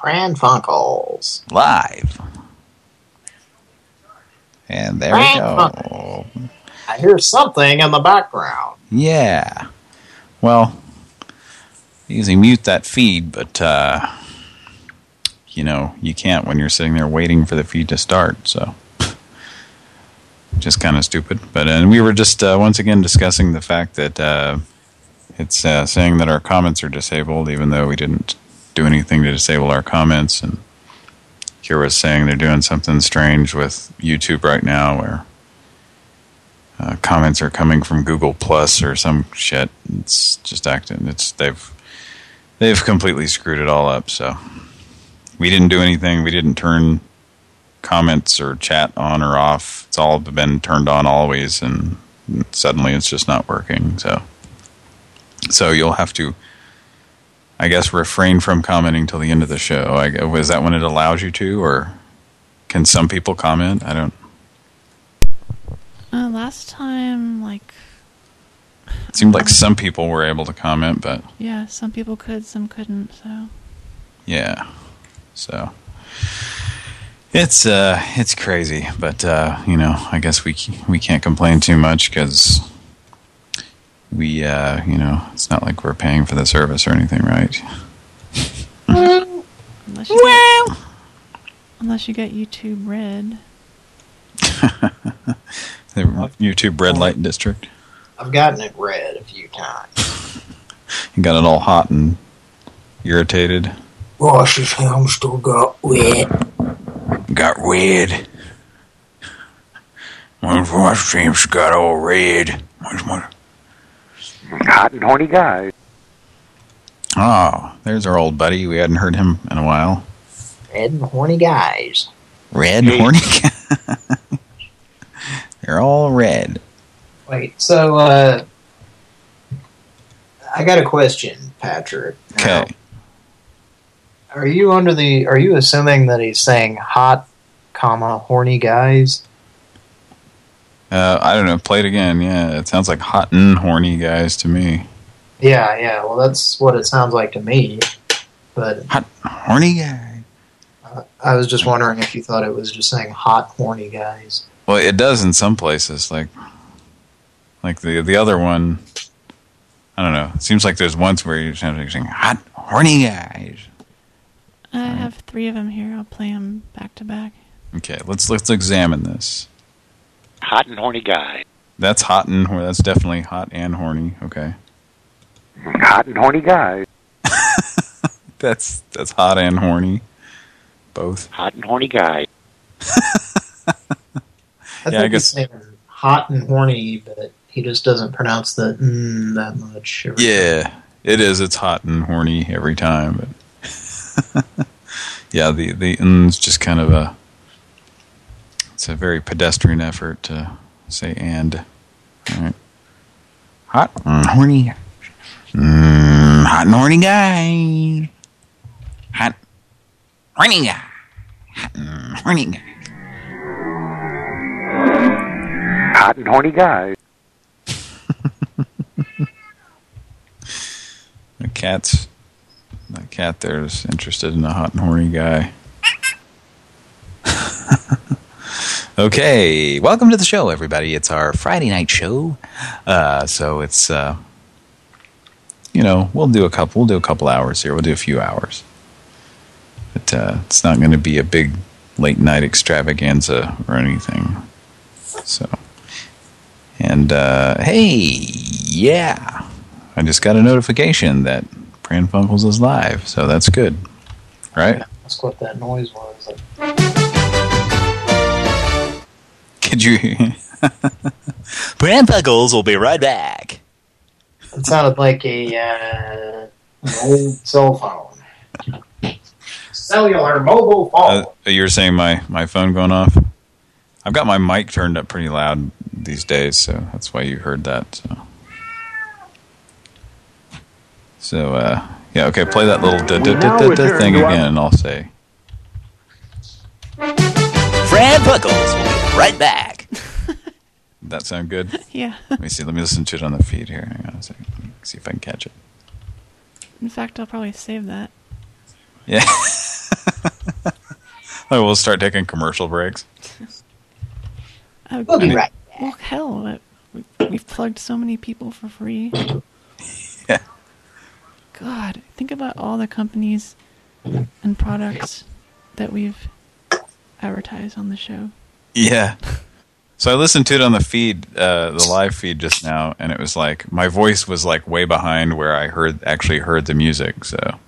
Pran Funkels. Live. And there we go. I hear something in the background. Yeah. Well, usually mute that feed, but, uh, you know, you can't when you're sitting there waiting for the feed to start, so. Just kind of stupid. But, and we were just, uh, once again, discussing the fact that, uh, it's, uh, saying that our comments are disabled, even though we didn't do anything to disable our comments, and Kira was saying they're doing something strange with YouTube right now, where uh, comments are coming from Google Plus or some shit. It's just acting. It's they've they've completely screwed it all up. So we didn't do anything. We didn't turn comments or chat on or off. It's all been turned on always, and suddenly it's just not working. So so you'll have to. I guess refrain from commenting till the end of the show. I, was that when it allows you to, or can some people comment? I don't. Uh, last time, like, It seemed like some people were able to comment, but yeah, some people could, some couldn't, so. yeah. So it's uh it's crazy, but uh you know, I guess we we can't complain too much cuz we uh, you know, it's not like we're paying for the service or anything, right? Unless you well. unless you get YouTube Red. the YouTube Red Light District. I've gotten it red a few times. You got it all hot and irritated. Wash's still got red. Got red. My wash hamster got all red. What's my Hot and horny guy. Oh, there's our old buddy. We hadn't heard him in a while. Red and horny guys. Red Hey. horny guy. They're all red. Wait, so, uh... I got a question, Patrick. Okay. Are you under the... Are you assuming that he's saying hot, comma, horny guys? Uh, I don't know. Play it again. Yeah, it sounds like hot and horny guys to me. Yeah, yeah, well, that's what it sounds like to me. But Hot horny guy. uh, I was just wondering if you thought it was just saying hot, horny guys. Well, it does in some places. Like, like the the other one. I don't know. It seems like there's once where you're saying hot horny guys. I have three of them here. I'll play them back to back. Okay, let's let's examine this. Hot and horny guy. That's hot and hor- that's definitely hot and horny. Okay, Hot and horny guy. that's that's hot and horny, both. Hot and horny guy. I Yeah, I guess- he's saying hot and horny, but he just doesn't pronounce the mm that much. every time. Yeah, it is. It's hot and horny every time. But yeah, the the n's just kind of a. It's a very pedestrian effort to say and. Right. Hot and horny. Mm, hot and horny guy. Hot horny guy. Hot and horny guy. Hot and horny guy. The cat's the cat there's interested in a hot and horny guy. okay, welcome to the show, everybody. It's our Friday night show. Uh, so it's uh, you know we'll do a couple. We'll do a couple hours here. We'll do a few hours, but uh, it's not going to be a big late night extravaganza or anything. So, and uh, hey, yeah. I just got a notification that Pran Funkels is live, so that's good. Right? That's what that noise was. Could you... Pran Funkels will be right back. It sounded like a uh, an old cell phone. cellular mobile phone. Uh, you're saying my, my phone going off? I've got my mic turned up pretty loud these days, so that's why you heard that. So, so uh, yeah, okay, play that little da da da da da thing again, and I'll say. Fran Puckles will be right back. That sound good? Yeah. Let me see. Let me listen to it on the feed here. Hang on a second. Let me see if I can catch it. In fact, I'll probably save that. Yeah. we'll start taking commercial breaks. Oh, We'll be I- right Well, hell, uh, we- we've plugged so many people for free. Yeah. God, think about all the companies and products that we've advertised on the show. Yeah. So I listened to it on the feed, uh, the live feed just now, and it was like my voice was like way behind where I heard actually heard the music. So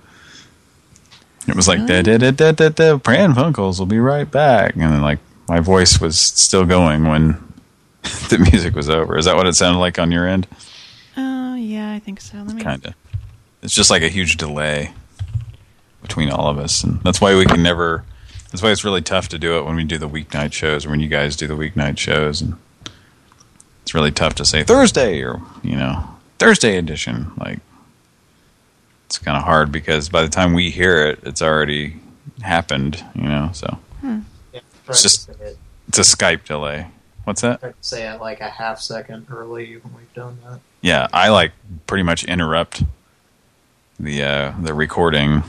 it was like da da da da da da. Pran Funkels will be right back, and then like my voice was still going when the music was over. Is that what it sounded like on your end? Oh, yeah, I think so. Let me. Kind of. It's just like a huge delay between all of us, and that's why we can never. That's why it's really tough to do it when we do the weeknight shows, or when you guys do the weeknight shows, and it's really tough to say Thursday or you know Thursday edition. Like it's kind of hard because by the time we hear it, it's already happened. You know, so Yeah, It's just- it- it's a Skype delay. What's that? try to say it like a half second early when we've done that. Yeah, I like pretty much interrupt the uh, the recording,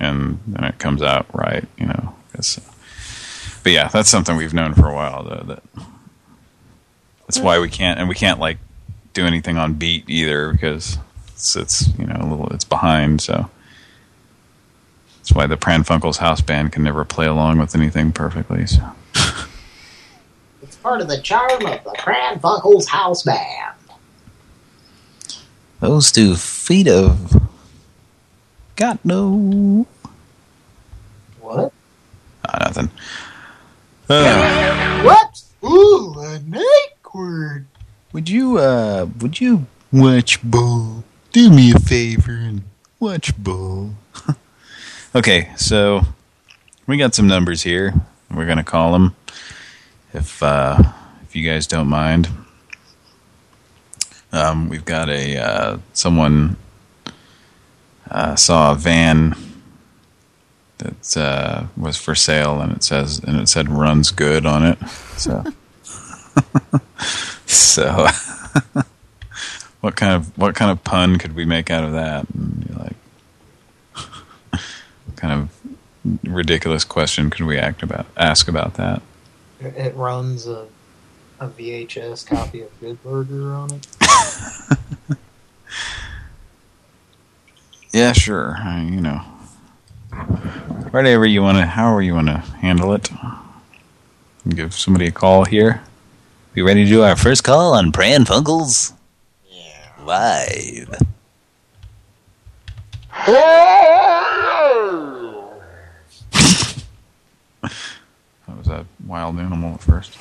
and then it comes out right, you know. 'cause- but yeah, that's something we've known for a while, though. That that's why we can't, and we can't like do anything on beat either because it's, it's you know a little it's behind. So that's why the Pran Funkels house band can never play along with anything perfectly. So. It's part of the charm of the Pran Funkels house band. Those two feet of got no What? Ah, nothing. Uh, What? Ooh, a night word. would you uh would you watch ball? Do me a favor and watch ball. okay, so we got some numbers here. We're gonna call them if uh if you guys don't mind. Um, we've got a uh, someone uh, saw a van that uh, was for sale, and it says and it said runs good on it. So, so what kind of what kind of pun could we make out of that? And you're like, what kind of ridiculous question could we act about ask about that? It it runs a, a VHS copy of Good Burger on it. Yeah, sure. I, you know, whatever you want to, however you want to handle it. Give somebody a call here. Be ready to do our first call on Pran Funkels Yeah. Live. That was a wild animal at first.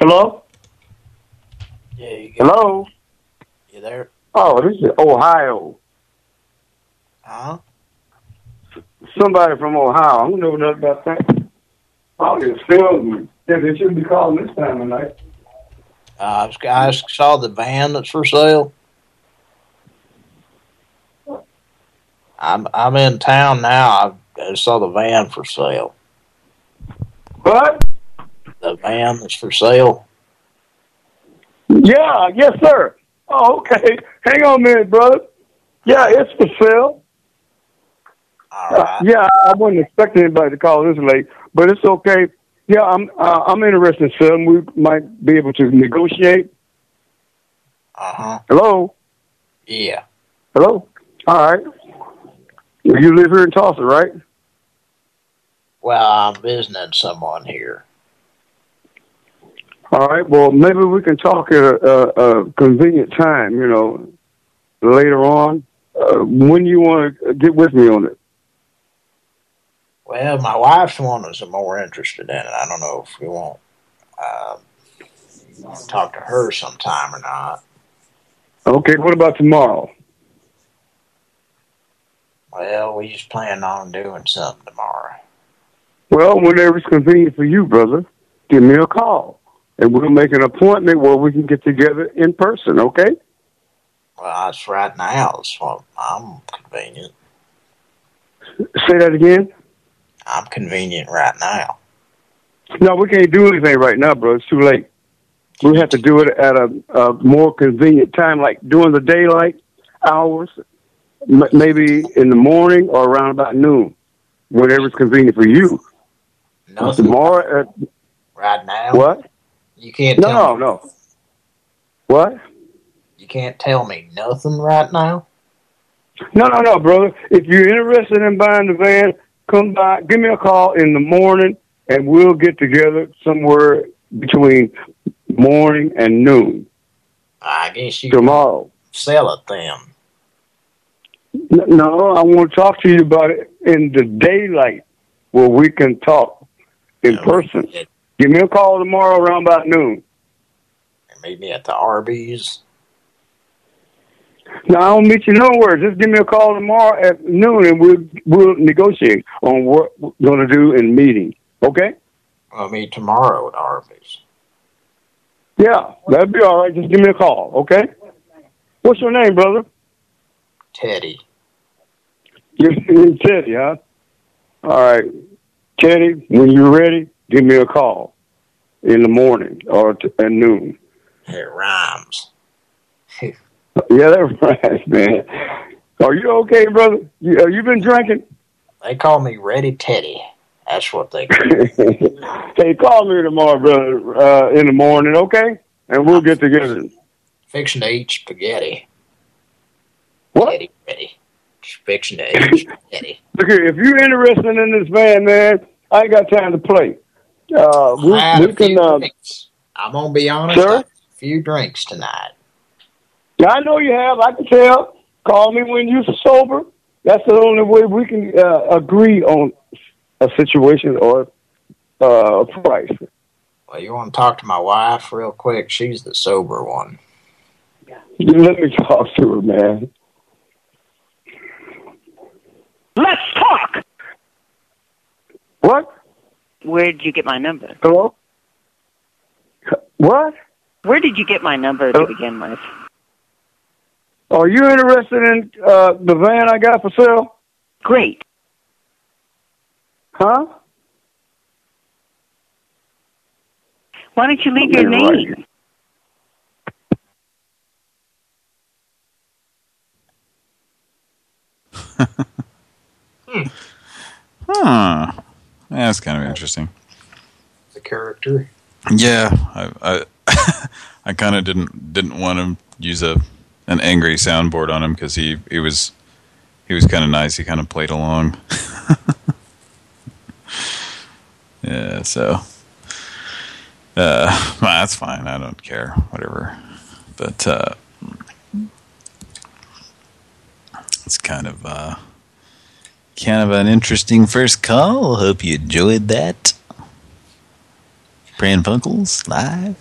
Hello? Yeah, you. Hello? you there? Oh, this is Ohio. Huh? Somebody from Ohio. I don't know nothing about that. I'll just film me. Yeah, they shouldn't be calling this time of night. Uh, I saw the van that's for sale. I'm I'm in town now. I saw the van for sale. What? The van that's for sale. Yeah, yes, sir. Oh, okay. Hang on a minute, brother. Yeah, it's for sale. All right. Yeah, I wasn't expecting anybody to call this late, but it's okay. Yeah, I'm uh, I'm interested in selling. We might be able to negotiate. Uh huh. Hello? Yeah. Hello? All right. You live here in Tulsa, right? Well, I'm visiting someone here. All right. Well, maybe we can talk at a, a, a convenient time. You know, later on. Uh, when you want to get with me on it? Well, my wife's the one that's more interested in it. I don't know if we want uh, talk to her sometime or not. Okay. What about tomorrow? Well, we just plan on doing something tomorrow. Well, whenever it's convenient for you, brother, give me a call, and we'll make an appointment where we can get together in person. Okay? Well, that's right now. That's what I'm convenient. Say that again. I'm convenient right now. No, we can't do anything right now, bro. It's too late. We have to do it at a, a more convenient time, like during the daylight hours, m- maybe in the morning or around about noon, whatever's convenient for you. Nothing Tomorrow, at, right now. what? You can't No, tell no, me, no. What? You can't tell me nothing right now. No, no, no, brother. If you're interested in buying the van, come by. Give me a call in the morning, and we'll get together somewhere between morning and noon I guess you tomorrow. sell it then. No, I want to talk to you about it in the daylight where we can talk in Yeah, person. It, Give me a call tomorrow around about noon. meet me at the Arby's. Now I don't meet you nowhere. Just give me a call tomorrow at noon, and we'll we'll negotiate on what we're going to do in meeting. Okay? I'll meet tomorrow at Arby's. Yeah, that'd be all right. Just give me a call. Okay? What's your name, brother? Teddy. You're Teddy, huh? All right, Teddy. When you're ready, give me a call in the morning or t- at noon. It rhymes. Yeah, that's right, man. Are you okay, brother? You, uh, you been drinking? They call me Ready Teddy. That's what they call me. hey, call me tomorrow, brother, uh, in the morning, okay? And we'll get together. Fixing to eat spaghetti. What? Teddy ready. Fixing to eat spaghetti. Look here, if you're interested in this band, man, I ain't got time to play. Uh, we, I had we a few can. Uh, drinks. I'm gonna be honest. Sir? I a few drinks tonight. yeah, I know you have. I can tell. Call me when you're sober. That's the only way we can uh, agree on a situation or uh, a price. Well, you want to talk to my wife real quick? She's the sober one. Let me talk to her, man. Let's talk. What? Where did you get my number? Hello? What? Where did you get my number to begin with? Are you interested in uh, the van I got for sale? Great. Huh? Why don't you leave your Yeah, right. name? Huh. That's kind of interesting. The character. Yeah, I I, I kind of didn't didn't want to use a an angry soundboard on him because he he was he was kind of nice. He kind of played along. yeah, so uh, well, that's fine. I don't care. Whatever. But uh, it's kind of uh, kind of an interesting first call. Hope you enjoyed that. Pran Funkels live.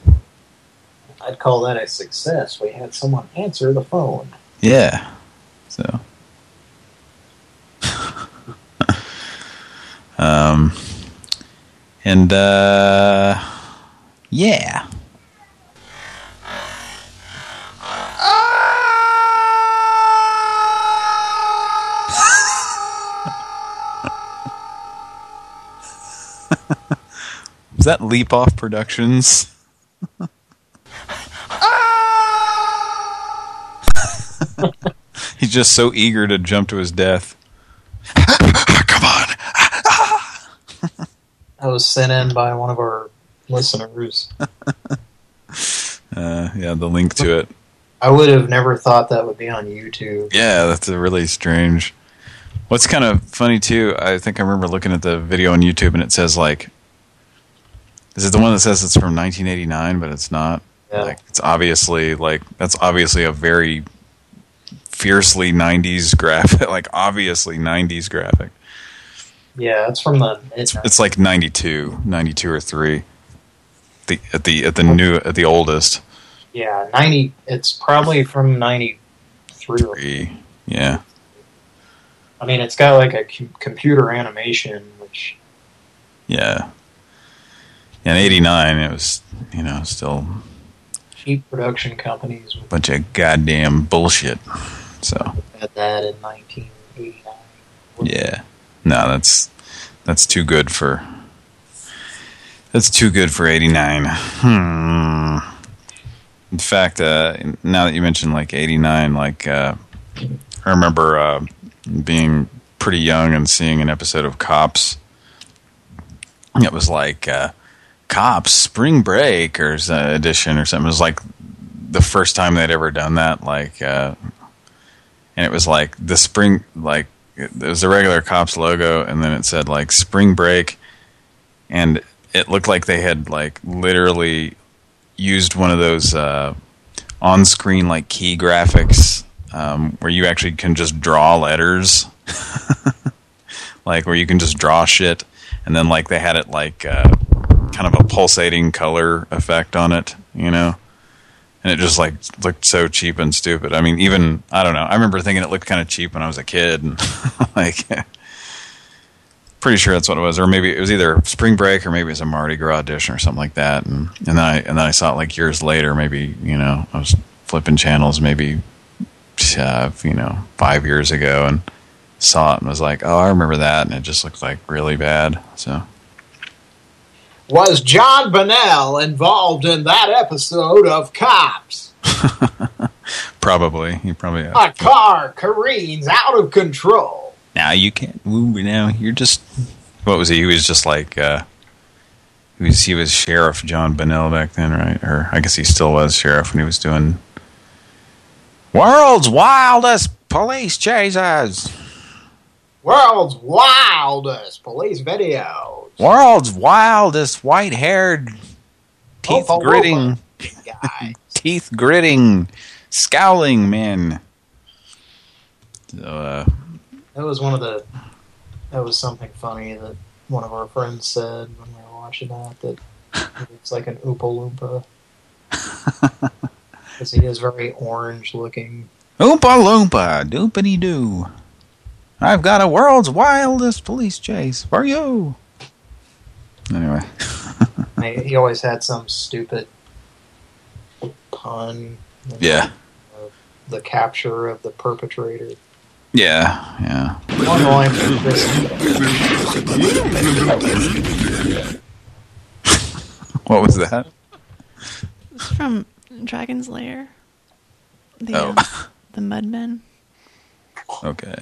I'd call that a success. We had someone answer the phone. Yeah. So. um. And uh. Yeah. That Leap Off Productions? He's just so eager to jump to his death. Come on. That was sent in by one of our listeners. Uh, yeah, the link to it. I would have never thought that would be on YouTube. Yeah, that's a really strange. What's kind of funny too, I think I remember looking at the video on YouTube and it says like Is it the one that says it's from 1989, but it's not? Yeah. Like it's obviously like that's obviously a very fiercely 90s graphic, like obviously 90s graphic. Yeah, it's from the It's, it's like 92, 92 or 3. The at the at the new at the oldest. yeah ninety. It's probably from ninety three. 3. Yeah. I mean, it's got like a com computer animation, which Yeah. In 89 it was, you know, still cheap production companies a bunch of goddamn bullshit. So, had that in nineteen eighty nine. yeah. No, that's that's too good for That's too good for 89. Hmm. In fact, uh, now that you mentioned like 89, like uh, I remember uh, being pretty young and seeing an episode of Cops. It was like uh, Cops Spring Break or uh, edition or something. It was like the first time they'd ever done that. Like, uh, and it was like the spring, like it was the regular Cops logo, and then it said like Spring Break, and it looked like they had like literally used one of those uh, on-screen like key graphics um, where you actually can just draw letters, like where you can just draw shit, and then like they had it like uh, kind of a pulsating color effect on it, you know. And it just like looked so cheap and stupid. I mean, even I don't know. I remember thinking it looked kind of cheap when I was a kid, and like pretty sure that's what it was, or maybe it was either Spring Break or maybe it was a Mardi Gras edition or something like that. And and then I and then I saw it like years later. Maybe you know I was flipping channels, maybe uh, you know five years ago, and saw it and was like, oh, I remember that, and it just looked like really bad. So Was John Bunnell involved in that episode of Cops? probably He probably A car careens out of control. now you can't move now. You're just what was he? He was just like uh, he was he was Sheriff John Bunnell back then, right? Or I guess he still was sheriff when he was doing World's Wildest Police Chases. World's wildest police videos. World's wildest white-haired, teeth-gritting, teeth-gritting, scowling men. So, uh, That was one of the. That was something funny that one of our friends said when we were watching that. That it's like an Oompa Loompa. Because he is very orange looking. Oompa Loompa, doopity doo. I've got a world's wildest police chase for you. Anyway, He he always had some stupid pun. yeah, The capture of the perpetrator. yeah, yeah. One line. What was that? It's from Dragon's Lair. The, Oh. um, the Mudmen. Okay.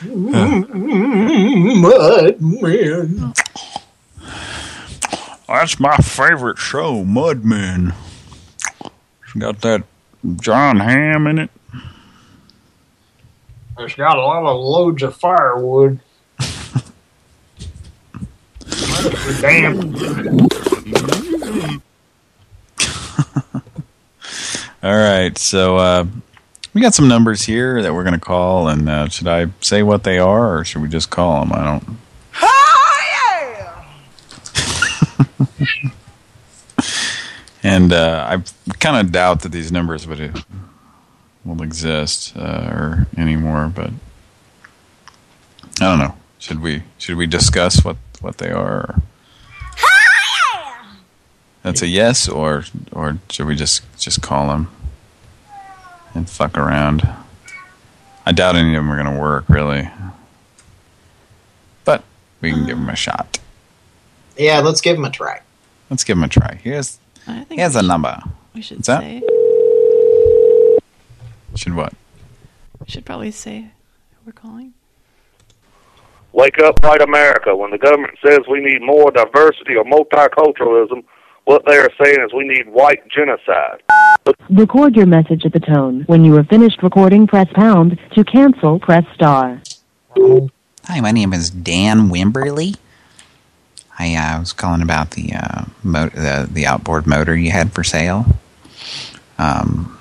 Mudman. That's my favorite show, Mudmen. It's got that Jon Hamm in it. It's got a lot of loads of firewood. Damn. All right, so uh, we got some numbers here that we're going to call, and uh, should I say what they are, or should we just call them? I don't. and uh, I kind of doubt that these numbers would uh, will exist uh, or anymore, but I don't know. Should we should we discuss what what they are? That's a yes, or or should we just just call them and fuck around? I doubt any of them are going to work, really. But we can give them a shot. Yeah, let's give them a try. Let's give them a try. Here's I think here's a should- number. We should What's that? say. Should what? We should probably say who we're calling. Wake up, white America. When the government says we need more diversity or multiculturalism, what they are saying is we need white genocide. Record your message at the tone. When you are finished recording, press pound. To cancel, press star. Hi, my name is Dan Wimberly. I uh, was calling about the, uh, the the outboard motor you had for sale. Um,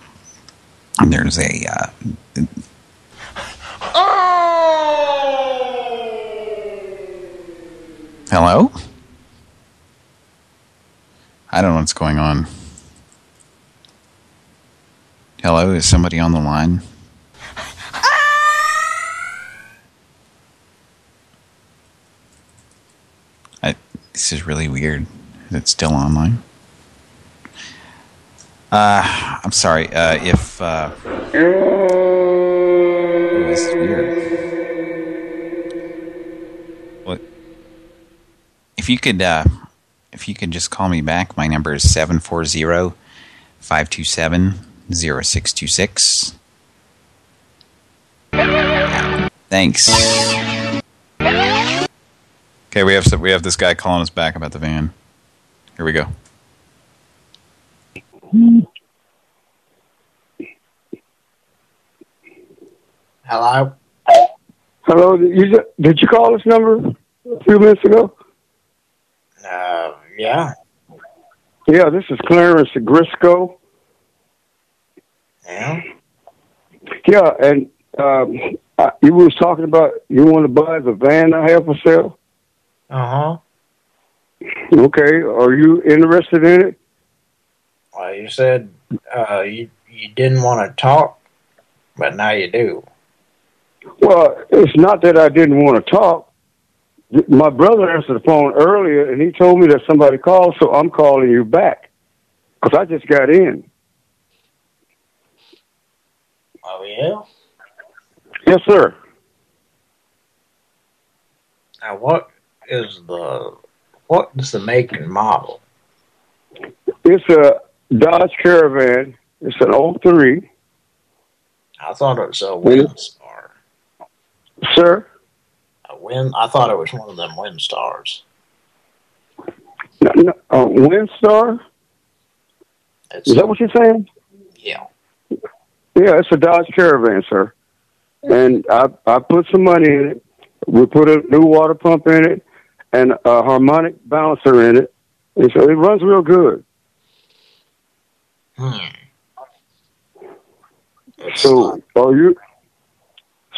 there's a uh, hello. I don't know what's going on. Hello, is somebody on the line? I, this is really weird. Is it still online? Uh, I'm sorry. Uh, if uh, oh, weird. What? If you could, uh, if you could just call me back, my number is seven four zero five two seven zero six two six. Thanks. Okay, we have we have this guy calling us back about the van. Here we go. Hello? Hello, did you, did you call this number a few minutes ago? Uh, yeah. Yeah, this is Clarence Grisco. Yeah? Yeah, and um, I, you was talking about you want to buy the van I have for sale. Uh-huh. Okay, are you interested in it? Well, you said uh, you, you didn't want to talk, but now you do. Well, it's not that I didn't want to talk. My brother answered the phone earlier, and he told me that somebody called, so I'm calling you back because I just got in. Yeah? Yes, sir. Now, what is the... What is the make and model? It's a Dodge Caravan. It's an 03. I thought it was a Windstar. Sir? A Win. I thought it was one of them Windstars. No, no, uh, Windstar? It's, Is that what you're saying? Yeah. Yeah, it's a Dodge Caravan, sir. And I I put some money in it. We put a new water pump in it and a harmonic balancer in it. And so it runs real good. Hmm. So are you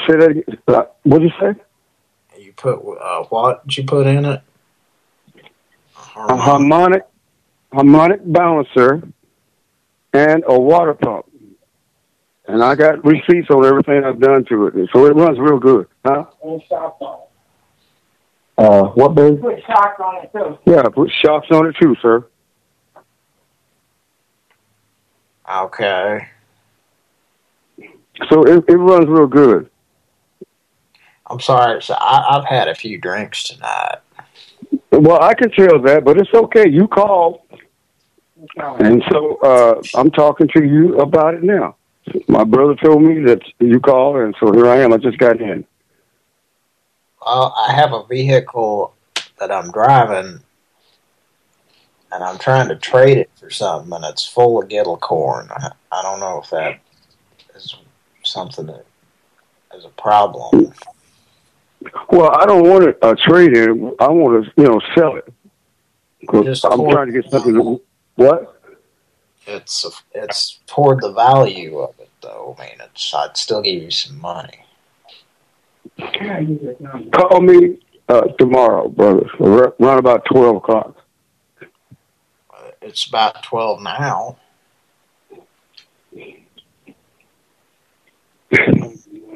say that again? Uh, what did you say? You put uh, what did you put in it? A harmonic harmonic balancer and a water pump. And I got receipts on everything I've done to it. So it runs real good. Huh? Uh, what, baby? Put shocks on it too. Yeah, put shocks on it too, sir. Okay. So it, it runs real good. I'm sorry. So I, I've had a few drinks tonight. Well, I can tell that, but it's okay. You called. And so uh, I'm talking to you about it now. My brother told me that you called, and so here I am. I just got in. Well, I have a vehicle that I'm driving, and I'm trying to trade it for something, and it's full of gittle corn. I, I don't know if that is something that is a problem. Well, I don't want to uh, trade it. I want to, you know, sell it. Just I'm trying to get something. To, what? It's it's toward the value of though. I mean, it's I'd still give you some money. Call me uh, tomorrow, brother. Around about twelve o'clock. It's about twelve now.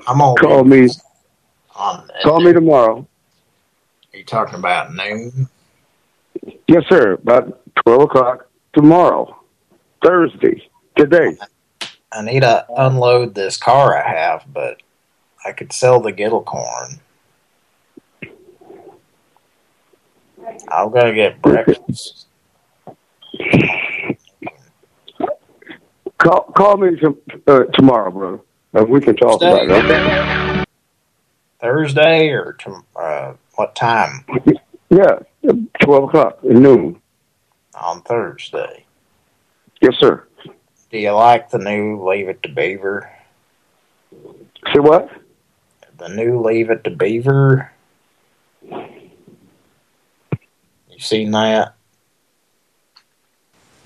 I'm on. Call me. On, Call me tomorrow. Are you talking about noon? Yes, sir. About twelve o'clock tomorrow, Thursday, today. I need to unload this car I have, but I could sell the gittle corn. I'm gonna get breakfast. Call call me uh, tomorrow, brother. And we can talk about it. Okay? Thursday or uh, what time Yeah, twelve o'clock at noon. on Thursday? Yes, sir. Do you like the new Leave It to Beaver? See what? The new Leave It to Beaver? You You've seen that?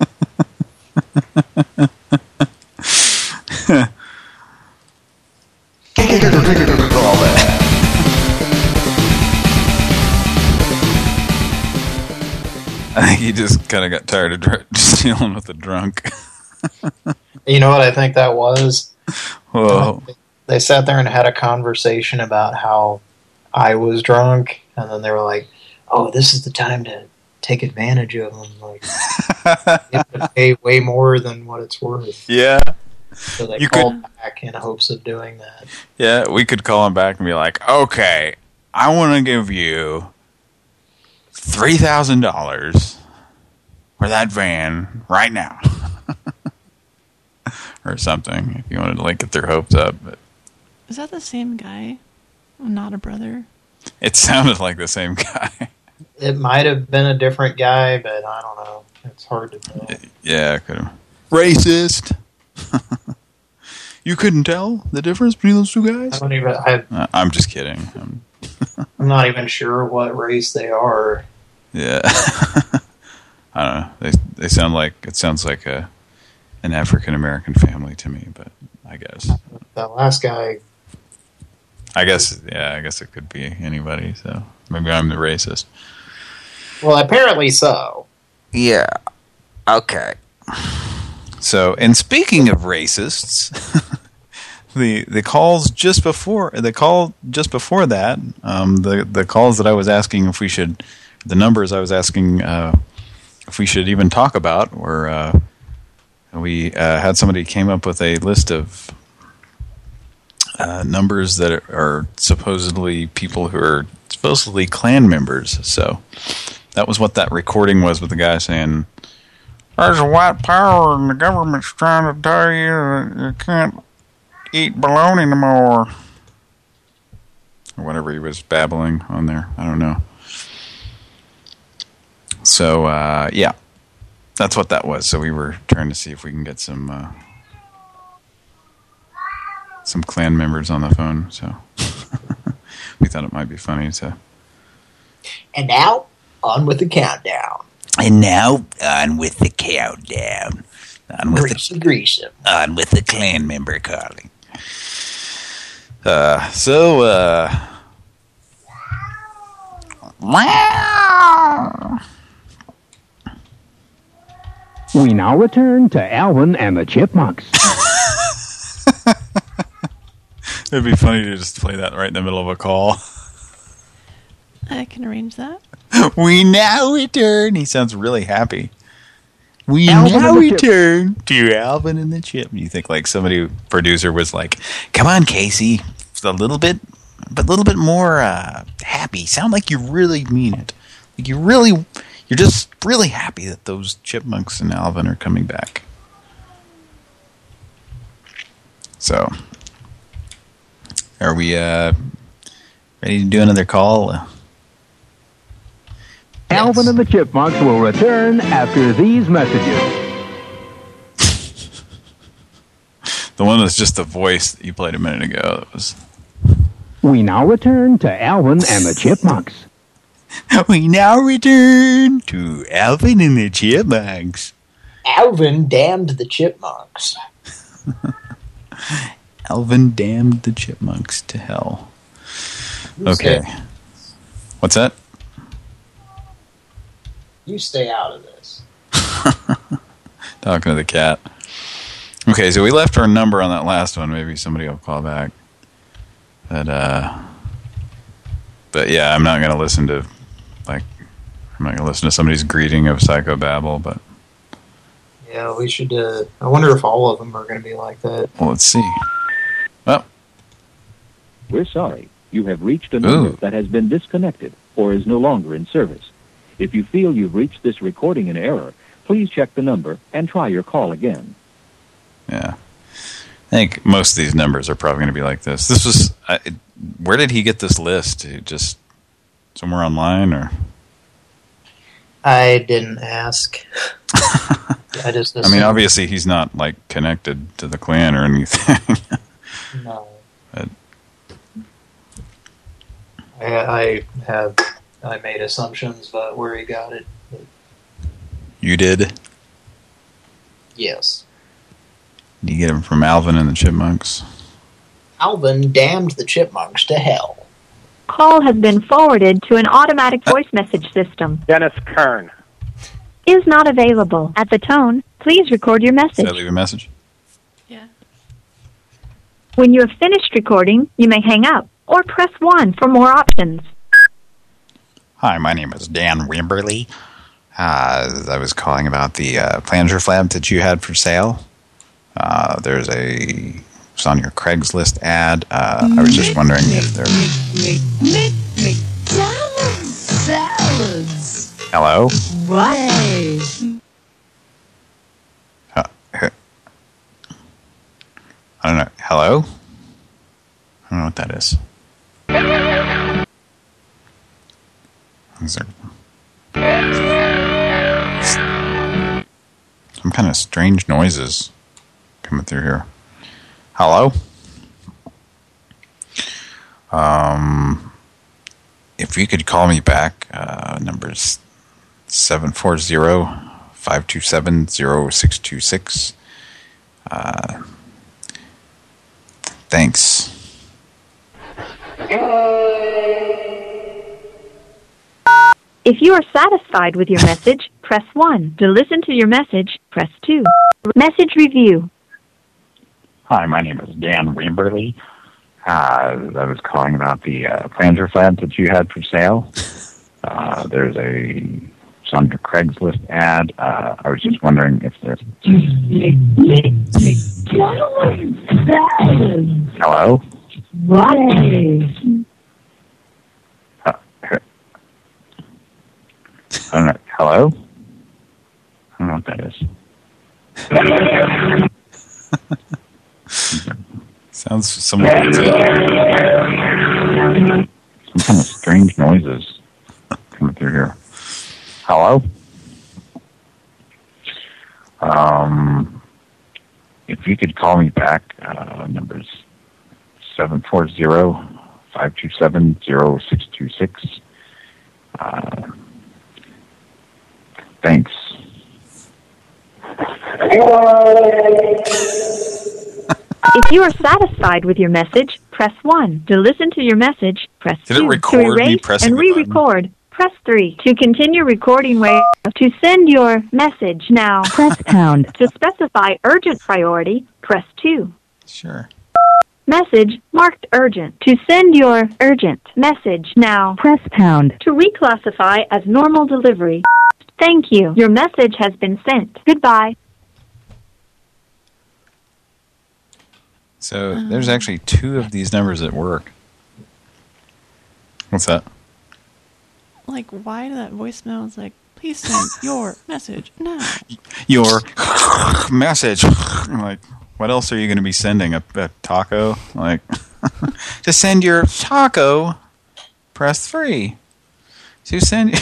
I think he just kind of got tired of just dealing with the drunk. You know what I think that was? Whoa. They sat there and had a conversation about how I was drunk, and then they were like, "Oh, this is the time to take advantage of them. Like, you have to pay way more than what it's worth." Yeah. So they You called back in hopes of doing that. Yeah, we could call him back and be like, okay, I want to give you $3,000 for that van right now. or something, if you wanted to like get their hopes up. But Is that the same guy? Not a brother. it sounded like the same guy. It might have been a different guy, but I don't know. It's hard to tell. yeah, could have. Racist. you couldn't tell the difference between those two I guys? don't even. I, Uh, I'm just kidding. Um, I'm not even sure what race they are. yeah. I don't know. They they sound like it sounds like a an African American family to me, but I guess That last guy, I guess yeah, I guess it could be anybody. So maybe I'm the racist. well, apparently so. Yeah. Okay. So, and speaking of racists, the the calls just before the call just before that, um, the the calls that I was asking if we should, the numbers I was asking uh, if we should even talk about were uh, we uh, had somebody came up with a list of uh, numbers that are supposedly people who are supposedly Klan members. So that was what that recording was with the guy saying, "There's a white power, and the government's trying to tell you that you can't eat bologna anymore." Or whatever he was babbling on there. I don't know. So uh, yeah, that's what that was. So we were trying to see if we can get some uh, some Klan members on the phone. So we thought it might be funny to. And now, on with the countdown. And now, on with the countdown. On with Greasy Greasem. the, on with the Klan member calling. Uh, so, uh... We now return to Alvin and the Chipmunks. It'd be funny to just play that right in the middle of a call. I can arrange that. we now return. He sounds really happy. We Alvin now and the Chip- return to Alvin and the Chip. You think like somebody producer was like, "Come on, Casey, Just a little bit, but a little bit more uh, happy. Sound like you really mean it. Like you really, you're just really happy that those chipmunks and Alvin are coming back." So, are we uh, ready to do another call? Uh, Alvin and the Chipmunks will return after these messages. The one that's just the voice that you played a minute ago. That was. We now return to Alvin and the Chipmunks. We now return to Alvin and the Chipmunks. Alvin damned the chipmunks. Alvin damned the chipmunks to hell. Okay. What's that? you stay out of this. Talking to the cat. Okay, so we left our number on that last one. Maybe somebody will call back. But, uh... But yeah, I'm not going to listen to, like... I'm not going to listen to somebody's greeting of psychobabble, but... Yeah, we should. Uh, I wonder if all of them are going to be like that. Well, let's see. Well, We're sorry. You have reached a number Ooh. that has been disconnected or is no longer in service. If you feel you've reached this recording in error, please check the number and try your call again. Yeah. I think most of these numbers are probably going to be like this. This was... I, where did he get this list? It Just somewhere online or... I didn't ask. I just. I mean, obviously he's not, like, connected to the Klan or anything. No. But- I, I have I made assumptions about where he got it. You did? Yes. Did you get them from Alvin and the Chipmunks? Alvin damned the chipmunks to hell. Call has been forwarded to an automatic voice message system. Dennis Kern. Is not available. At the tone, please record your Does message. that leave a message? When you have finished recording, you may hang up or press 1 for more options. Hi, my name is Dan Wimberly. Uh, I was calling about the uh, plunger flap that you had for sale. Uh, there's a it's on your Craigslist ad. Uh, I was just wondering if there. Salads. Hello. Why? Uh, I don't know. Hello. I don't know what that is. Is there some kind of strange noises coming through here? Hello. Um, if you could call me back, uh, numbers 740-527-0626. Uh, thanks. If you are satisfied with your message, press 1. To listen to your message, press 2. Message review. Hi, my name is Dan Wimberly. Uh, I was calling about the uh, plunger flap that you had for sale. Uh, there's a it's on Craigslist ad. Uh, I was just wondering if there's hello. Why? Uh, I don't know. Hello. I don't know what that is. Sounds somewhat. Some kind of strange noises coming through here. Hello? Um, if you could call me back, uh, numbers 740-527-0626. Uh, thanks. If you are satisfied with your message, press 1. To listen to your message, press Did it 2. record to me erase pressing and re-record, press 3. To continue recording way to send your message now, Press pound. to specify urgent priority, press 2. Sure. Message marked urgent. To send your urgent message now, Press pound. to reclassify as normal delivery. Thank you. Your message has been sent. Goodbye. So uh-huh. there's actually two of these numbers at work. What's that? Like, why that voicemail is like, please send your message now. Your message. Like, what else are you going to be sending? A, a taco? Like, to send your taco, press three. To send,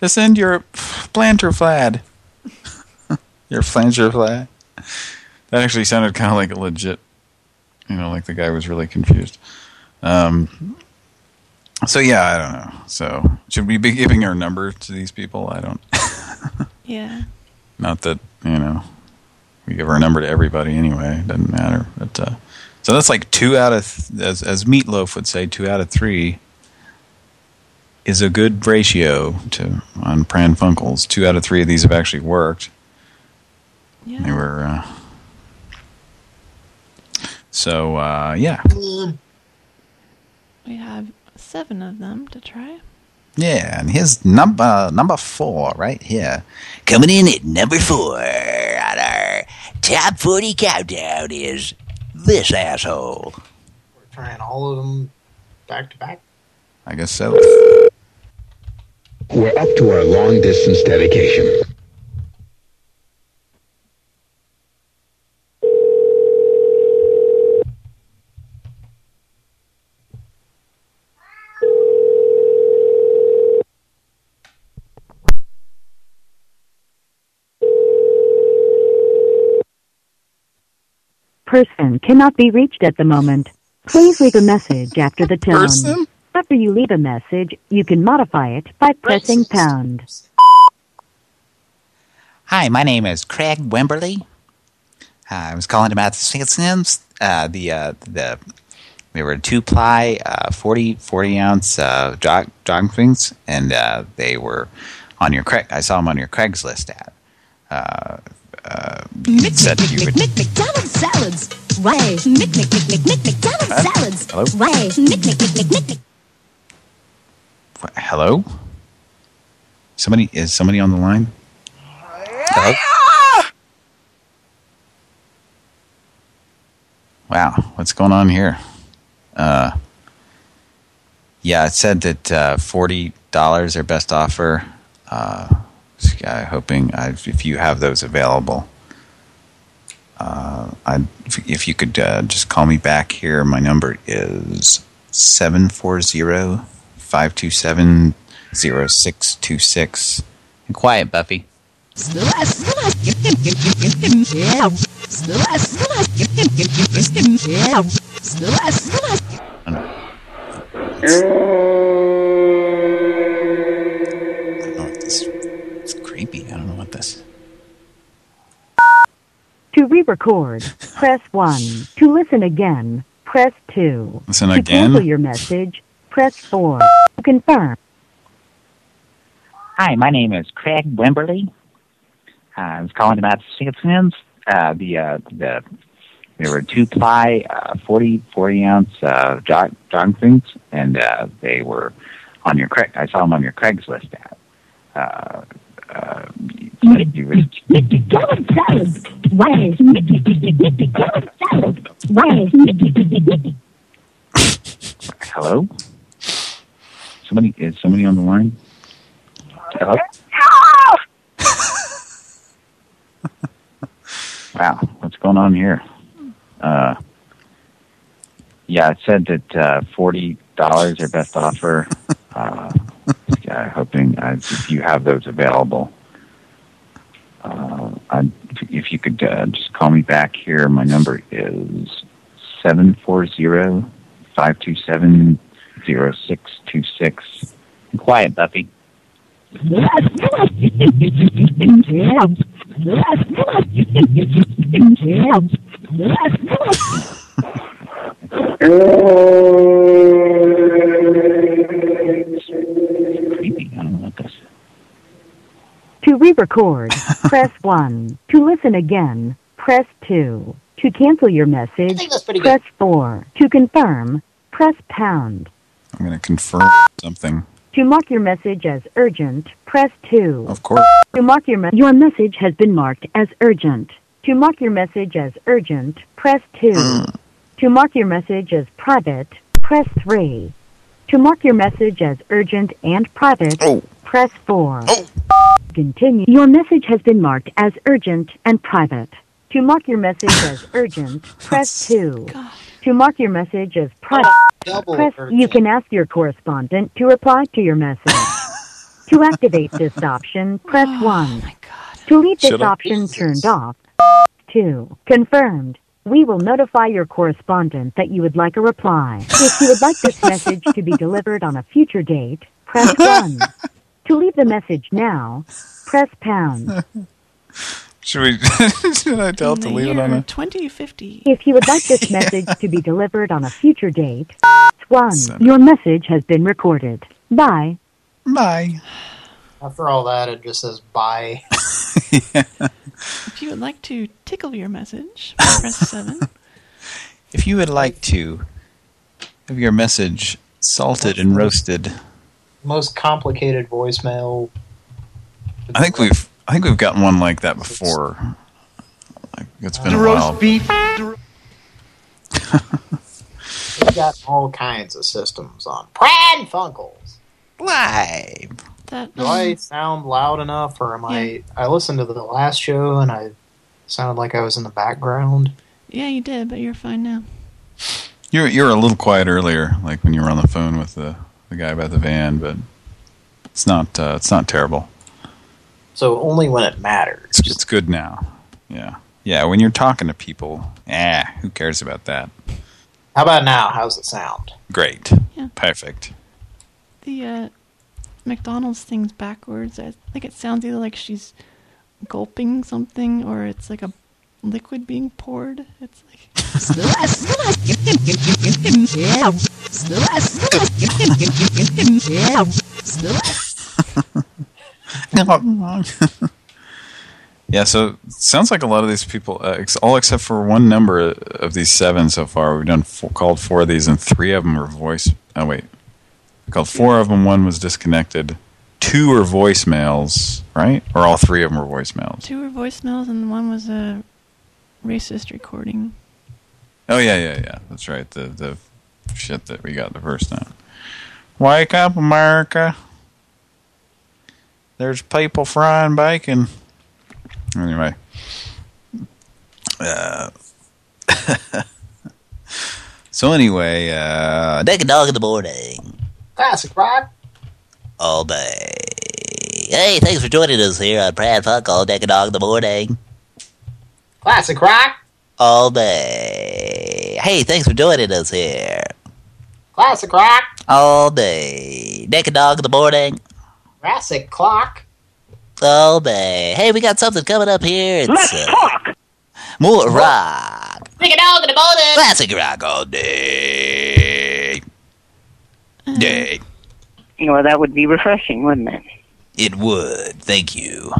to send your planter flad. your flanger flad. That actually sounded kind of like a legit, you know, like the guy was really confused. Um, so yeah, I don't know. So should we be giving our number to these people? I don't. Yeah. Not that you know we give our number to everybody anyway. It doesn't matter. But uh, so that's like two out of th as as Meatloaf would say, two out of three is a good ratio to on Pran Funkels. Two out of three of these have actually worked. Yeah. They were. Uh, so uh, yeah, We have seven of them to try. Yeah, and here's number number four right here. Coming in at number four on our top 40 countdown is this asshole. We're trying all of them back to back. I guess so. We're up to our long distance dedication. Person cannot be reached at the moment. Please leave a message after the tone. Person? After you leave a message, you can modify it by pressing pound. Hi, my name is Craig Wimberly. Uh, I was calling about the Simpsons. Uh, the uh, the they were two ply, uh, 40 40 ounce uh, jog jogging things, and uh, they were on your Craig. I saw them on your Craigslist ad. Uh, uh, it said you would. Right. Mick, Mick, Mick, Mick, Mick, McDonald's Huh? salads. Hello? Right. Mick, Mick, Mick, Mick, Mick, Mick. What, hello. Somebody is somebody on the line. Hello? Wow, what's going on here? Uh, yeah, it said that uh, forty dollars their best offer. Uh, hoping uh, if you have those available. Uh, I if, if you could uh, just call me back here. My number is seven four zero re-record, press 1. To listen again, press 2. Listen to again? cancel your message, press 4. To confirm. Hi, my name is Craig Wimberly. Uh, I was calling about the Simpsons. Uh, the uh, the there were two ply, uh, 40, 40 ounce uh, jog jogging things, and uh, they were on your Craig. I saw them on your Craigslist ad. Uh, uh, hello. Somebody is somebody on the line. Hello. wow, what's going on here? Uh, yeah, it said that uh, forty dollars their best offer. Uh, yeah, hoping uh, if you have those available. Uh, I, if you could uh, just call me back here, my number is seven four zero five two seven zero six two six. Quiet, Buffy. Creepy. I don't know what this. To re-record, press 1. To listen again, press 2. To cancel your message, press 4. To confirm, press pound. I'm going to confirm something. To mark your message as urgent, press 2. Of course. To mark your me- your message has been marked as urgent. To mark your message as urgent, press 2. Mm. to mark your message as private, press 3. To mark your message as urgent and private, press 4. Continue. Your message has been marked as urgent and private. To mark your message as urgent, press 2. To mark your message as private, Double press urgent. you can ask your correspondent to reply to your message. to activate this option, press 1. To leave this Shut up. option turned off, 2. Confirmed. We will notify your correspondent that you would like a reply. If you would like this message to be delivered on a future date, press 1. To leave the message now, press pound. Should we? should I tell it to leave it on a? 2050. If you would like this message to be delivered on a future date, press 1. Your message has been recorded. Bye. Bye. After all that, it just says bye. If you would like to tickle your message, press 7. If you would like to have your message salted and roasted, Most complicated voicemail. I think we've I think we've gotten one like that before. Like it's been a while. beef. We've got all kinds of systems on Pran Funkels. Live. That, Do I sound loud enough, or am I? I listened to the last show and I sounded like I was in the background. Yeah, you did, but you're fine now. You're you're a little quiet earlier, like when you were on the phone with the the guy about the van, but it's not uh, it's not terrible. So only when it matters. It's, it's good now. Yeah, yeah. When you're talking to people, ah, who cares about that? How about now? How's it sound? Great, Yeah. perfect. the uh, McDonald's things backwards. I think it sounds either like she's gulping something or it's like a liquid being poured. It's like. yeah, so it sounds like a lot of these people, uh, ex all except for one number of these seven so far. We've done four, called four of these, and three of them are voice. Oh wait, we called four of them. One was disconnected. Two were voicemails, right? Or all three of them were voicemails. Two were voicemails and one was a racist recording. Oh yeah, yeah, yeah. That's right. The the shit that we got the first time. Wake up, America. There's people frying bacon. Anyway. Uh, so anyway, uh, and dog in the morning. Classic rock. All day. Hey, thanks for joining us here on Brad Funk All Dick and Dog in the morning. Classic rock. All day. Hey, thanks for joining us here. Classic rock. All day. Dick and Dog in the morning. Classic clock. All day. Hey, we got something coming up here. It's, Let's uh, talk. More rock. Big a dog in the morning. Classic rock all day. Day. Well, that would be refreshing, wouldn't it? It would. Thank you.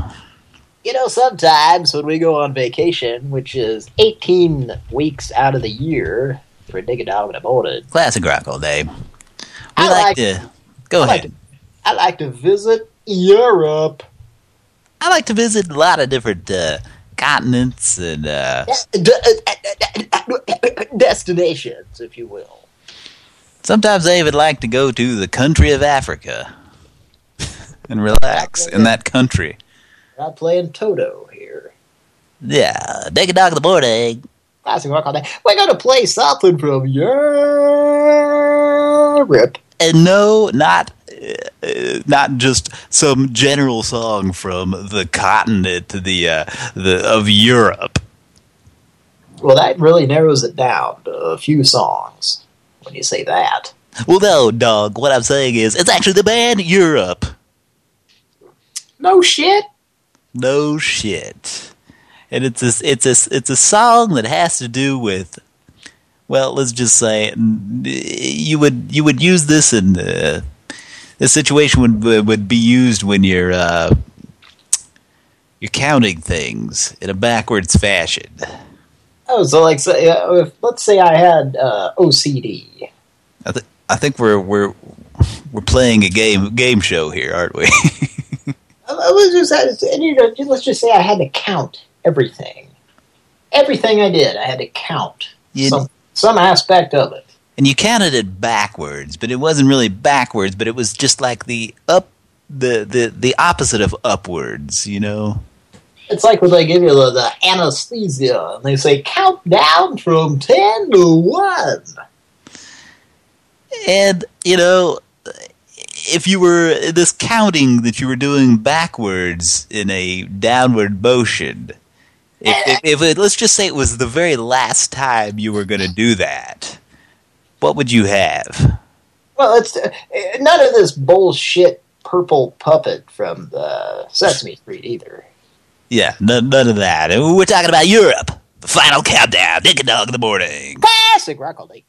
You know, sometimes when we go on vacation, which is 18 weeks out of the year for Dig a Dog in the morning, Classic rock all day. We I like, like- to... Go I ahead. like to, I like to visit Europe. I like to visit a lot of different uh, continents and uh, destinations, if you will. Sometimes I would like to go to the country of Africa. and relax in that country. I'm playing Toto here. Yeah, Dick and Dog in the morning. Classic rock all day. We're going to play something from Europe. And no, not uh, not just some general song from the continent to the uh, the of Europe. Well, that really narrows it down to a few songs when you say that. Well, no, dog. What I'm saying is, it's actually the band Europe. No shit. No shit. And it's a, it's a, it's a song that has to do with, well, let's just say, you would you would use this in uh, this situation would would be used when you're uh, you're counting things in a backwards fashion. Oh, so like, so, uh, if, let's say I had uh, OCD. I, th I think we're we're we're playing a game game show here, aren't we? Uh, Let's just, and, you know, let's just say I had to count everything. Everything I did, I had to count You- some, some aspect of it. and you counted it backwards, but it wasn't really backwards, but it was just like the up the the the opposite of upwards, you know. It's like when they give you the, the anesthesia and they say count down from 10 to 1. And you know, if you were this counting that you were doing backwards in a downward motion, if, if, if it, let's just say it was the very last time you were going to do that, what would you have? Well, it's uh, none of this bullshit purple puppet from the Sesame Street either. Yeah, none, none of that. We're talking about Europe. The final countdown. Dick and dog in the morning. Classic rock all day.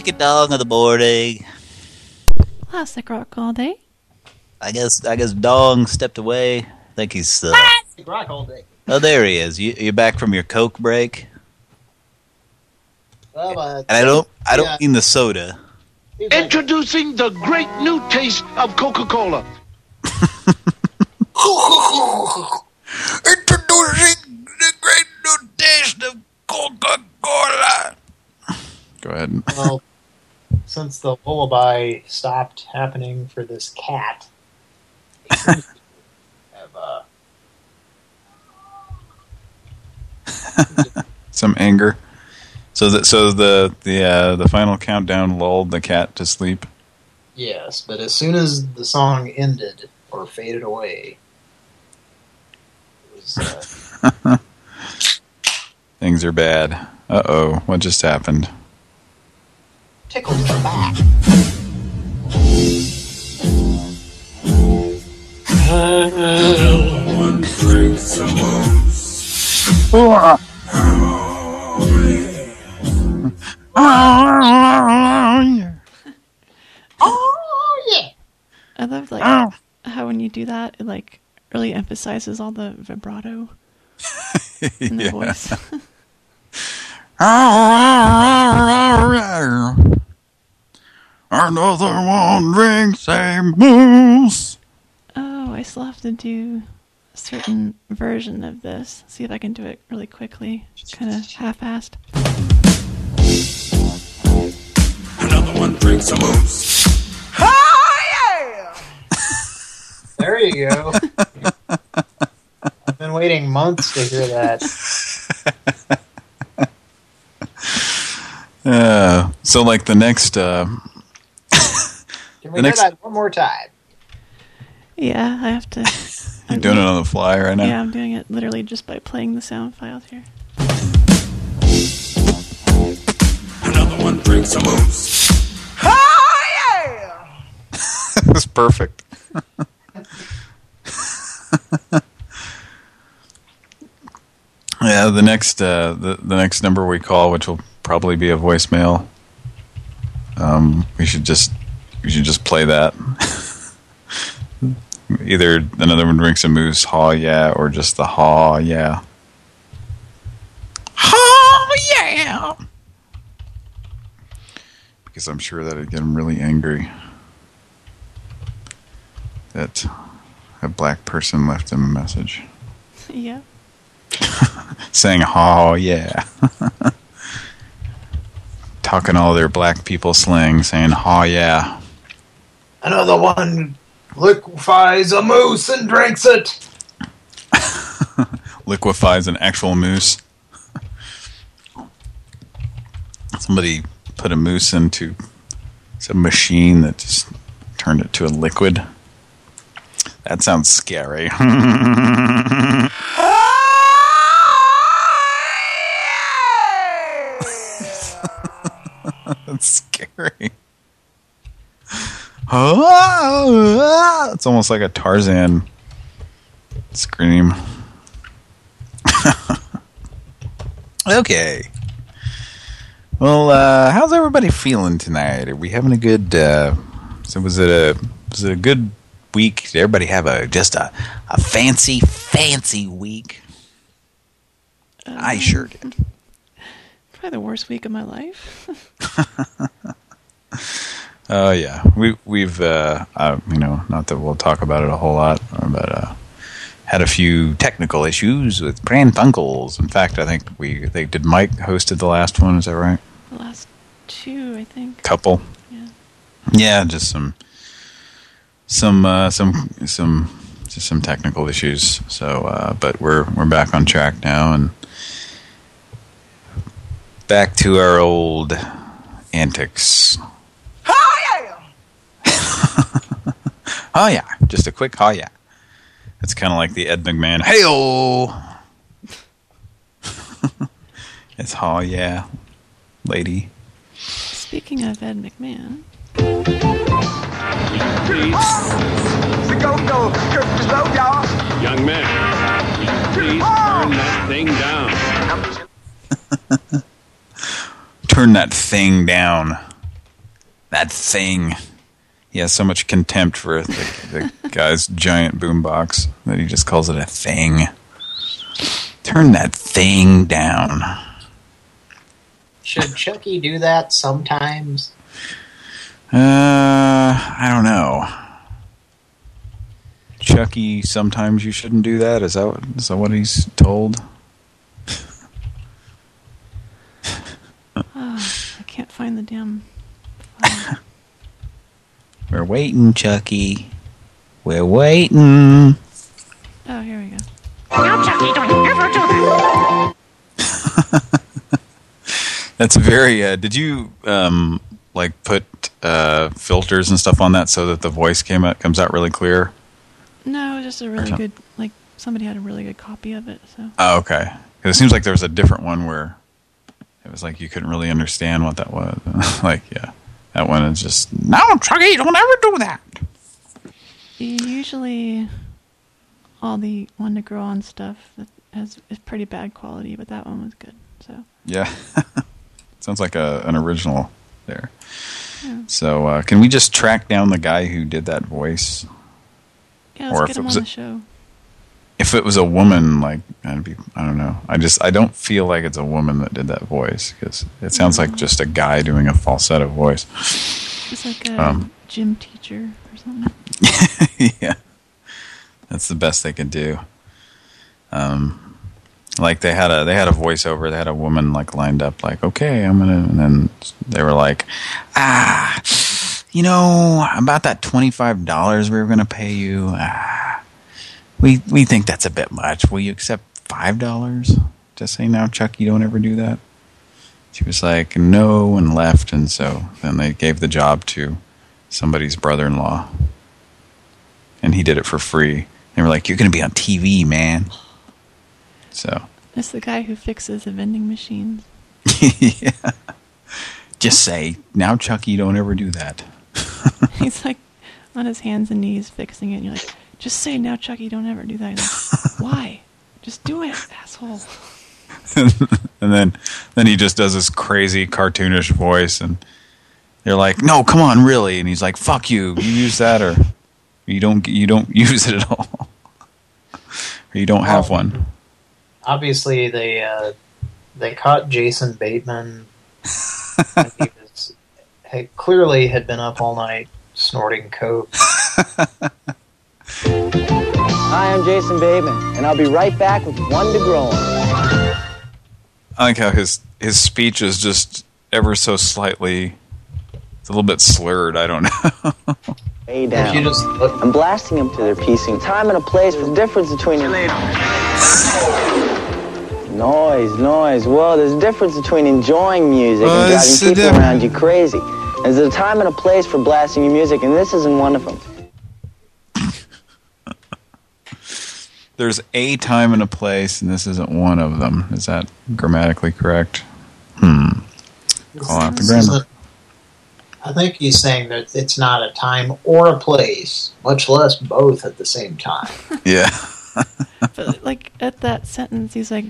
Second dog of the morning. Classic rock all day. I guess I guess Dong stepped away. I think he's. Uh, Rock all day. oh, there he is. You, you're back from your Coke break, Well, uh, and I don't. I don't yeah. mean the soda. Introducing the great new taste of Coca-Cola. Introducing the great new taste of Coca-Cola. Go ahead. well, since the lullaby stopped happening for this cat, it seems to have uh, Some anger. So that so the the uh, the final countdown lulled the cat to sleep. yes, but as soon as the song ended or faded away, it was uh, Things are bad. Uh oh, what just happened? Tickled her back. One drinks a Oh yeah. I love like how when you do that, it like really emphasizes all the vibrato in the voice. Another one drinks a moose. oh, I still have to do a certain version of this. See if I can do it really quickly. Kind of half-assed. Another one drinks a moose. Oh, yeah! There you go. I've been waiting months to hear that. Uh, so like the next uh, Can The we do next- that one more time? Yeah, I have to. you're doing it on the fly right now. Yeah, I'm doing it literally just by playing the sound files here. Another one drinks a moose. it was perfect. yeah, the next uh, the the next number we call, which will probably be a voicemail. Um, we should just we should just play that. Either another one drinks a moose, haw yeah, or just the haw yeah. Oh, yeah. Because I'm sure that'd get him really angry. That a black person left him a message. Yeah. saying "Oh yeah," talking all their black people slang, saying "Oh yeah." Another one liquefies a moose and drinks it. Liquefies an actual moose. Somebody put a moose into some machine that just turned it to a liquid. That sounds scary. scary. It's almost like a Tarzan scream. okay. Well, uh, how's everybody feeling tonight? Are we having a good? Uh, so was it a was it a good week? Did everybody have a just a a fancy fancy week? I sure did. Probably the worst week of my life. Oh yeah, we we've uh, uh, you know not that we'll talk about it a whole lot, but uh, had a few technical issues with Pran Funkels. In fact, I think we they did Mike hosted the last one. Is that right? the last two, I think. Couple. Yeah. Yeah, just some some uh, some some just some technical issues. So, uh, but we're we're back on track now and back to our old antics. Oh yeah, oh yeah, just a quick oh yeah. It's kind of like the Ed McMahon. Hey It's oh yeah, lady. Speaking of Ed McMahon, Young man, please turn that thing down. Turn that thing down. That thing. He has so much contempt for the, the guy's giant boombox that he just calls it a thing. Turn that thing down. Should Chucky do that sometimes? Uh, I don't know. Chucky, sometimes you shouldn't do that. Is that what, is that what he's told? Oh, I can't find the damn. We're waiting, Chucky. We're waiting. Oh, here we go. Now, Chucky, don't ever do that. That's very. Uh, did you um like put uh filters and stuff on that so that the voice came out comes out really clear? No, it was just a really good, like, somebody had a really good copy of it, so. Oh, okay. 'Cause it seems like there was a different one where it was like you couldn't really understand what that was. like, yeah, that one is just no, Chucky, don't ever do that. Usually, all the one to grow on stuff that has is pretty bad quality, but that one was good. So Yeah, sounds like a an original there. Yeah. So, uh, can we just track down the guy who did that voice? yeah, let's Or get if it him on was the a- show. If it was a woman, like I'd be, I don't know. I just, I don't feel like it's a woman that did that voice because it sounds like just a guy doing a falsetto voice. It's like a Um, gym teacher or something. yeah, that's the best they could do. Um, like they had a they had a voiceover. They had a woman like lined up, like, okay, I'm gonna, and then they were like, ah, you know, about that twenty five dollars we were gonna pay you. Ah, we we think that's a bit much. Will you accept five dollars? Just say now, Chuck, you don't ever do that. She was like, no, and left, and so then they gave the job to somebody's brother-in-law and he did it for free. They were like, "You're going to be on TV, man." So, It's the guy who fixes the vending machines. yeah. Just say, "Now, Chucky, don't ever do that." He's like on his hands and knees fixing it, and you're like, just say now, Chucky, don't ever do that. Like, Why? Just do it, asshole. and then, then he just does this crazy cartoonish voice, and they're like, "No, come on, really?" And he's like, "Fuck you! You use that, or you don't. You don't use it at all, or you don't have one." Obviously, they uh, they caught Jason Bateman. he was had, clearly had been up all night snorting coke. Hi, I'm Jason Bateman, and I'll be right back with One to Grow On. I like how his his speech is just ever so slightly, it's a little bit slurred. I don't know. Way down. I'm blasting them to their piecing. Time and a place for the difference between Noise, noise. Well, there's a difference between enjoying music Well, and it's driving people around you crazy. There's a time and a place for blasting your music, and this isn't one of them. There's a time and a place, and this isn't one of them. Is that grammatically correct? Hmm. Call out the grammar. isn't- I think he's saying that it's not a time or a place, much less both at the same time. Yeah. But like at that sentence, he's like,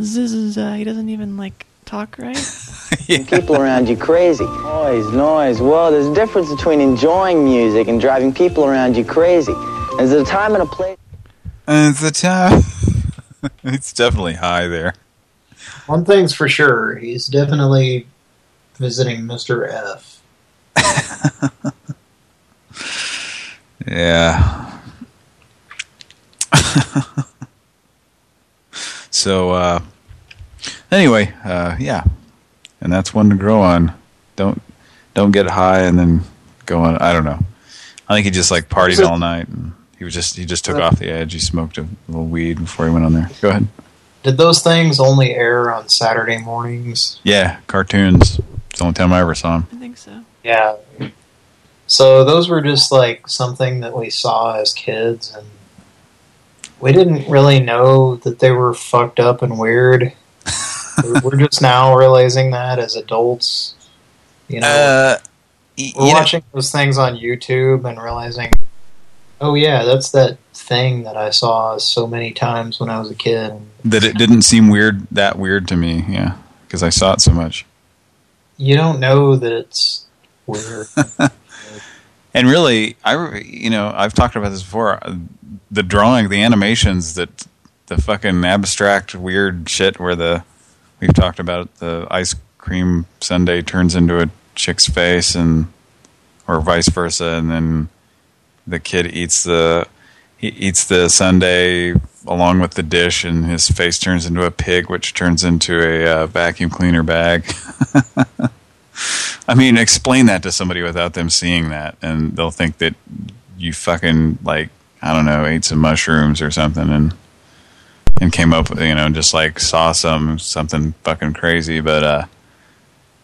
zzz, uh, he doesn't even like talk right. People around you crazy. Noise, noise. Well, there's a difference between enjoying music and driving people around you crazy. Is There's a time and a place. And it's the time. it's definitely high there. One thing's for sure, he's definitely visiting Mr. F. Yeah. so, uh, anyway, uh, yeah. And that's one to grow on. Don't, don't get high and then go on. I don't know. I think he just like partied all night and he was just, he just took off the edge. He smoked a little weed before he went on there. Go ahead. Did those things only air on Saturday mornings? Yeah. Cartoons. It's the only time I ever saw them. I think so. Yeah. So those were just like something that we saw as kids and we didn't really know that they were fucked up and weird. We're- we're just now realizing that as adults. You know, Uh, we're watching those things on YouTube and realizing, oh yeah, that's that thing that I saw so many times when I was a kid. That it didn't seem weird, that weird to me. Yeah. Because I saw it so much. You don't know that it's Weird. And really, I you know I've talked about this before. uh, The drawing, the animations, that the fucking abstract weird shit where the we've talked about the ice cream sundae turns into a chick's face and or vice versa, and then the kid eats the he eats the sundae along with the dish, and his face turns into a pig, which turns into a uh, vacuum cleaner bag. I mean, explain that to somebody without them seeing that, and they'll think that you fucking like I don't know, ate some mushrooms or something, and and came up, with, you know, just like saw some something fucking crazy. But uh,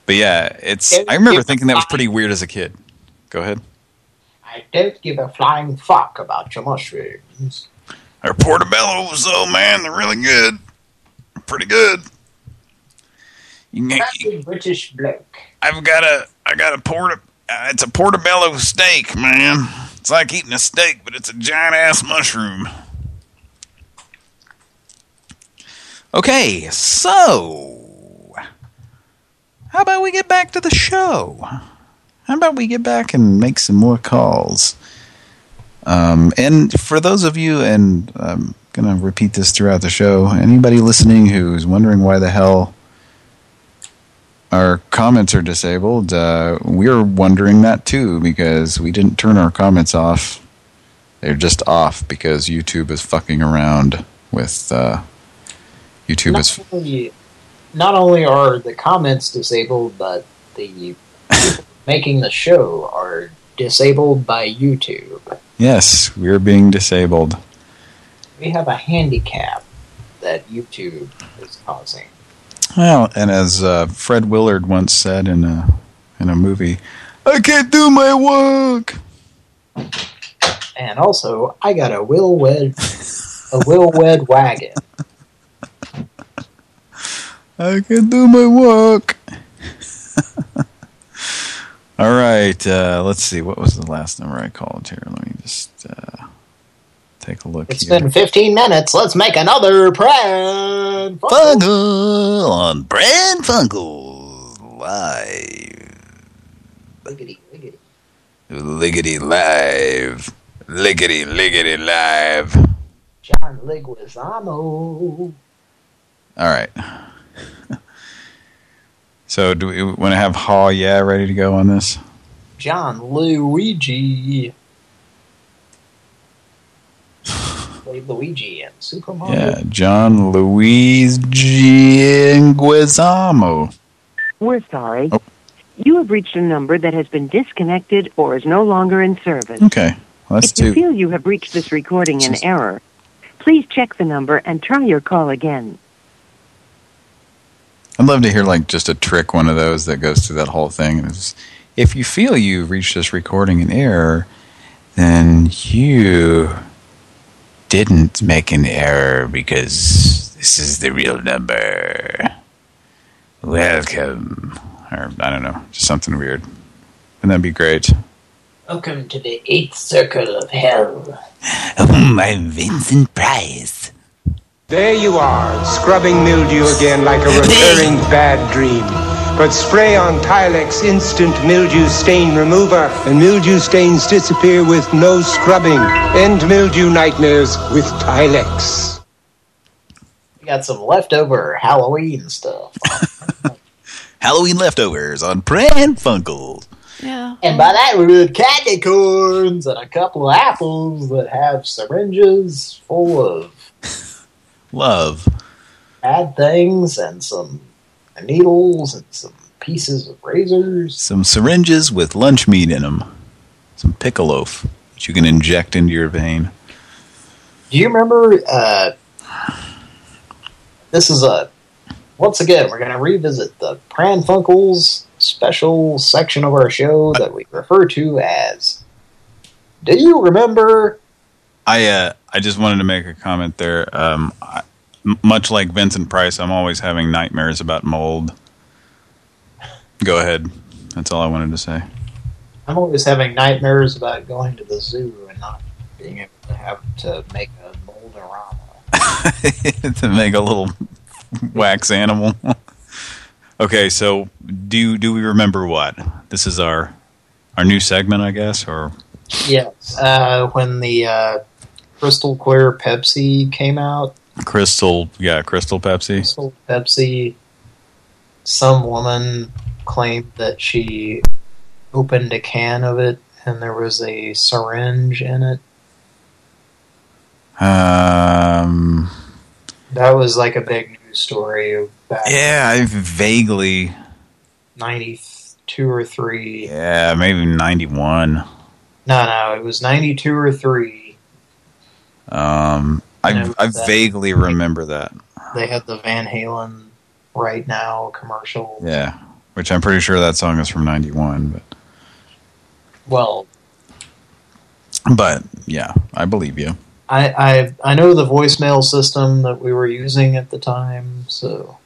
but yeah, it's. I remember thinking that was pretty weird as a kid. Go ahead. I don't give a flying fuck about your mushrooms. They're portobellos, though, man. They're really good. They're pretty good. You can, British bloke. I've got a, I got a port, uh, it's a portobello steak, man. It's like eating a steak, but it's a giant ass mushroom. Okay, so how about we get back to the show? How about we get back and make some more calls? Um, and for those of you, and I'm going to repeat this throughout the show, anybody listening who's wondering why the hell our comments are disabled, uh, we're wondering that too because we didn't turn our comments off. They're just off because YouTube is fucking around with... Uh, YouTube Not is... only, not only are the comments disabled, but the making the show are disabled by YouTube. Yes, we're being disabled. We have a handicap that YouTube is causing. Well, and as uh, Fred Willard once said in a in a movie, I can't do my work. And also, I got a Will Wed, a Will Wed wagon. I can do my work. All right, uh, let's see. What was the last number I called here? Let me just uh, take a look It's here. been 15 minutes. Let's make another prank. Fungal on Brand Funkle live. Liggity, liggity. Liggity live. Liggity, liggity live. John Leguizamo. All right. so do we want to have Ha Yeah ready to go on this? John Luigi. Played Luigi in Super Mario. Yeah, John Luis Guizamo. We're sorry. Oh. You have reached a number that has been disconnected or is no longer in service. Okay, well, that's if you two. feel you have reached this recording in error, please check the number and try your call again. I'd love to hear like just a trick one of those that goes through that whole thing. And it's, if you feel you've reached this recording in error, then you didn't make an error because this is the real number. Welcome. Or, I don't know, just something weird. And that'd be great. Welcome to the eighth circle of hell. Oh, I'm Vincent Price. There you are, scrubbing mildew again like a recurring bad dream. But spray on Tilex Instant Mildew Stain Remover, and mildew stains disappear with no scrubbing. End mildew nightmares with Tilex. We got some leftover Halloween stuff. Halloween leftovers on Brand Funkle. Yeah. And by that we mean candy corns and a couple of apples that have syringes full of Love. bad things and some needles and some pieces of razors. Some syringes with lunch meat in them. Some pickle loaf that you can inject into your vein. Do you remember, uh, this is a, once again, we're going to revisit the Pran Funkels special section of our show that we refer to as, do you remember I uh, I just wanted to make a comment there. Um, I, much like Vincent Price, I'm always having nightmares about mold. Go ahead. That's all I wanted to say. I'm always having nightmares about going to the zoo and not being able to have to make a Mold-A-Rama. to make a little wax animal. okay, so do do we remember what? This is our Our new segment, I guess, or Yes. Uh, when the uh, Crystal Clear Pepsi came out, Crystal, yeah, Crystal Pepsi. Crystal Pepsi, some woman claimed that she opened a can of it and there was a syringe in it. Um, That was like a big news story back yeah, I vaguely, 92 or 3. yeah, maybe 91. No, no, it was 92 or 3. Um, I, I that- vaguely remember that. They had the Van Halen Right Now commercial. Yeah, which I'm pretty sure that song is from 91, but, Well, but yeah, I believe you. I, I I know the voicemail system that we were using at the time, so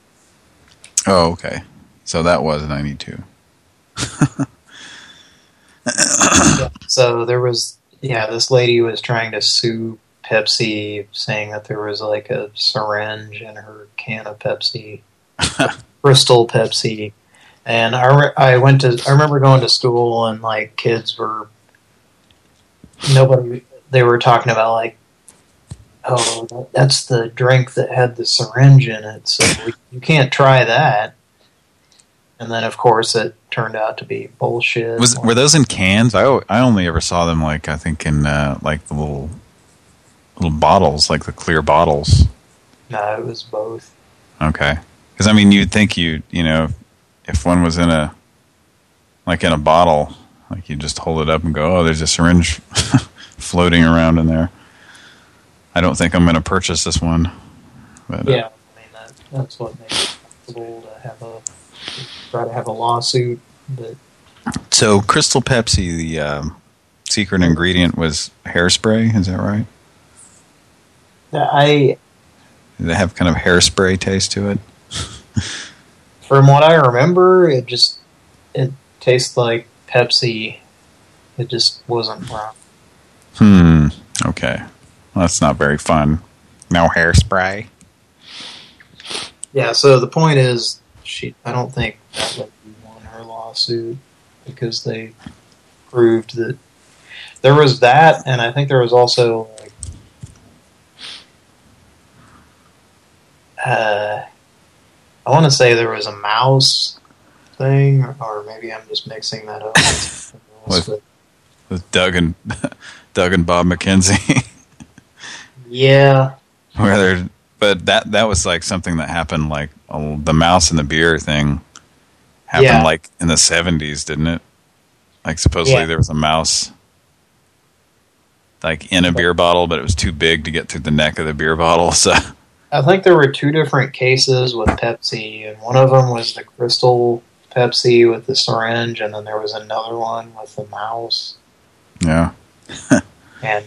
Oh, okay. So that was 92. so there was yeah, this lady was trying to sue Pepsi, saying that there was like a syringe in her can of Pepsi, Crystal Pepsi, and I re I went to I remember going to school and like kids were nobody they were talking about like oh that's the drink that had the syringe in it so we, you can't try that. And then of course it turned out to be bullshit. Was were those in cans? I I only ever saw them like I think in uh, like the little little bottles, like the clear bottles. no it was both Okay, because I mean you'd think you you know if one was in a like in a bottle, like you just hold it up and go, oh, there's a syringe floating around in there. I don't think I'm going to purchase this one. But, uh, yeah I mean that, that's what makes it possible to have a try to have a lawsuit that So Crystal Pepsi, the um, secret ingredient was hairspray. Is that right? I Did it have kind of hairspray taste to it? From what I remember, it just it tastes like Pepsi. It just wasn't brown. Hmm. Okay. Well, that's not very fun. No hairspray. Yeah. So the point is, she. I don't think that lady won her lawsuit because they proved that there was that, and I think there was also like. Uh, I want to say there was a mouse thing, or maybe I'm just mixing that up. with else, With, with Doug and Doug and Bob McKenzie. Yeah. Where but that that was like something that happened like uh, the mouse and the beer thing happened Yeah. like in the 70s, didn't it? Like supposedly Yeah. there was a mouse like in a beer bottle, but it was too big to get through the neck of the beer bottle. So I think there were two different cases with Pepsi, and one of them was the crystal Pepsi with the syringe, and then there was another one with the mouse. yeah, And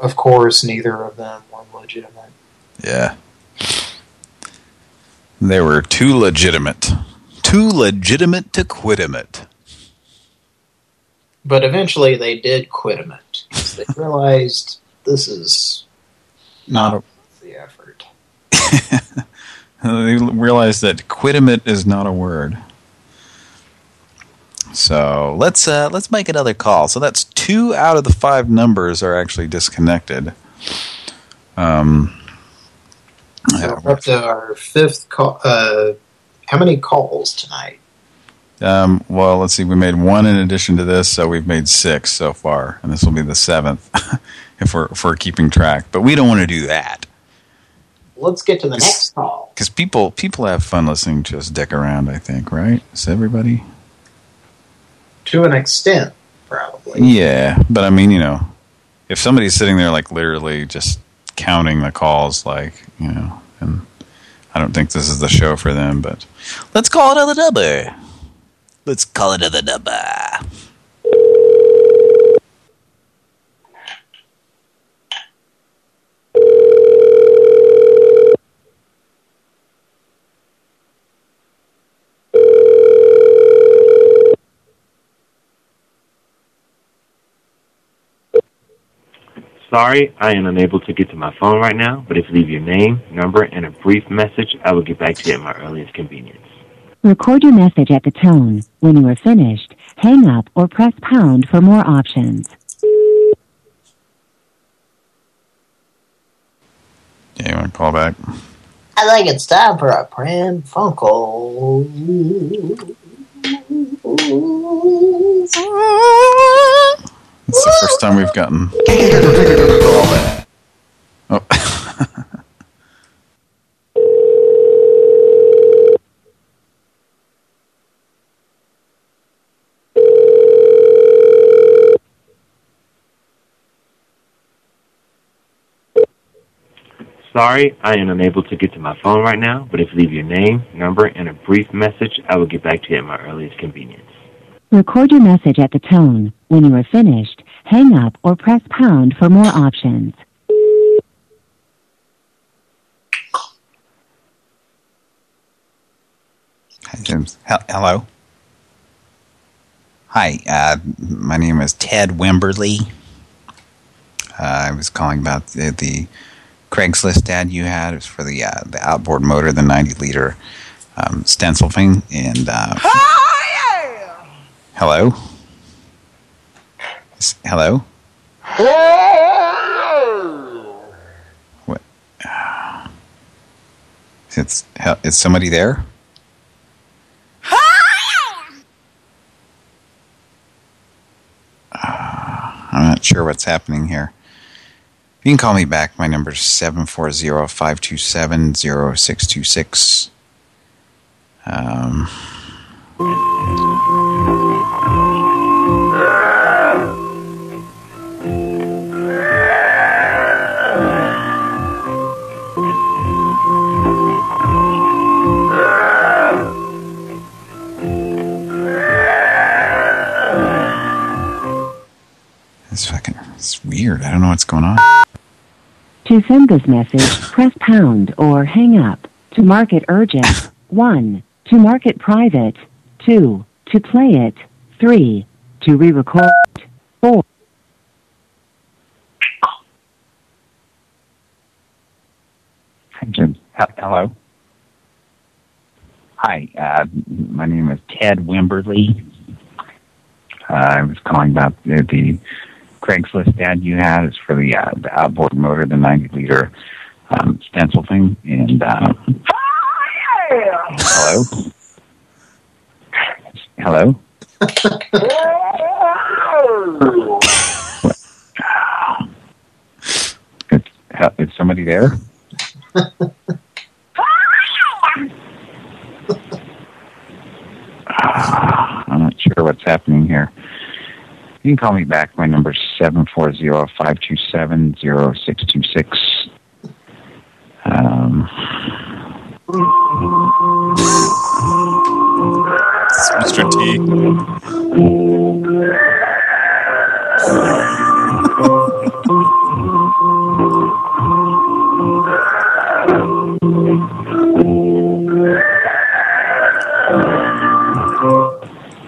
of course, neither of them were legitimate. yeah. They were too legitimate. Too legitimate to quitimate. But eventually, they did quit them it because they realized this is Not a. they realize that quitimate is not a word. So let's uh, let's make another call. So that's two out of the five numbers are actually disconnected. Um, So we're up to our fifth call. Uh, how many calls tonight? um, well, let's see. We made one in addition to this, so we've made six so far, and this will be the seventh if we're if we're keeping track. But we don't want to do that Let's get to the next call. because people people have fun listening to us dick around. I think, right? Is everybody? To an extent, probably. Yeah, but I mean, you know, if somebody's sitting there like literally just counting the calls, like, you know, and I don't think this is the show for them, but let's call it another number. Let's call it another number. Sorry, I am unable to get to my phone right now, but if you leave your name, number, and a brief message, I will get back to you at my earliest convenience. Record your message at the tone. When you are finished, hang up, or press pound for more options. Yeah, you want to call back? I think it's time for a Pran Funkel. It's the first time we've gotten Oh. Sorry, I am unable to get to my phone right now, but if you leave your name, number, and a brief message, I will get back to you at my earliest convenience. Record your message at the tone. When you are finished, hang up or press pound for more options. Hi, James. Hel- Hello. Hi, uh, my name is Ted Wimberly. Uh, I was calling about the, the Craigslist ad you had. It was for the uh, the outboard motor, the 90 liter um, stencil thing. And uh, hello, hello. What? It's is somebody there? I'm not sure what's happening here. You can call me back. My number is 740-527-0626. Um, it's weird. I don't know what's going on. To send this message, press pound or hang up. To mark it urgent, 1. To mark it private, 2. To play it, 3. To re-record, 4. Hi, Jim. Hello. Hi, uh, my name is Ted Wimberly. Uh, I was calling about the, the Craigslist ad you had. is for the, uh, the outboard motor, the 90 liter um, stencil thing. And uh, hello. Hello. Is, is somebody there? I'm not sure what's happening here. You can call me back. My number is 740-527-0626. Um, Mr. T.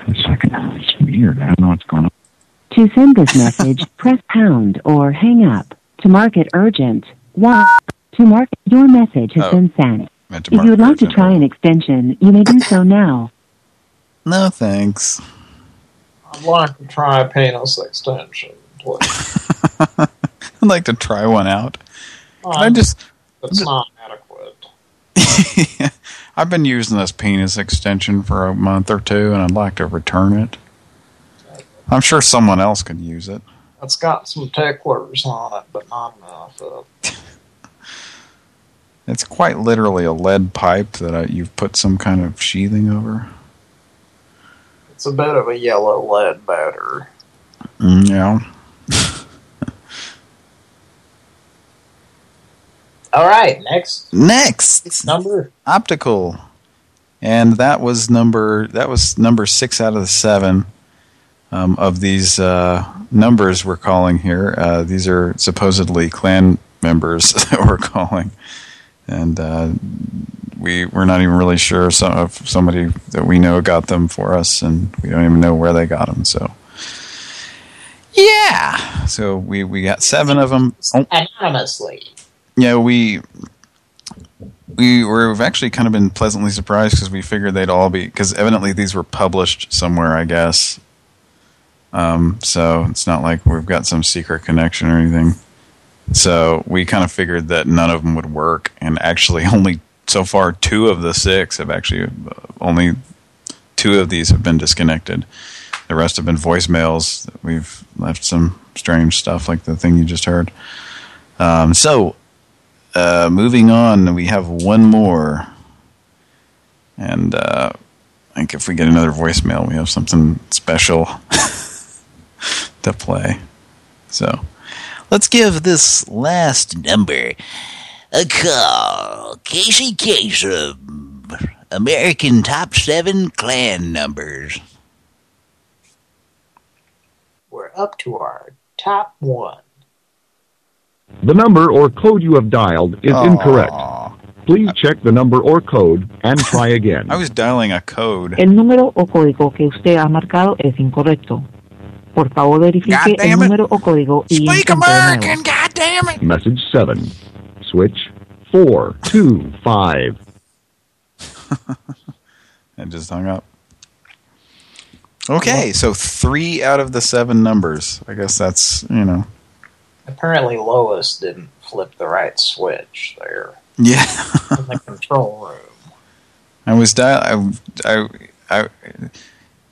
it's, fucking, it's weird. I don't know what's going on. To send this message, press pound or hang up. To mark it urgent, 1. To mark your message has Oh, been sent. If you would like to try an extension, you may do so now. No, thanks. I'd like to try a penis extension, please. I'd like to try one out. Can I just... It's not adequate. I've been using this penis extension for a month or two, and I'd like to return it. I'm sure someone else could use it. It's got some ticklers on it, but not enough of It's quite literally a lead pipe that I, you've put some kind of sheathing over. It's a bit of a yellow lead batter. Mm, yeah. All right, next Next number. optical, and that was number that was number six out of the seven um, of these uh, numbers we're calling here. Uh, these are supposedly Klan members that we're calling, and uh, we we're not even really sure some if somebody that we know got them for us, and we don't even know where they got them. So. Yeah, so we we got seven of them. Oh, Anonymously. yeah, we we were we've actually kind of been pleasantly surprised because we figured they'd all be because evidently these were published somewhere, I guess, Um, so it's not like we've got some secret connection or anything. So we kind of figured that none of them would work, and actually only so far two of the six have actually uh, only two of these have been disconnected. The rest have been voicemails. We've left some strange stuff like the thing you just heard. Um, so uh, moving on, we have one more, and uh, I think if we get another voicemail, we have something special to play. So Let's give this last number a call. Casey Kasem, American Top 7 Klan Numbers. We're up to our top one. The number or code you have dialed is incorrect. Please check the number or code and try again. I was dialing a code. El número o código que usted ha marcado es incorrecto. Por favor, verifique el número o código y Speak intente de nuevo. American, God damn it! Message 7. Switch 425. and just hung up. Okay, so three out of the seven numbers. I guess that's, you know. Apparently Lois didn't flip the right switch there Yeah. in the control room. I was dial I, I I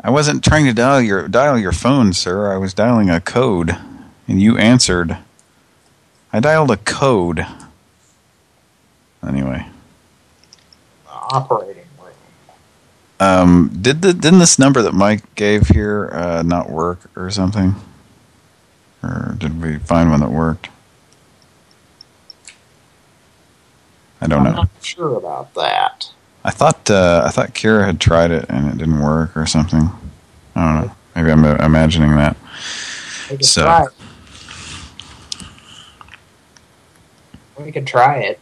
I wasn't trying to dial your dial your phone, sir. I was dialing a code and you answered. I dialed a code. Anyway. Operating room. Um did the didn't this number that Mike gave here uh not work or something? Or did we find one that worked? I don't I'm know. not sure about that. I thought uh, I thought Kira had tried it and it didn't work or something. I don't know. Maybe I'm uh, imagining that. We can So- try it. We could try it.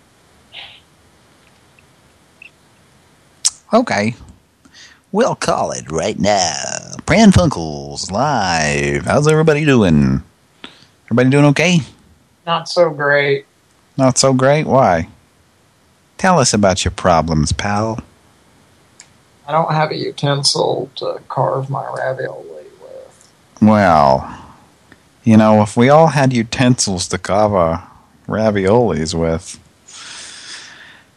Okay. We'll call it right now. Pran Funkels live. How's everybody doing? Everybody doing okay? Not so great. Not so great. Why? Tell us about your problems, pal. I don't have a utensil to carve my ravioli with. Well, you know, if we all had utensils to carve our raviolis with,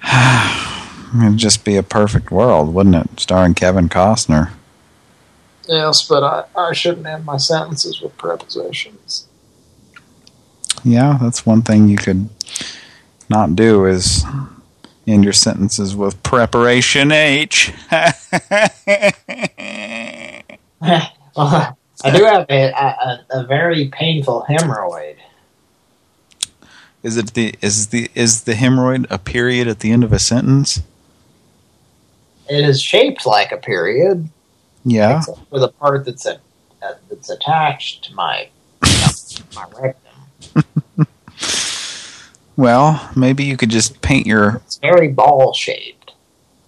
it'd just be a perfect world, wouldn't it? Starring Kevin Costner. Yes, but I, I shouldn't end my sentences with prepositions. Yeah, that's one thing you could not do is end your sentences with preparation H. well, I do have a, a, a very painful hemorrhoid. is it the is the is the hemorrhoid a period at the end of a sentence? It is shaped like a period, Yeah. except for the part that's a, uh, that's attached to my you know, my rectum. Well, maybe you could just paint your It's very ball shaped.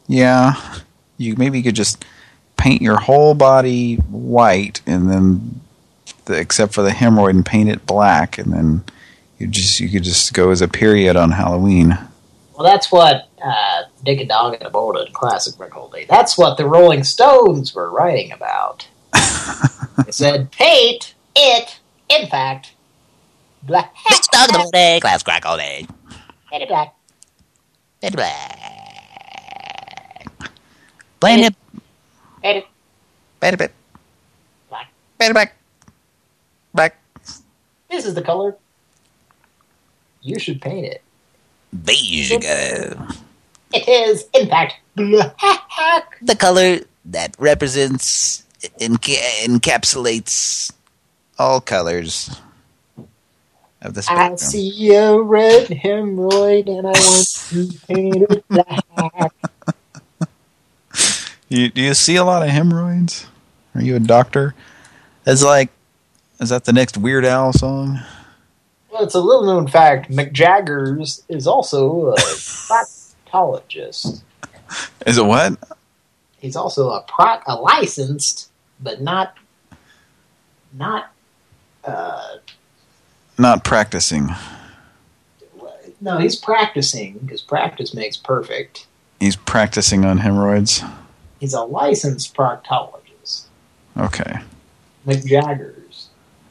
yeah. You maybe you could just paint your whole body white and then the, except for the hemorrhoid and paint it black and then you just you could just go as a period on Halloween. Well, that's what uh, Dick and Dog and a Boulder and Classic Record Day. That's what the Rolling Stones were writing about. they said, paint it, in fact, black. Let's talk about day, class crack all day. Paint black. Paint black. Paint it. Paint it Paint it. black. Paint it black. Black. This is the color. You should paint it. Beige go. It is, in fact, black. The color that represents, enca encapsulates all colors of the I spectrum. see a red hemorrhoid and I want to paint it black. You, do you see a lot of hemorrhoids? Are you a doctor? It's like, is that the next Weird Al song? Well, it's a little known fact. McJaggers is also a proctologist. Is it what? He's also a pro a licensed, but not not uh Not practicing. no, he's practicing because practice makes perfect. He's practicing on hemorrhoids. He's a licensed proctologist. Okay. McJaggers.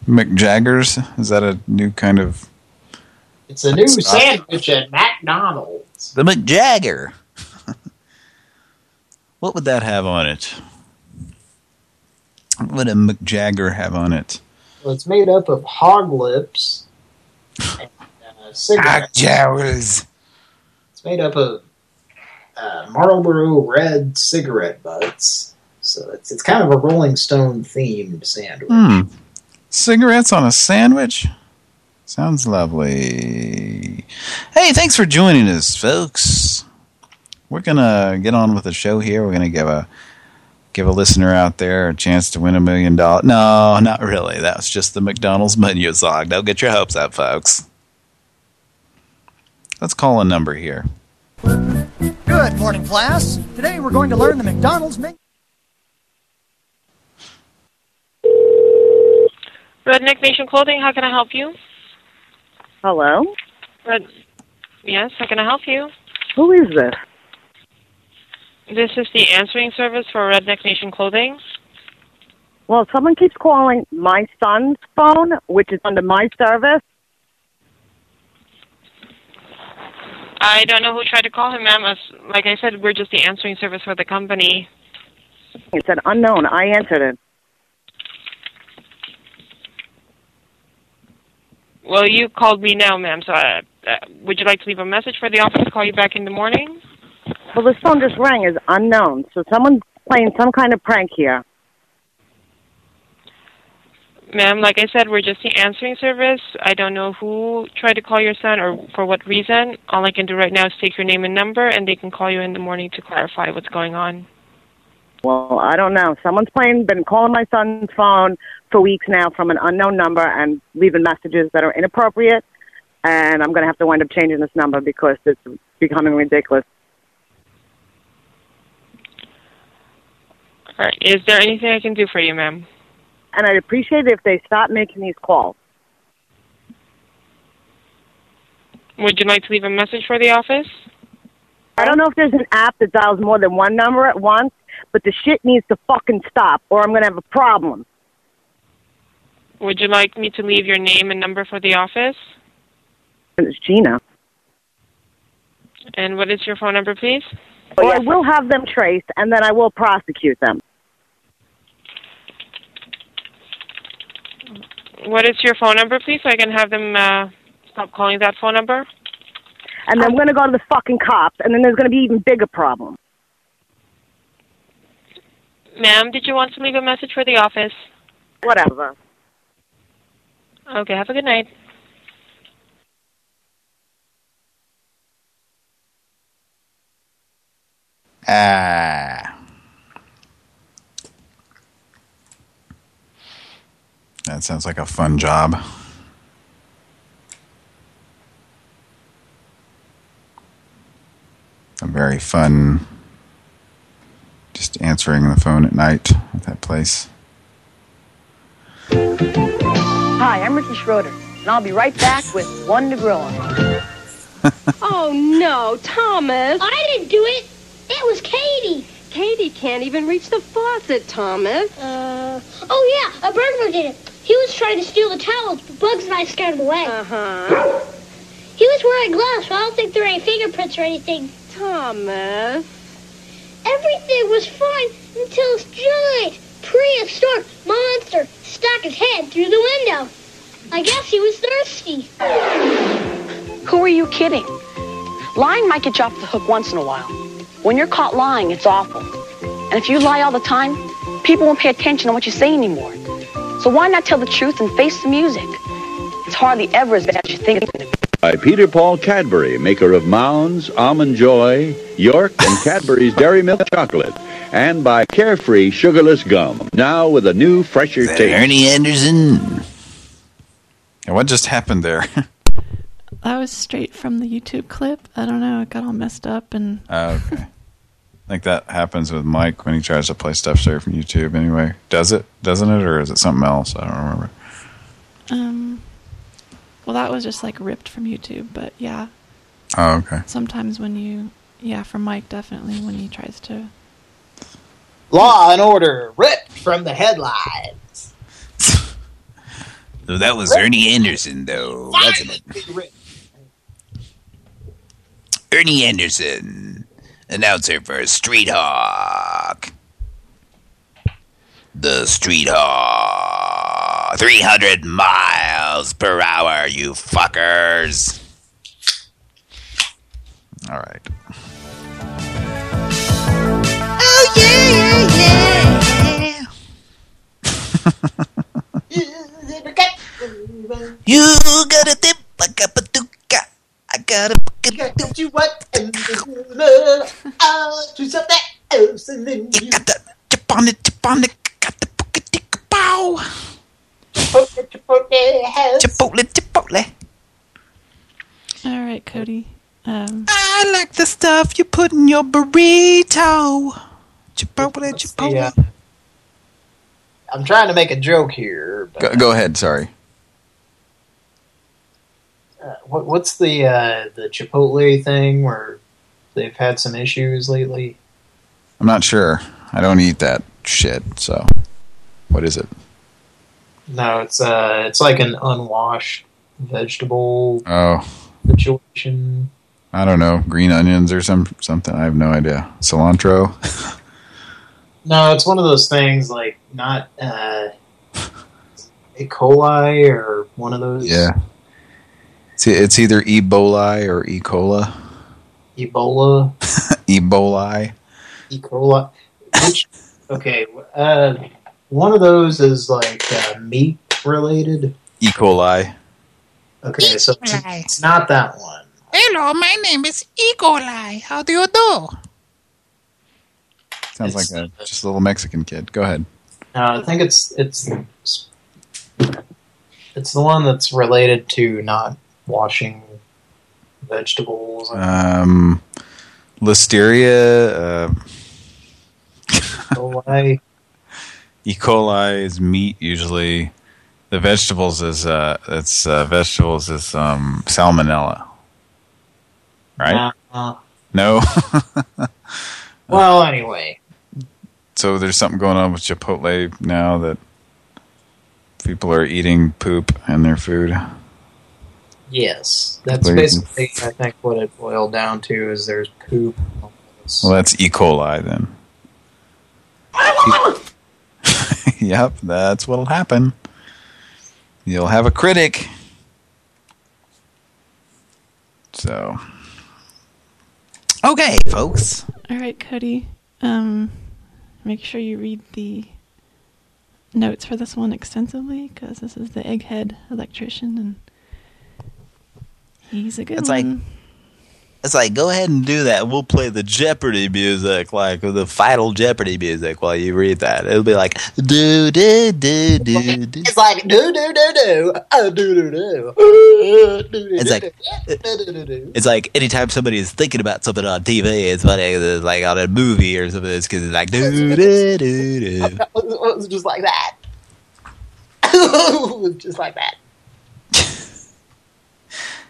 McJaggers? Is that a new kind of... It's a new Stop. sandwich at McDonald's. The McJagger. What would that have on it? What would a McJagger have on it? Well, it's made up of hog lips and uh, cigarettes. It's made up of uh, Marlboro Red cigarette butts. So it's it's kind of a Rolling Stone themed sandwich. Hmm. Cigarettes on a sandwich? Sounds lovely. Hey, thanks for joining us, folks. We're gonna get on with the show here. We're gonna give a give a listener out there a chance to win a million dollars. No, not really. That was just the McDonald's menu song. Don't get your hopes up, folks. Let's call a number here. Good morning, class. Today we're going to learn the McDonald's menu. Redneck Nation Clothing, how can I help you? Hello? Red Yes, how can I help you? Who is this? This is the answering service for Redneck Nation Clothing. Well, someone keeps calling my son's phone, which is under my service. I don't know who tried to call him, ma'am. Like I said, we're just the answering service for the company. It said unknown. I answered it. Well, you called me now, ma'am, so uh, uh, would you like to leave a message for the office to call you back in the morning? Well, this phone just rang as unknown, so someone's playing some kind of prank here. Ma'am, like I said, we're just the answering service. I don't know who tried to call your son or for what reason. All I can do right now is take your name and number, and they can call you in the morning to clarify what's going on. Well, I don't know. Someone's playing, been calling my son's phone for weeks now from an unknown number and leaving messages that are inappropriate. And I'm going to have to wind up changing this number because it's becoming ridiculous. All right. Is there anything I can do for you, ma'am? And I'd appreciate it if they stop making these calls. Would you like to leave a message for the office? I don't know if there's an app that dials more than one number at once, but the shit needs to fucking stop or I'm going to have a problem. Would you like me to leave your name and number for the office? It's Gina. And what is your phone number, please? Or I will have them traced and then I will prosecute them. What is your phone number, please, so I can have them uh, stop calling that phone number? And then I'm going to go to the fucking cops and then there's going to be even bigger problems. Ma'am, did you want to leave a message for the office? Whatever. Okay, have a good night. Ah. That sounds like a fun job. A very fun, just answering the phone at night at that place. Hi, I'm Ricky Schroder, and I'll be right back with one to grow on. Oh, no, Thomas. I didn't do it. It was Katie. Katie can't even reach the faucet, Thomas. Uh, oh yeah, a burglar did it. He was trying to steal the towels, but Bugs and I scared him away. Uh-huh. He was wearing gloves, so I don't think there are any fingerprints or anything. Thomas. Everything was fine until this giant prehistoric monster stuck his head through the window. I guess he was thirsty. Who are you kidding? Lying might get you off the hook once in a while. When you're caught lying, it's awful. And if you lie all the time, people won't pay attention to what you say anymore. So why not tell the truth and face the music? It's hardly ever as bad as you think it's going to be. By Peter Paul Cadbury, maker of Mounds, Almond Joy, York, and Cadbury's Dairy Milk Chocolate. And by Carefree Sugarless Gum, now with a new, fresher taste. Ernie Anderson. And what just happened there? That was straight from the YouTube clip. I don't know. It got all messed up and Oh, okay. I think that happens with Mike when he tries to play stuff straight from YouTube anyway. Does it? Doesn't it? Or is it something else? I don't remember. um. Well, that was just like ripped from YouTube, but yeah. Oh, okay. Sometimes when you, yeah, from Mike definitely when he tries to. Law and Order ripped from the headlines. So that was Ernie Anderson, though, wasn't it? Ernie Anderson, announcer for Street Hawk. The Street Hawk. 300 miles per hour, you fuckers. All right. Oh, yeah, yeah, yeah. You got a tip, I got a tuka. I got a Got you what? I'll do something else and then you got the chip on it, chip on it, got the pow. Chipotle, Chipotle has. Chipotle, Chipotle. All right, Cody. Um, I like the stuff you put in your burrito. Chipotle, Chipotle. Yeah. I'm trying to make a joke here. But, Go, go ahead. Sorry. Uh, what, what's the uh, the Chipotle thing where they've had some issues lately? I'm not sure. I don't eat that shit. So, what is it? No, it's uh, it's like an unwashed vegetable Oh, situation. I don't know. Green onions or some something. I have no idea. Cilantro. No, it's one of those things like not uh, E. coli or one of those. yeah. It's, it's either Ebola or E. cola. Ebola, Ebola. E. coli. Which, okay, uh, one of those is like uh, meat related. E. coli. Okay, so it's, it's not that one. Hello, my name is E. coli. How do you do? Sounds like a just a little Mexican kid. Go ahead. No, I think it's it's it's the one that's related to not washing vegetables. Um, Listeria. Uh, coli. E. coli is meat usually. The vegetables is uh, it's uh, vegetables is um, salmonella. Right? Uh, No. well, anyway, so there's something going on with Chipotle now that people are eating poop in their food. Yes, that's Please. basically I think what it boiled down to is there's poop. Well, that's E. coli then. yep, that's what'll happen. You'll have a critic. So, Okay, folks. all right, Cody. Um, make sure you read the notes for this one extensively because this is the egghead electrician and he's a good It's like- It's like, go ahead and do that. We'll play the Jeopardy music, like the final Jeopardy music while you read that. It'll be like, do, do, do, do, do. It's like do do do do oh, do do do. It's like, it's like anytime somebody is thinking about something on TV, it's funny, it's like on a movie or something, it's because it's like, do, do, do, do. It just like that. just like that.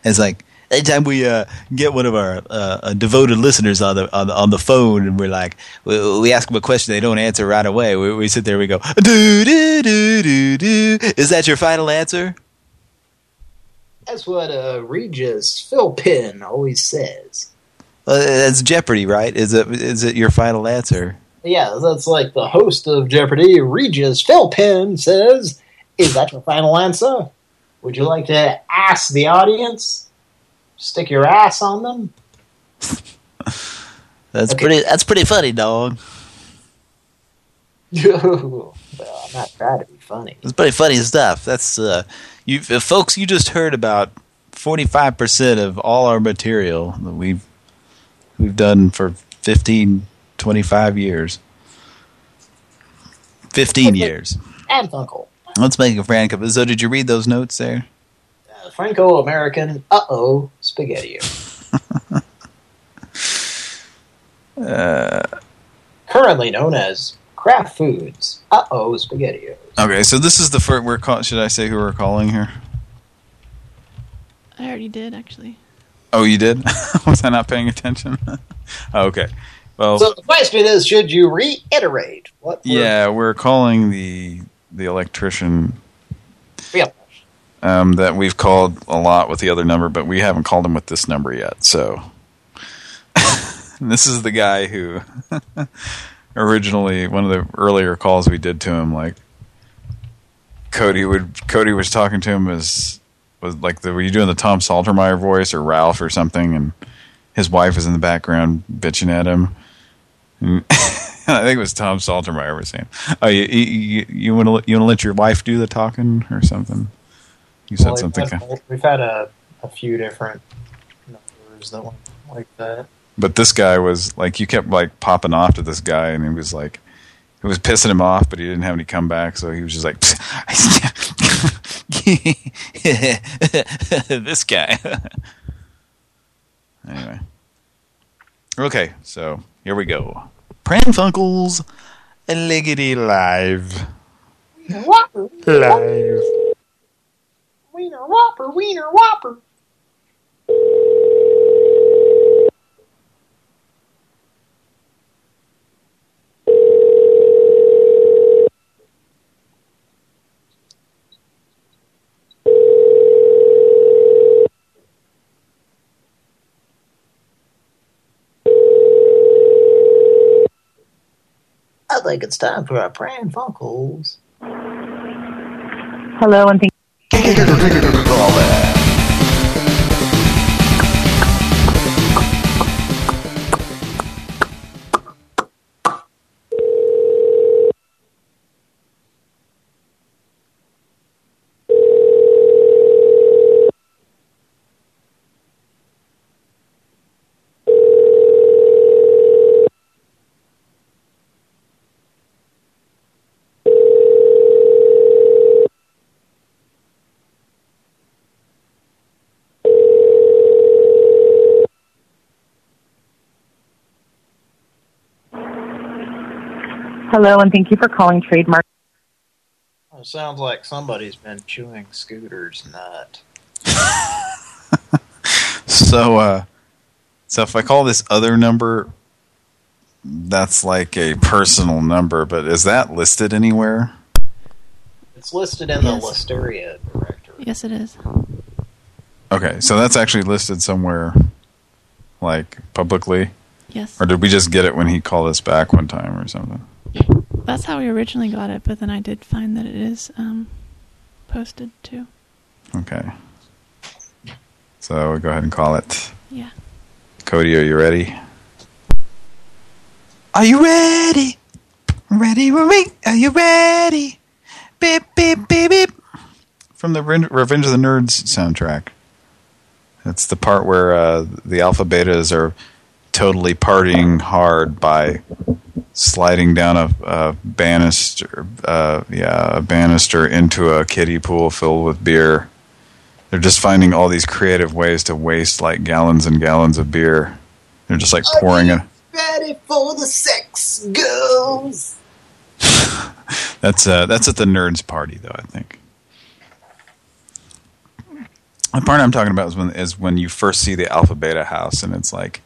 It's like anytime we uh, get one of our uh, uh, devoted listeners on the on the on the phone, and we're like, we, we ask them a question, they don't answer right away. We, we sit there, we go, do do do do do. Is that your final answer? That's what uh, Regis Philbin always says. Uh, that's Jeopardy, right? Is it is it your final answer? Yeah, that's like the host of Jeopardy, Regis Philbin, says, Is that your final answer? Would you like to ask the audience? Stick your ass on them? That's pretty. That's pretty funny, dog. well, I'm not trying to be funny. It's pretty funny stuff. That's uh, you uh, folks. You just heard about forty five percent of all our material that we've we've done for 15, 25 years. Fifteen years. And Funkel. Let's make a Franco. So, did you read those notes there? Uh, Franco-American, uh-oh, spaghetti. uh, Currently known as Kraft Foods, uh-oh, spaghetti. okay. So this is the first we're call. Should I say who we're calling here? I already did, actually. Oh, you did? Was I not paying attention? oh, okay. Well, So the question is, should you reiterate what we're yeah, we're calling the the electrician. Yeah. um, that we've called a lot with the other number, but we haven't called him with this number yet. So this is the guy who originally one of the earlier calls we did to him, like Cody would Cody was talking to him as was like the were you doing the Tom Saltermeyer voice or Ralph or something, and his wife was in the background bitching at him. I think it was Tom Saltermeyer was saying, "Oh, you you, you want to you want to let your wife do the talking or something?" You said Well, we've something. had- We've had a, a few different numbers that went like that. But this guy was like, you kept like popping off to this guy, and he was like, it was pissing him off, but he didn't have any comeback, so he was just like, this guy. anyway, okay, so here we go. Pran Funkels, Liggity Live, Whopper, live. wiener, whopper, wiener, whopper. I think it's time for our praying phone calls. Hello, and thank Hello, and thank you for calling Trademark. It sounds like somebody's been chewing Scooter's nut. So, uh, so if I call this other number, that's like a personal number, but is that listed anywhere? It's listed in Yes. the Listeria directory. Yes, it is. Okay, so that's actually listed somewhere, like publicly. Yes. Or did we just get it when he called us back one time or something? That's how we originally got it, but then I did find that it is um, posted too. Okay. So we'll go ahead and call it. Yeah. Cody, are you ready? Are you ready? Ready, ready? Are you ready? Beep, beep, beep, beep. From the Revenge of the Nerds soundtrack. That's the part where uh, the Alpha Betas are totally partying hard by sliding down a, a banister, uh, yeah, a banister into a kiddie pool filled with beer. They're just finding all these creative ways to waste like gallons and gallons of beer. They're just like pouring it. Ready for the sex, girls. That's uh, that's at the nerds party though. I think. The part I'm talking about is when is when you first see the Alpha Beta house, and it's like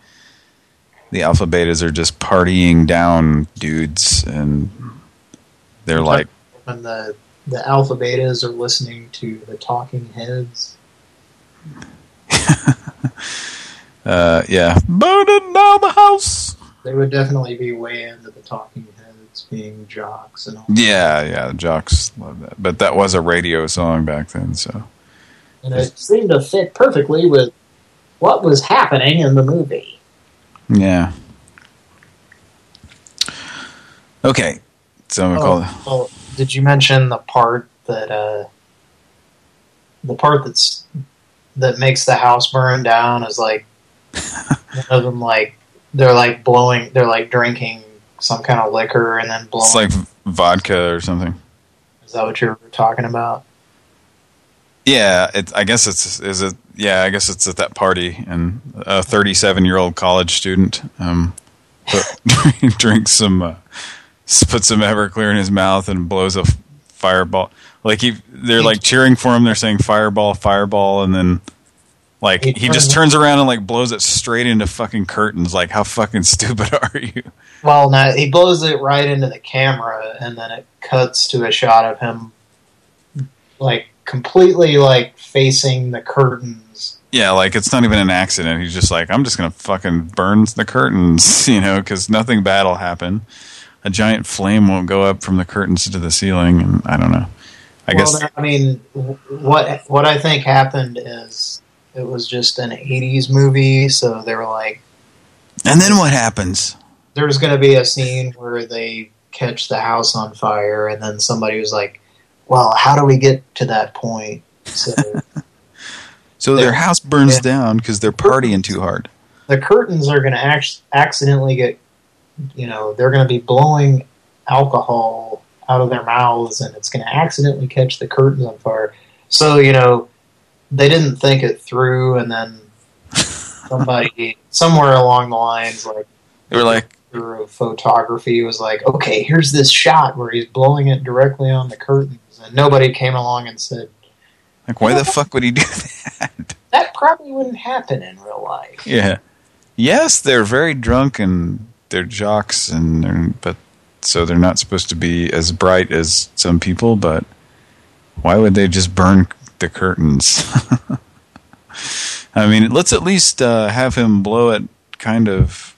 the Alpha Betas are just partying down dudes, and they're like, When the the alpha betas are listening to the Talking Heads. uh, yeah, burning down the house. They would definitely be way into the Talking Heads being jocks and all. Yeah, yeah, the jocks love that, but that was a radio song back then, so And it seemed to fit perfectly with what was happening in the movie. Yeah. Okay, so I'm gonna call. Oh, oh, did you mention the part that uh, the part that's that makes the house burn down is like one of them like they're like blowing they're like drinking some kind of liquor and then blowing It's like vodka or something. is that what you're talking about Yeah, it, I guess it's is it. Yeah, I guess it's at that party, and a 37 year old college student um, put, drinks some, uh, puts some Everclear in his mouth and blows a fireball. Like he, they're like cheering for him. They're saying fireball, fireball, and then like he just turns around and like blows it straight into fucking curtains. Like how fucking stupid are you? well no he blows it right into the camera and then it cuts to a shot of him like completely like facing the curtains. Yeah, like it's not even an accident. He's just like, I'm just gonna fucking burn the curtains, you know, because nothing bad will happen. A giant flame won't go up from the curtains to the ceiling, and I don't know. I well, guess I mean, what what I think happened is it was just an '80s movie, so they were like, And then what happens? there's going to be a scene where they catch the house on fire, and then somebody was like, "Well, how do we get to that point?" So So their house burns down because they're partying too hard. the curtains are going to accidentally get, you know, they're going to be blowing alcohol out of their mouths, and it's going to accidentally catch the curtains on fire. So you know, they didn't think it through, and then somebody somewhere along the lines, like They were like, of photography, was like, "Okay, here's this shot where he's blowing it directly on the curtains," and nobody came along and said like, why the fuck would he do that? that probably wouldn't happen in real life. Yeah. Yes, they're very drunk and they're jocks, and they're, but so they're not supposed to be as bright as some people. But why would they just burn the curtains? I mean, let's at least uh, have him blow it kind of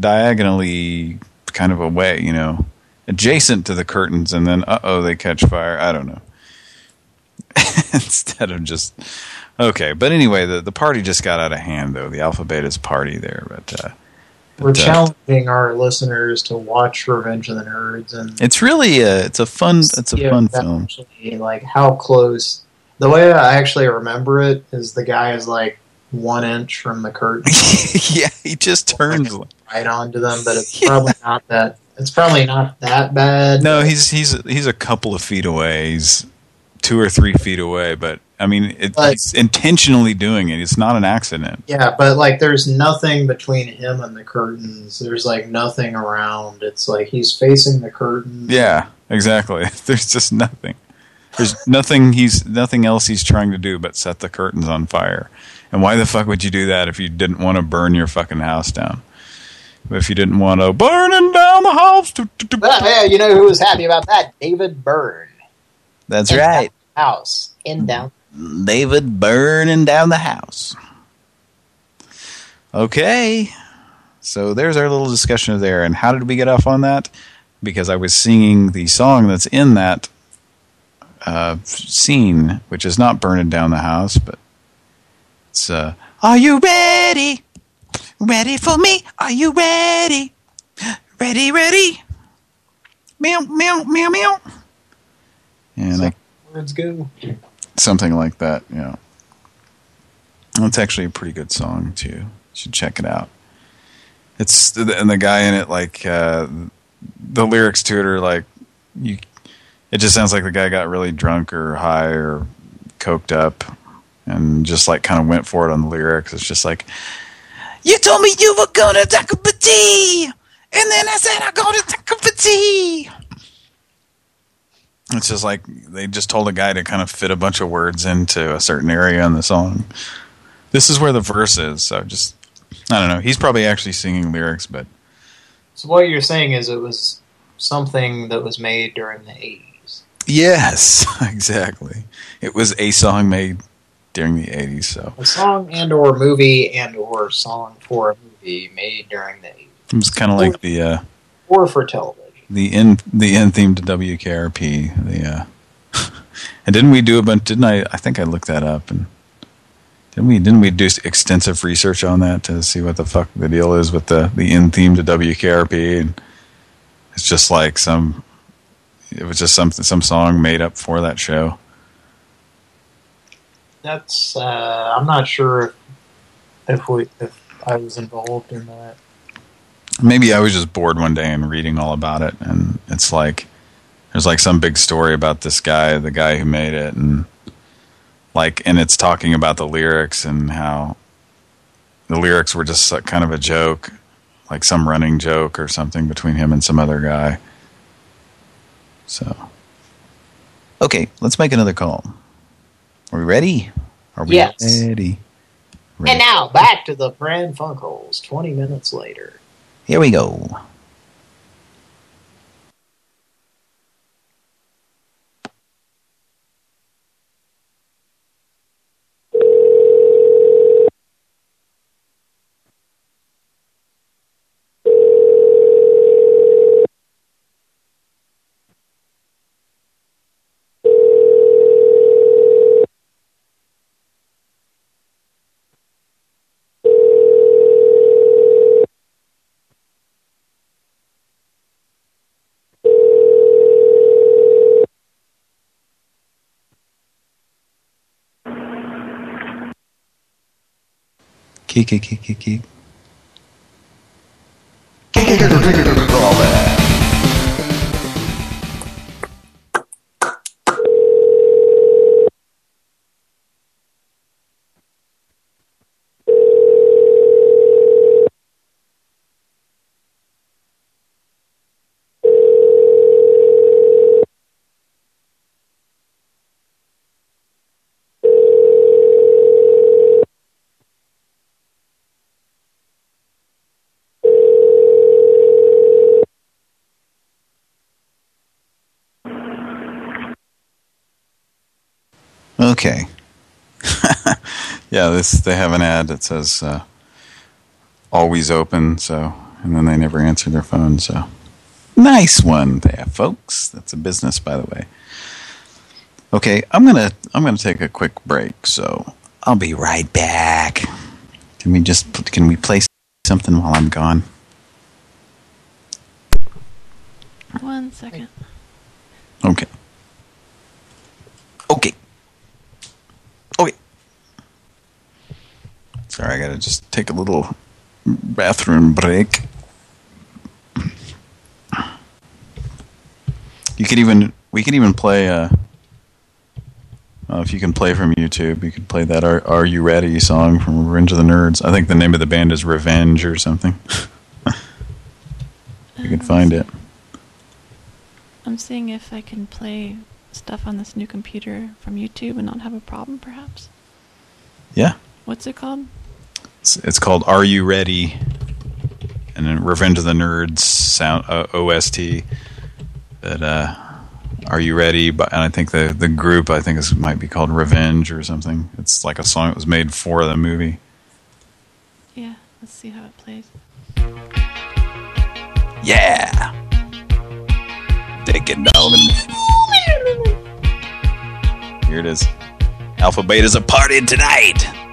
diagonally, kind of away, you know, adjacent to the curtains, and then uh oh, they catch fire. I don't know. Instead of just okay, but anyway, the the party just got out of hand though. The Alpha Beta's party there, but uh, We're but, uh, challenging our listeners to watch Revenge of the Nerds and It's really a it's a fun it's a fun film. actually, like how close. The way I actually remember it is the guy is like one inch from the curtain. yeah, he just turns right onto them, but it's probably not that. It's probably not that bad. No, he's he's he's a couple of feet away. He's two or three feet away, but I mean, it, he's intentionally doing it. It's not an accident. Yeah, but like there's nothing between him and the curtains. There's like nothing around. It's like he's facing the curtains. Yeah, exactly. There's just nothing. There's nothing he's nothing else he's trying to do but set the curtains on fire. And why the fuck would you do that if you didn't want to burn your fucking house down? If you didn't want to burning down the house. But, yeah, you know who was happy about that? David Byrne. That's In right. House in down. David burning down the house. Okay. So there's our little discussion there. And how did we get off on that? Because I was singing the song that's in that uh, scene, which is not burning down the house, but it's... Uh, Are you ready? Ready for me? Are you ready? Ready, ready? Meow, meow, meow, meow. and I Words go. something like that, know. It's actually a pretty good song too. You should check it out. It's and the guy in it, like uh, the lyrics to it are like you. It just sounds like the guy got really drunk or high or coked up, and just like kind of went for it on the lyrics. It's just like You told me you were gonna take a tea, and then I said I'm gonna take a tea. It's just like they just told a guy to kind of fit a bunch of words into a certain area in the song. This is where the verse is, so just I don't know. He's probably actually singing lyrics, but So what you're saying is it was something that was made during the 80s. yes, exactly. It was a song made during the 80s, so A song and or movie and or song for a movie made during the 80s. it was kind of like the uh, Or for television. The end the end theme to WKRP. The uh, and didn't we do a bunch? Didn't I? I think I looked that up and. Didn't we didn't we do extensive research on that to see what the fuck the deal is with the the end theme to WKRP? And it's just like some, it was just something some song made up for that show. That's uh, I'm not sure if, if we if I was involved in that. Maybe I was just bored one day and reading all about it, and it's like there's like some big story about this guy, the guy who made it, and like, and it's talking about the lyrics and how the lyrics were just like kind of a joke, like some running joke or something between him and some other guy. So, okay, let's make another call. Are we ready? Are we Yes. ready? And now back to the Pran Funkels. Twenty minutes later. Here we go. KKKKK。Okay. yeah, this they have an ad that says uh, always open, so and then they never answer their phone, so nice one there, folks. That's a business, by the way. Okay, I'm gonna I'm gonna take a quick break, so I'll be right back. Can we just can we play something while I'm gone? One second. Okay. Okay. Sorry, I gotta just take a little bathroom break. You could even, we could even play, uh, uh, if you can play from YouTube, you could play that Are, Are You Ready song from Revenge of the Nerds. I think the name of the band is Revenge or something. you can find it. I'm seeing if I can play stuff on this new computer from YouTube and not have a problem, perhaps. Yeah. What's it called? It's, it's called Are You Ready? And then Revenge of the Nerds sound uh, OST. That uh, Are You Ready? But and I think the the group I think is might be called Revenge or something. It's like a song that was made for the movie. Yeah, let's see how it plays. Yeah. Taking down Here it is. Alpha Beta's a party tonight.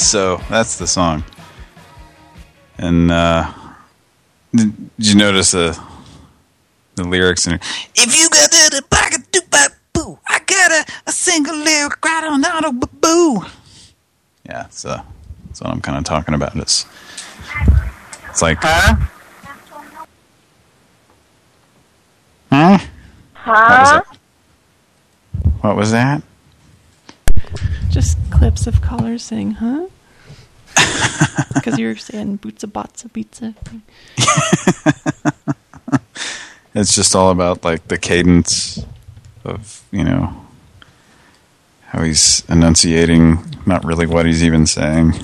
So that's the song. And uh, did, did you notice the the lyrics in it? If you got the pocket do uh, ba boo, I got a, a single lyric right on auto boo. Yeah, so that's what I'm kind of talking about. It's it's like Huh? Hmm? huh? Huh? What was that? Just clips of callers saying, huh? Because you were saying bootsa botsa pizza. It's just all about like the cadence of you know how he's enunciating, not really what he's even saying.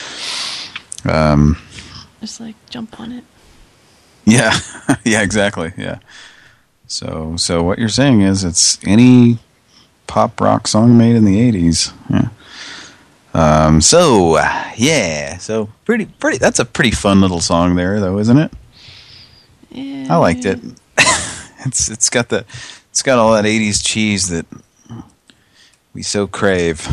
um, Just like jump on it. yeah, yeah, exactly, yeah. So, so what you're saying is it's any pop rock song made in the '80s. Yeah. Um. So, yeah. So pretty, pretty. That's a pretty fun little song there, though, isn't it? I liked it. it's it's got the it's got all that '80s cheese that we so crave.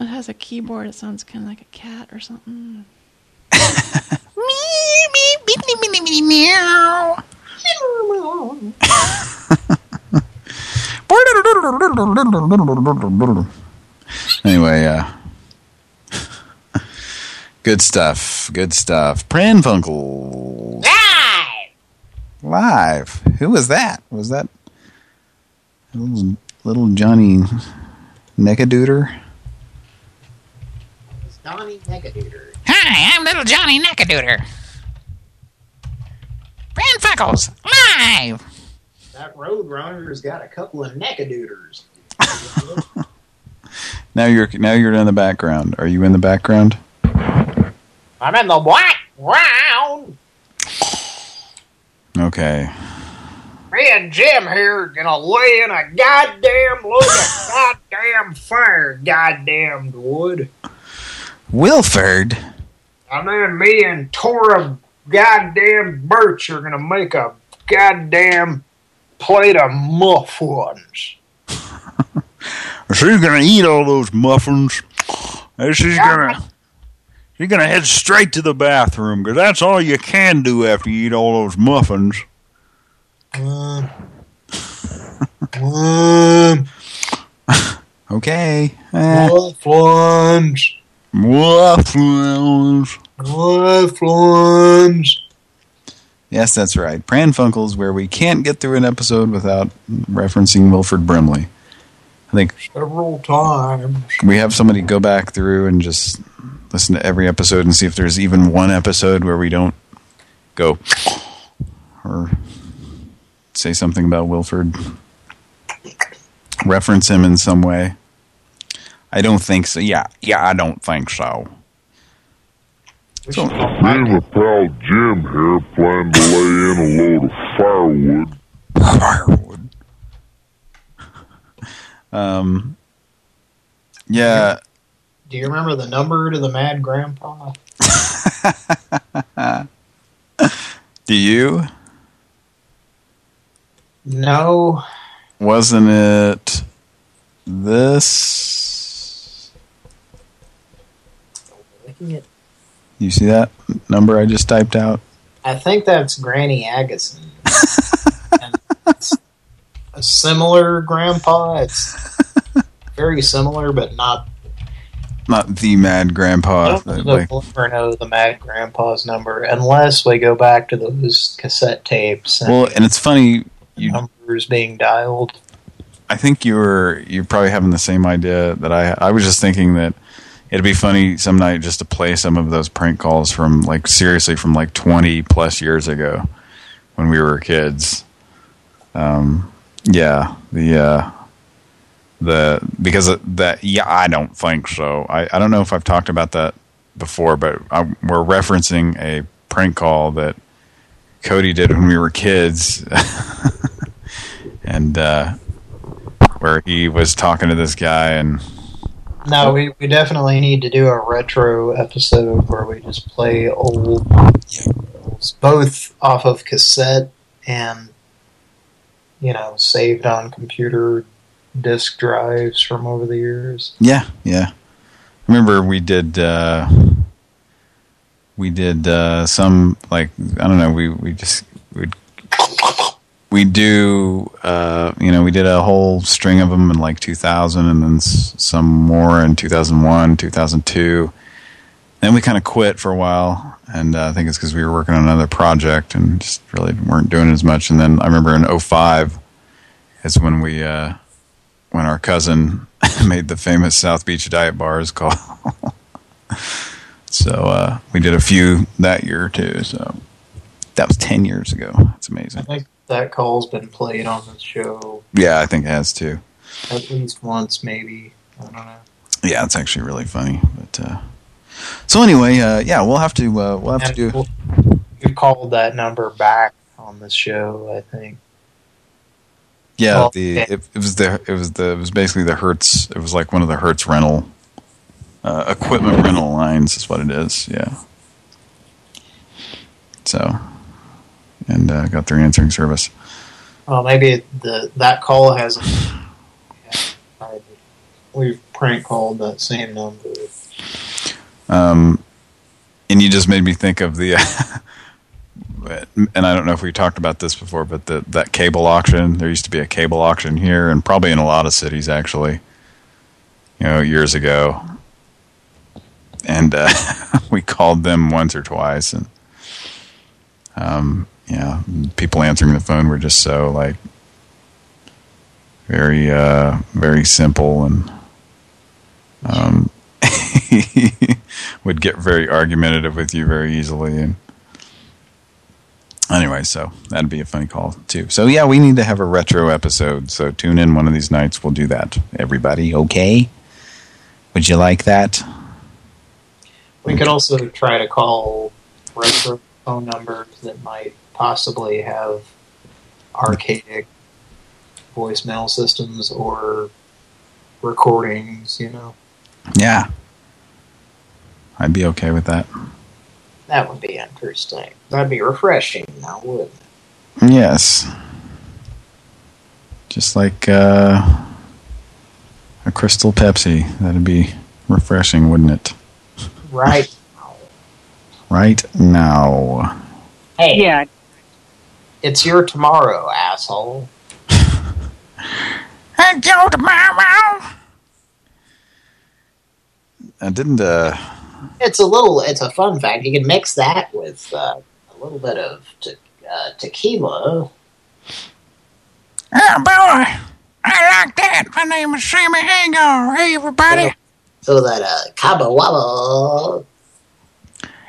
It has a keyboard. It sounds kind of like a cat or something. Meow. Anyway, uh, good stuff. Good stuff. Pran Funkel. Live. Who was that? Was that little, little Johnny Neckaduder? It's Donnie Neckaduder. Hi, I'm little Johnny Neckadooter. Brand Fuckles, live! That Roadrunner's got a couple of Neckaduders. Now you're now you're in the background. Are you in the background? I'm in the background. Okay. Me and Jim here are gonna lay in a goddamn load of goddamn fire, goddamn wood. Wilford. And then me and Thora goddamn Birch are gonna make a goddamn plate of muffins. She's gonna eat all those muffins. And she's gonna she's gonna head straight to the bathroom because that's all you can do after you eat all those muffins. Um, um, Okay. Eh. muffins, Muffins. muffins. Yes, that's right. Pran Funkels, where we can't get through an episode without referencing Wilford Brimley. I think Several times. we have somebody go back through and just listen to every episode and see if there's even one episode where we don't go or say something about Wilford. Reference him in some way. I don't think so. Yeah, yeah, I don't think so. So, Being a proud Jim here, plan to lay in a load of firewood. Firewood. Um. Yeah. Do you remember the number to the Mad Grandpa? Do you? No. Wasn't it this? Looking at- You see that number I just typed out? I think that's Granny Agassiz. a similar grandpa. It's very similar, but not. Not the Mad I Grandpa. know like, we'll know the Mad Grandpa's number unless we go back to those cassette tapes and well, and it's funny. You, numbers being dialed. I think you were you're probably having the same idea that I. I was just thinking that it'd be funny some night just to play some of those prank calls from like seriously from like 20 plus years ago when we were kids. Um, yeah, the uh, the because that. Yeah, I don't think so. I I don't know if I've talked about that before, but I, we're referencing a prank call that Cody did when we were kids, and uh, where he was talking to this guy and. No, we, we definitely need to do a retro episode where we just play old, both off of cassette and, you know, saved on computer disk drives from over the years. Yeah, yeah. Remember we did uh, we did uh, some like I don't know we we just we we do uh, you know we did a whole string of them in like 2000 and then some more in 2001 2002 then we kind of quit for a while and uh, I think it's because we were working on another project and just really weren't doing as much and then I remember in 05 is when we uh, when our cousin made the famous South Beach diet bars call. so uh, we did a few that year too. So that was 10 years ago. That's amazing. That call's been played on the show Yeah, I think it has too. at least once, maybe. I don't know. Yeah, it's actually really funny. But uh, so anyway, uh, yeah, we'll have to uh, we'll have to do. You called that number back on the show, I think. Yeah, Well, the it, it was the it was the it was basically the Hertz. It was like one of the Hertz rental uh, equipment rental lines. Is what it is. Yeah. So, and uh, got their answering service. Well, maybe the that call hasn't. yeah, We've prank called that same number. Um, and you just made me think of the, and I don't know if we talked about this before, but the that cable auction. There used to be a cable auction here, and probably in a lot of cities actually. You know, years ago, and uh, we called them once or twice, and um, yeah, people answering the phone were just so like very, uh, very simple and um, would get very argumentative with you very easily. And anyway, so that'd be a funny call too. So yeah, we need to have a retro episode. So tune in one of these nights. We'll do that. Everybody, okay? Would you like that? We could also try to call retro phone numbers that might possibly have archaic voicemail systems or recordings, you know. Yeah. I'd be okay with that. That would be interesting. That'd be refreshing now, wouldn't it? Yes. Just like uh, a Crystal Pepsi. That'd be refreshing, wouldn't it? Right. Right now. Hey. Yeah. It's your tomorrow, asshole. And go tomorrow. I didn't, uh, It's a little, it's a fun fact. You can mix that with uh, a little bit of te uh, tequila. Oh, boy. I like that. My name is Sammy Hagar. Hey, everybody. So that uh, Cabo Wabo.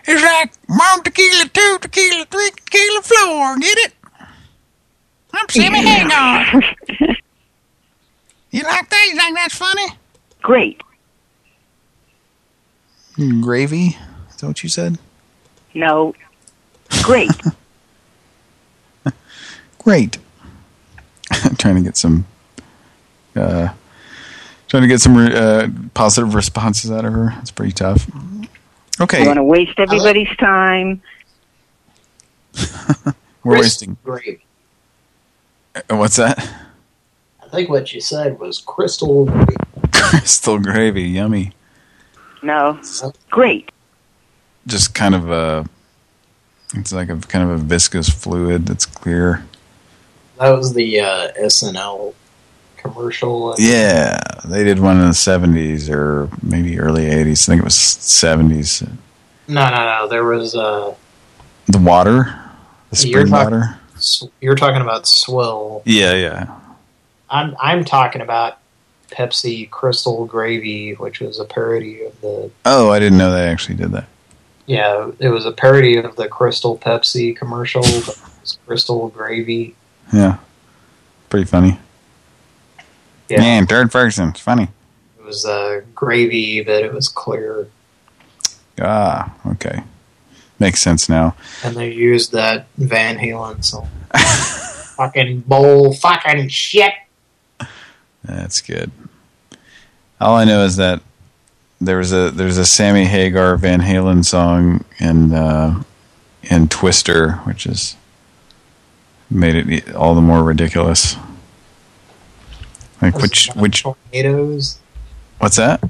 It's like one tequila, two tequila, three tequila, floor. Get it? I'm Sammy Hagar. you like that? You think that's funny? Great. Gravy? Is that what you said? No. Great. Great. trying to get some, uh, trying to get some uh, positive responses out of her. It's pretty tough. Okay. I want to waste everybody's time. We're wasting. Great. What's that? I think what you said was crystal. Crystal gravy, yummy. No. Great. Just kind of a, it's like a kind of a viscous fluid that's clear. That was the uh, SNL commercial. Yeah, they did one in the 70s or maybe early 80s. I think it was 70s. No, no, no. There was uh, The water? The You're spring talking- water? You're talking about Swill. Yeah, yeah. I'm I'm talking about Pepsi Crystal Gravy, which was a parody of the Oh, I didn't know they actually did that. yeah, it was a parody of the Crystal Pepsi commercial. but it was Crystal Gravy. Yeah. Pretty funny. Yeah. Man, third person. It's funny. It was uh, gravy, but it was clear, Ah, okay. Makes sense now. and they used that Van Halen song. fucking bowl, fucking shit. That's good. All I know is that there was a there's a Sammy Hagar Van Halen song in uh, in Twister, which is made it all the more ridiculous. Like which which tornadoes? what's that?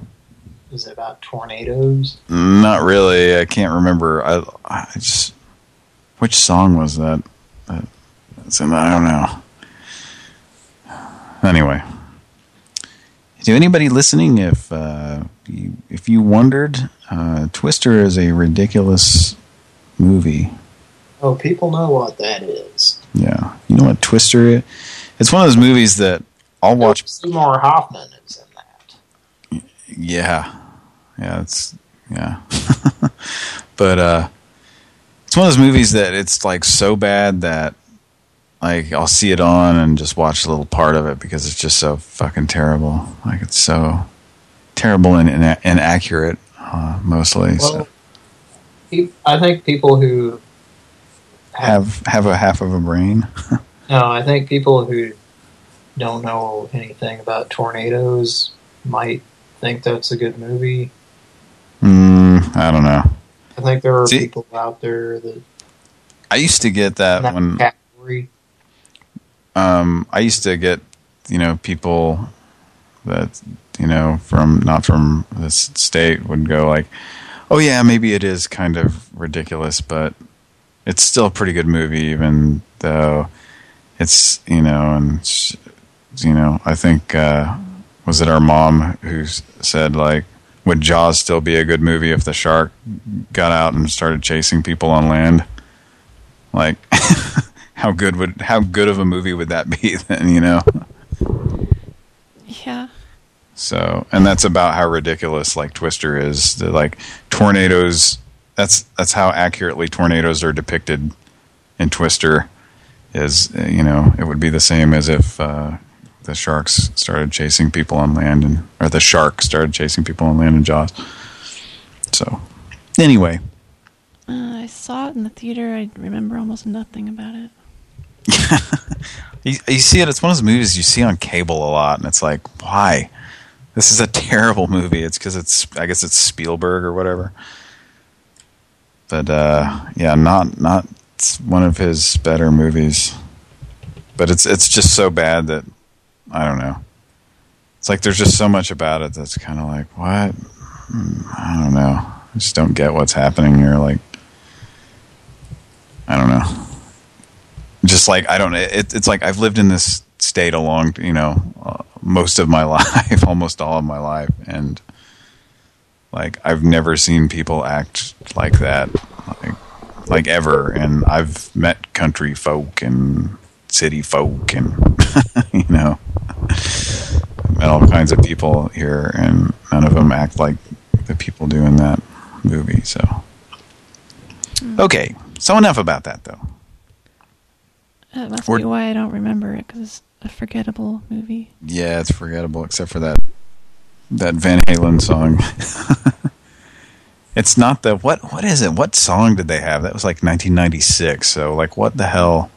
Is it about tornadoes? Not really. I can't remember. I I just which song was that? that that's in, I don't know. Anyway, to anybody listening, if uh, you, if you wondered, uh, Twister is a ridiculous movie. Oh, people know what that is. Yeah, you know what Twister is? It's one of those movies that I'll watch. Seymour Hoffman is. Yeah, yeah, it's yeah, but uh, it's one of those movies that it's like so bad that like I'll see it on and just watch a little part of it because it's just so fucking terrible. Like it's so terrible and ina inaccurate uh, mostly. Well, pe- I think people who have have a half of a brain. no, I think people who don't know anything about tornadoes might think that's a good movie. mm, I don't know. I think there are See- people out there that I used to get that that when category. um, I used to get, you know, people that, you know, from not from this state would go like, oh yeah, maybe it is kind of ridiculous, but it's still a pretty good movie, even though it's, you know, and, you know, I think, uh, was it our mom who said like, would Jaws still be a good movie if the shark got out and started chasing people on land? Like, how good would how good of a movie would that be then? You know. Yeah. So, and that's about how ridiculous like Twister is. The, like tornadoes. That's that's how accurately tornadoes are depicted in Twister. Is you know it would be the same as if uh, the sharks started chasing people on land and or the shark started chasing people on land in Jaws. So, anyway, Uh, I saw it in the theater. I remember almost nothing about it. You, you see it, it's one of those movies you see on cable a lot, and it's like, why? This is a terrible movie. It's because it's, I guess it's Spielberg or whatever. But, uh, yeah, not, not one of his better movies. But it's, it's just so bad that, I don't know. It's like there's just so much about it that's kind of like, what? I don't know. I just don't get what's happening here. Like, I don't know just like I don't it, it's like I've lived in this state a long you know uh, most of my life almost all of my life and like I've never seen people act like that like like ever and I've met country folk and city folk and you know met all kinds of people here and none of them act like the people do in that movie so hmm. okay so enough about that though That must Or- be why I don't remember it, because it's a forgettable movie. Yeah, it's forgettable except for that that Van Halen song. it's not the what what is it? What song did they have? That was like 1996. So like what the hell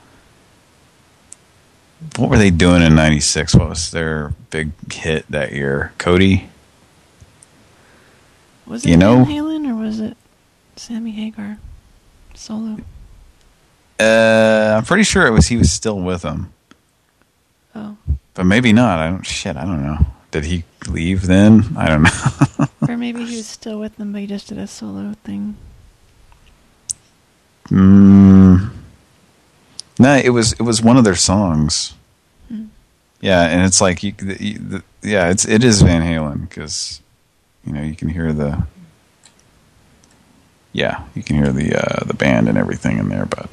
What were they doing in 96? What was their big hit that year? Cody? Was it You know- Van Halen or was it Sammy Hagar solo? Uh I'm pretty sure it was he was still with them. Oh. But maybe not. I don't shit, I don't know. Did he leave then? I don't know. or maybe he was still with them, but he just did a solo thing. Mm, no, it was it was one of their songs. Hmm. Yeah, and it's like you, the, the, yeah, it's it is Van Halen because you know you can hear the yeah you can hear the uh, the band and everything in there, but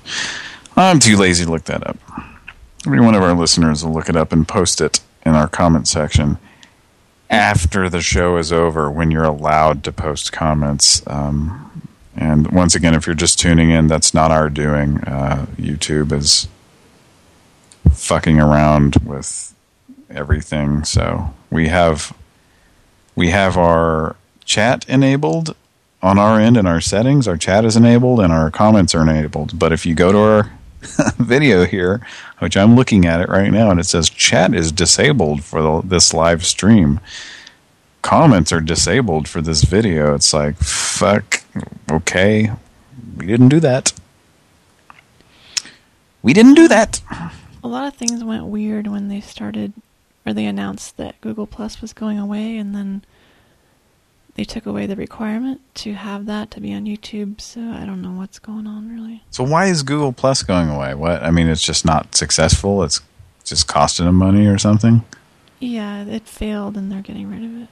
I'm too lazy to look that up. Every one of our listeners will look it up and post it in our comment section after the show is over when you're allowed to post comments. Um, and once again, if you're just tuning in, that's not our doing. Uh, YouTube is fucking around with everything. So we have we have our chat enabled on our end in our settings. Our chat is enabled and our comments are enabled. But if you go to our video here, which I'm looking at it right now, and it says chat is disabled for the, this live stream. Comments are disabled for this video. It's like, fuck, okay, we didn't do that. We didn't do that. A lot of things went weird when they started or they announced that Google Plus was going away, and then they took away the requirement to have that to be on YouTube. So I don't know what's going on really. So why is Google Plus going away? What I mean, it's just not successful. It's just costing them money or something. Yeah, it failed, and they're getting rid of it.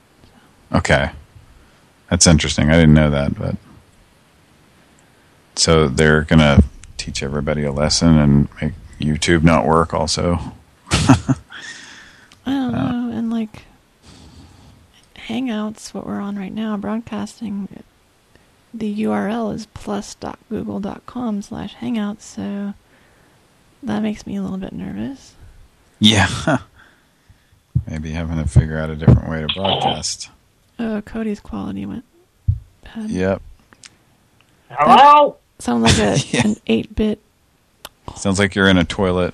Okay, that's interesting. I didn't know that, but so they're gonna teach everybody a lesson and make YouTube not work. Also, I don't uh, know, and like Hangouts, what we're on right now, broadcasting, the URL is plus.google.com slash hangouts, so that makes me a little bit nervous. yeah, maybe having to figure out a different way to broadcast. Oh, Cody's quality went bad. Yep, Hello? Sounds like a, an 8-bit. sounds like you're in a toilet.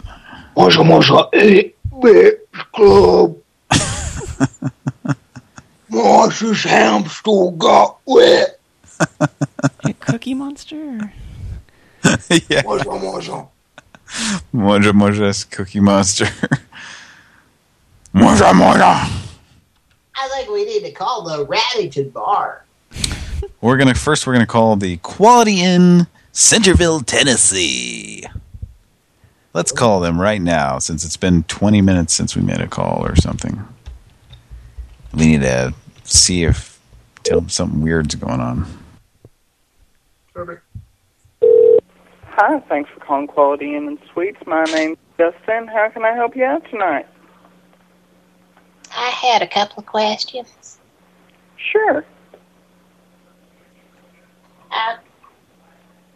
Moja Moja 8-Bit Club. Marsh's hamster got wet. A Cookie Monster? Or? yeah. Moja Moja. Moja Moja's Cookie Monster. Moja Moja. I think we need to call the Radington Bar. We're gonna first. We're gonna call the Quality Inn, Centerville, Tennessee. Let's call them right now, since it's been 20 minutes since we made a call or something. We need to see if tell them something weird's going on. Perfect. Hi, thanks for calling Quality Inn and Suites. My name's Justin. How can I help you out tonight? I had a couple of questions. Sure. Uh,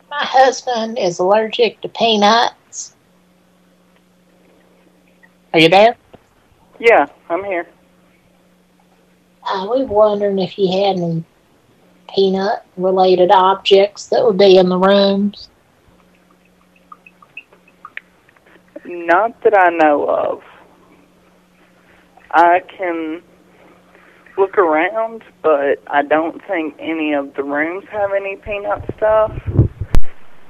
my husband is allergic to peanuts. Are you there? Yeah, I'm here. Uh, we were wondering if you had any peanut-related objects that would be in the rooms. Not that I know of. I can look around, but I don't think any of the rooms have any peanut stuff.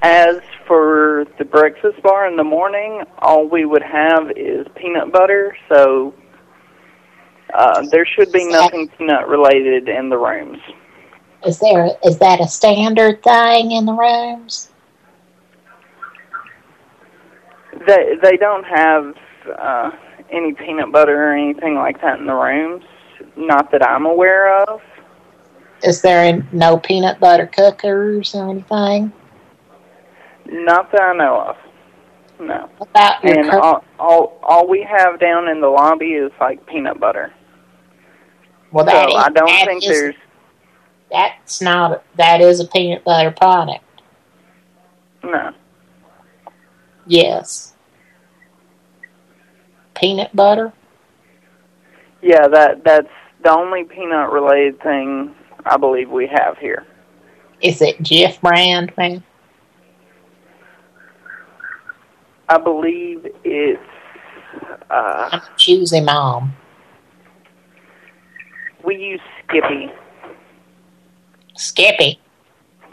As for the breakfast bar in the morning, all we would have is peanut butter, so uh, there should be nothing peanut related in the rooms. Is there is that a standard thing in the rooms? They they don't have uh, any peanut butter or anything like that in the rooms. Not that I'm aware of. Is there no peanut butter cookers or anything? Not that I know of. No. About And all, all all we have down in the lobby is like peanut butter. Well, so that is- I don't that think is- there's That's not. That is a peanut butter product. no. Yes. Peanut butter. Yeah, that that's the only peanut related thing I believe we have here. Is it Jif brand, man? I believe it's uh I'm choosy mom. we use Skippy. Skippy.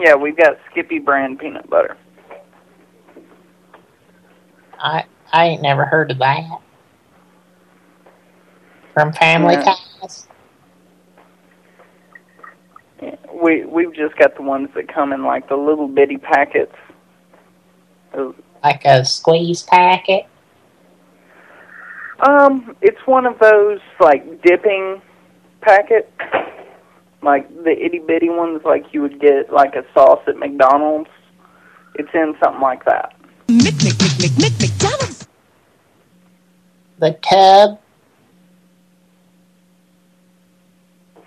Yeah, we've got Skippy brand peanut butter. I I ain't never heard of that. From Family Yeah. Ties. We we've just got the ones that come in like the little bitty packets. Like a squeeze packet. Um, it's one of those like dipping packet, like the itty bitty ones, like you would get like a sauce at McDonald's. It's in something like that. The tub.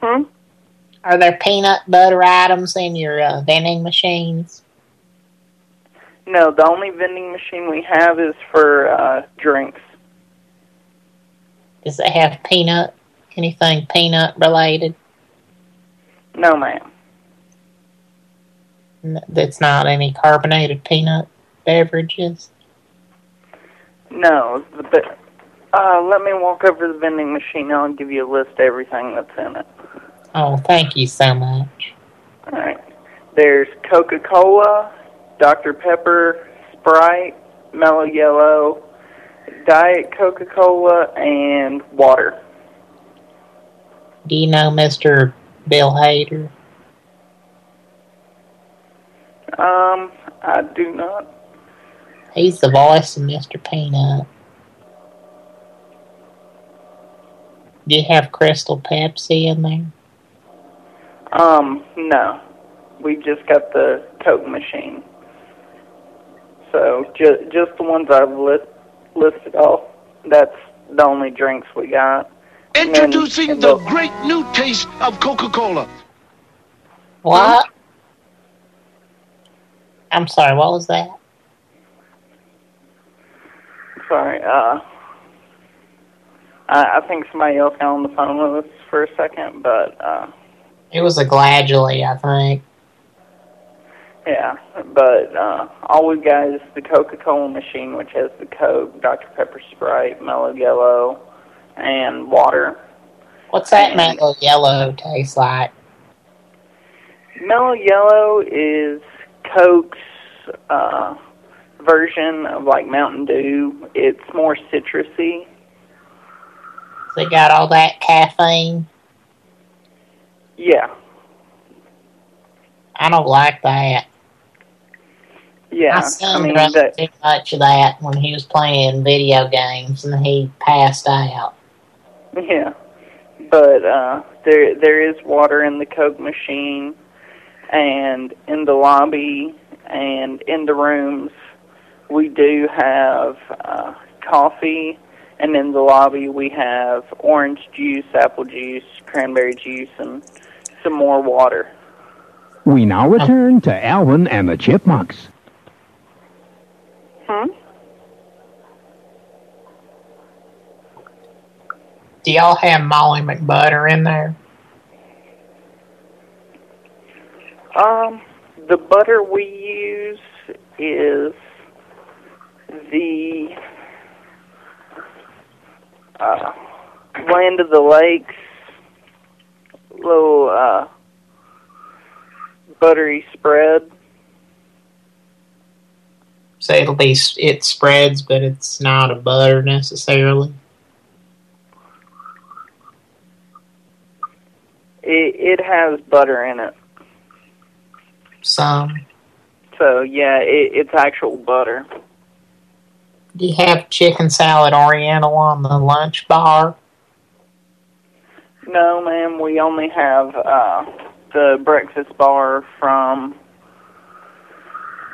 Hmm? Are there peanut butter items in your uh, vending machines? No, the only vending machine we have is for uh drinks. Does it have peanut, anything peanut related? No, ma'am. That's not any carbonated peanut beverages? No, but uh let me walk over to the vending machine and I'll give you a list of everything that's in it. Oh, thank you so much. All right. There's Coca-Cola, Dr. Pepper, Sprite, Mellow Yellow, Diet Coca-Cola and water. Do you know Mr. Bill Hader? Um, I do not. He's the voice of Mr. Peanut. Do you have Crystal Pepsi in there? Um, no. We just got the Coke machine. So ju just the ones I've list listed off. That's the only drinks we got. And then- Introducing and the great new taste of Coca-Cola. What? I'm sorry, what was that? Sorry, uh, I, I think somebody else got on the phone with us for a second, but, uh, It was a gradually, I think. Yeah, but, uh, all we've got is the Coca-Cola machine, which has the Coke, Dr. Pepper Sprite, Mellow Yellow, and water. What's that mellow yellow taste like? Mellow Yellow is Coke's, uh, version of, like, Mountain Dew. It's more citrusy. They got all that caffeine? Yeah, I don't like that. Yeah. My I son mean, drank that, too much of that when he was playing video games and he passed out. Yeah, but uh, there there is water in the Coke machine, and in the lobby and in the rooms, we do have uh, coffee, and in the lobby we have orange juice, apple juice, cranberry juice, and some more water. We now return to Alvin and the Chipmunks. Hmm. Do y'all have Molly McButter in there? Um, the butter we use is the uh, Land of the Lakes little uh, buttery spread. So it'll be, it spreads, but it's not a butter necessarily. It, it has butter in it, Some. so yeah, it, it's actual butter. Do you have chicken salad oriental on the lunch bar? No, ma'am, we only have uh, the breakfast bar from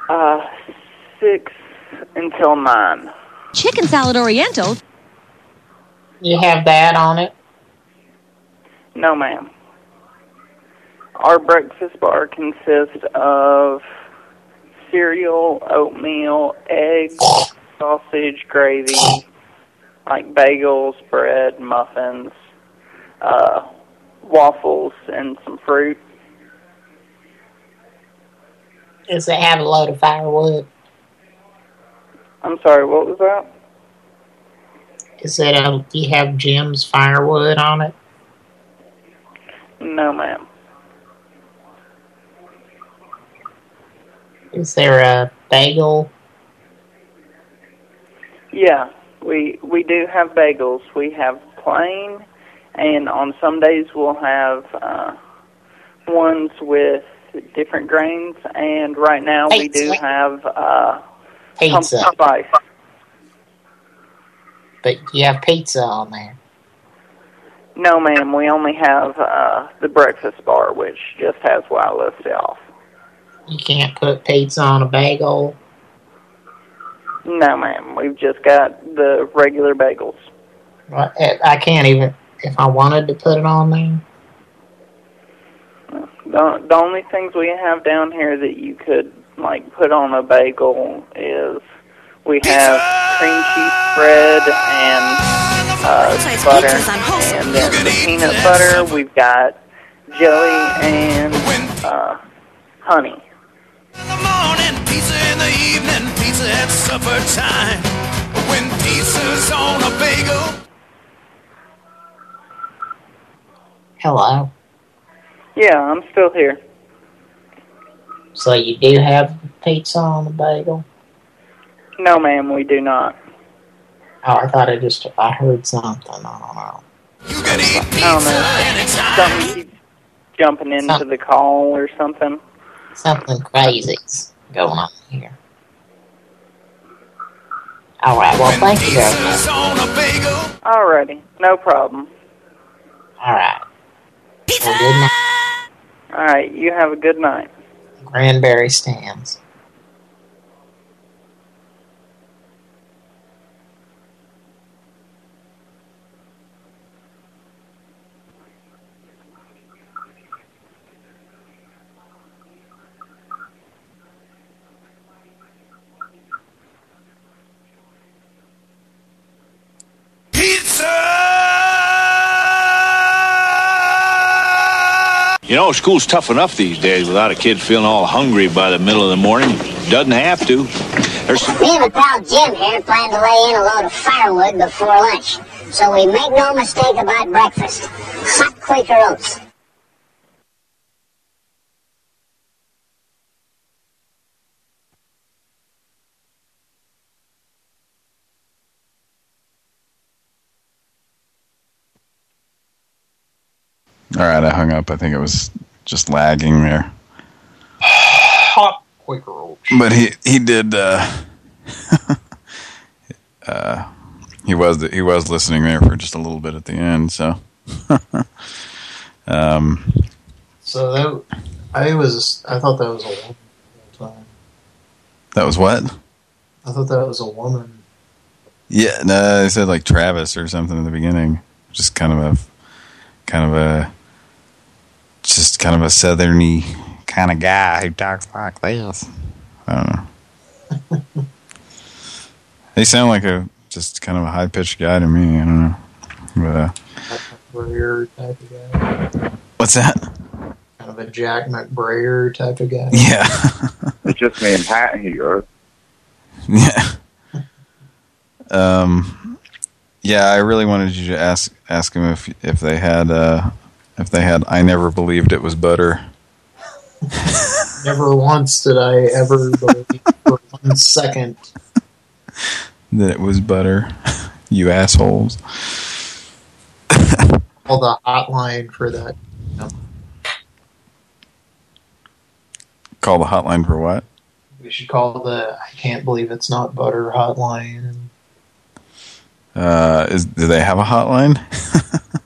uh, six until nine. Chicken salad Oriental. You have that on it? No, ma'am. Our breakfast bar consists of cereal, oatmeal, eggs, sausage, gravy, like bagels, bread, muffins, uh, waffles, and some fruit. Does it have a load of firewood? I'm sorry, what was that? Is it a, do you have Jim's firewood on it? No, ma'am. Is there a bagel? Yeah, we we do have bagels. We have plain, and on some days we'll have uh, ones with different grains. And right now we do have uh, Pizza. spice. But you have pizza on there. No, ma'am. We only have uh, the breakfast bar, which just has what I listed off. You can't put pizza on a bagel. No, ma'am. We've just got the regular bagels. I can't even, if I wanted to put it on there. The, the only things we have down here that you could like put on a bagel is we have cream cheese spread and uh, butter, and then the peanut butter. We've got jelly and uh, honey. Pizza in the evening, pizza at supper time. When pizza's on a bagel. Hello. Yeah, I'm still here. So you do have pizza on the bagel? No, ma'am, we do not. Oh, I thought I just I heard something. I don't know. I don't know. Something keeps jumping into the call or something. Something crazy's going on here. All right. Well, thank you very much. Alrighty, no problem. All right. Well, good night. Alright, you have a good night. Granberry stands. You know, school's tough enough these days without a kid feeling all hungry by the middle of the morning. Doesn't have to. There's Me and pal Jim here plan to lay in a load of firewood before lunch, so we make no mistake about breakfast. Hot Quaker oats. All right, I hung up. I think it was just lagging there. Hot Quaker oats. But he he did. Uh, uh, he was he was listening there for just a little bit at the end. So, um, So that I was I thought that was a woman time. that was what? I thought that was a woman. Yeah, no, they said like Travis or something in the beginning. Just kind of a, kind of a, just kind of a southerny kind of guy who talks like this. I don't know. they sound like a just kind of a high pitched guy to me. I don't know. But, uh, McBrayer type of guy. what's that? Kind of a Jack McBrayer type of guy. Yeah. It's just me and Pat here. Yeah. Um. Yeah, I really wanted you to ask ask him if if they had uh if they had I never believed it was butter. Never once did I ever believe for one second. That it was butter. you assholes. Call the hotline for that. Call the hotline for what? We should call the I can't believe it's not butter hotline. Uh, is do they have a hotline?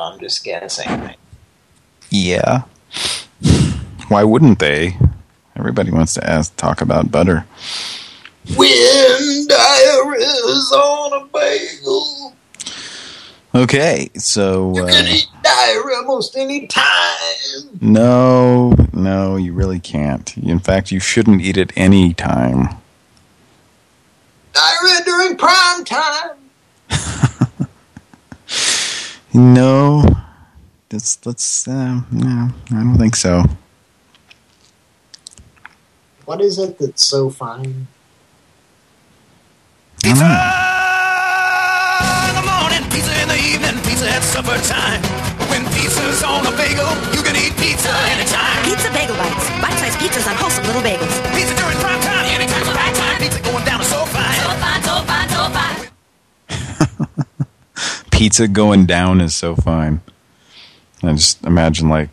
I'm just guessing. yeah. Why wouldn't they? Everybody wants to ask talk about butter. When diarrhea's on a bagel, Okay, so you uh, can eat diarrhea almost any time. no, no, you really can't. In fact, you shouldn't eat it any time. Diarrhea during prime time. No, let's let's. Uh, no, I don't think so. What is it that's so fine? I in the morning, pizza in the evening, pizza at supper time. When pizza's on a bagel, you can eat pizza anytime. Pizza Bagel Bites. Bite-sized pizzas on wholesome little bagels. Pizza going down is so fine. I just imagine like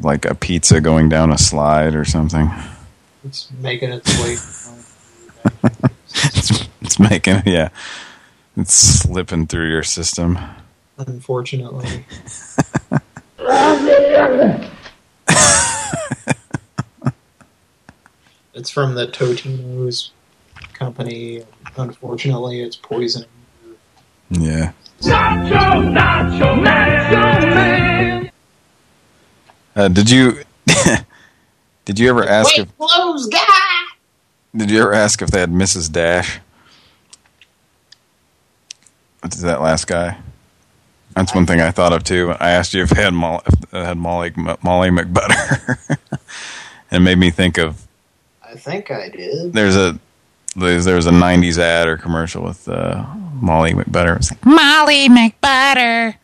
like a pizza going down a slide or something. It's making its way. It's, it's making yeah, it's slipping through your system. Unfortunately. it's from the Totino's company. Unfortunately, it's poison. Yeah. Nacho, nacho, nacho man. Uh, did you did you ever ask if clothes guy. did you ever ask if they had Mrs. Dash? What's that last guy? That's one thing I thought of too. I asked you if they had Molly, if had Molly Molly McButter, and it made me think of I think I did. there's a there's there was a '90s ad or commercial with uh, Molly McButter. It was like, Molly McButter.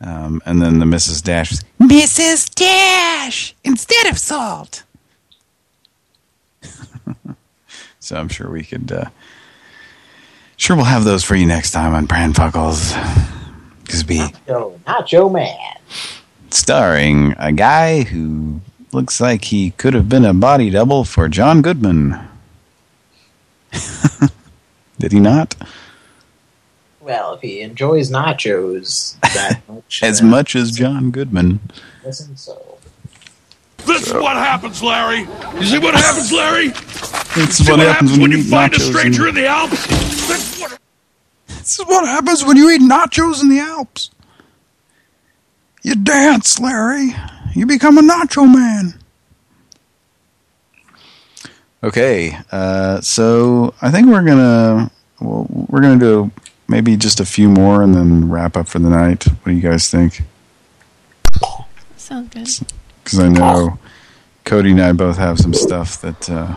um, and then the Mrs. Dash was, Mrs. Dash instead of salt. so I'm sure we could uh, Sure, we'll have those for you next time on Pran Funkels. Because be Yo, Nacho Man. starring a guy who looks like he could have been a body double for John Goodman. Did he not? Well, if he enjoys nachos that much, As then much as John Goodman. listen so. This is what happens, Larry. You see what happens, Larry? This is what happens when you you find a stranger in the Alps? This is what This is what happens when you eat nachos in the Alps. You dance, Larry. You become a nacho man. Okay, uh, so I think we're gonna well, we're gonna do maybe just a few more and then wrap up for the night. What do you guys think? Sounds good. Because I know Cody and I both have some stuff that uh,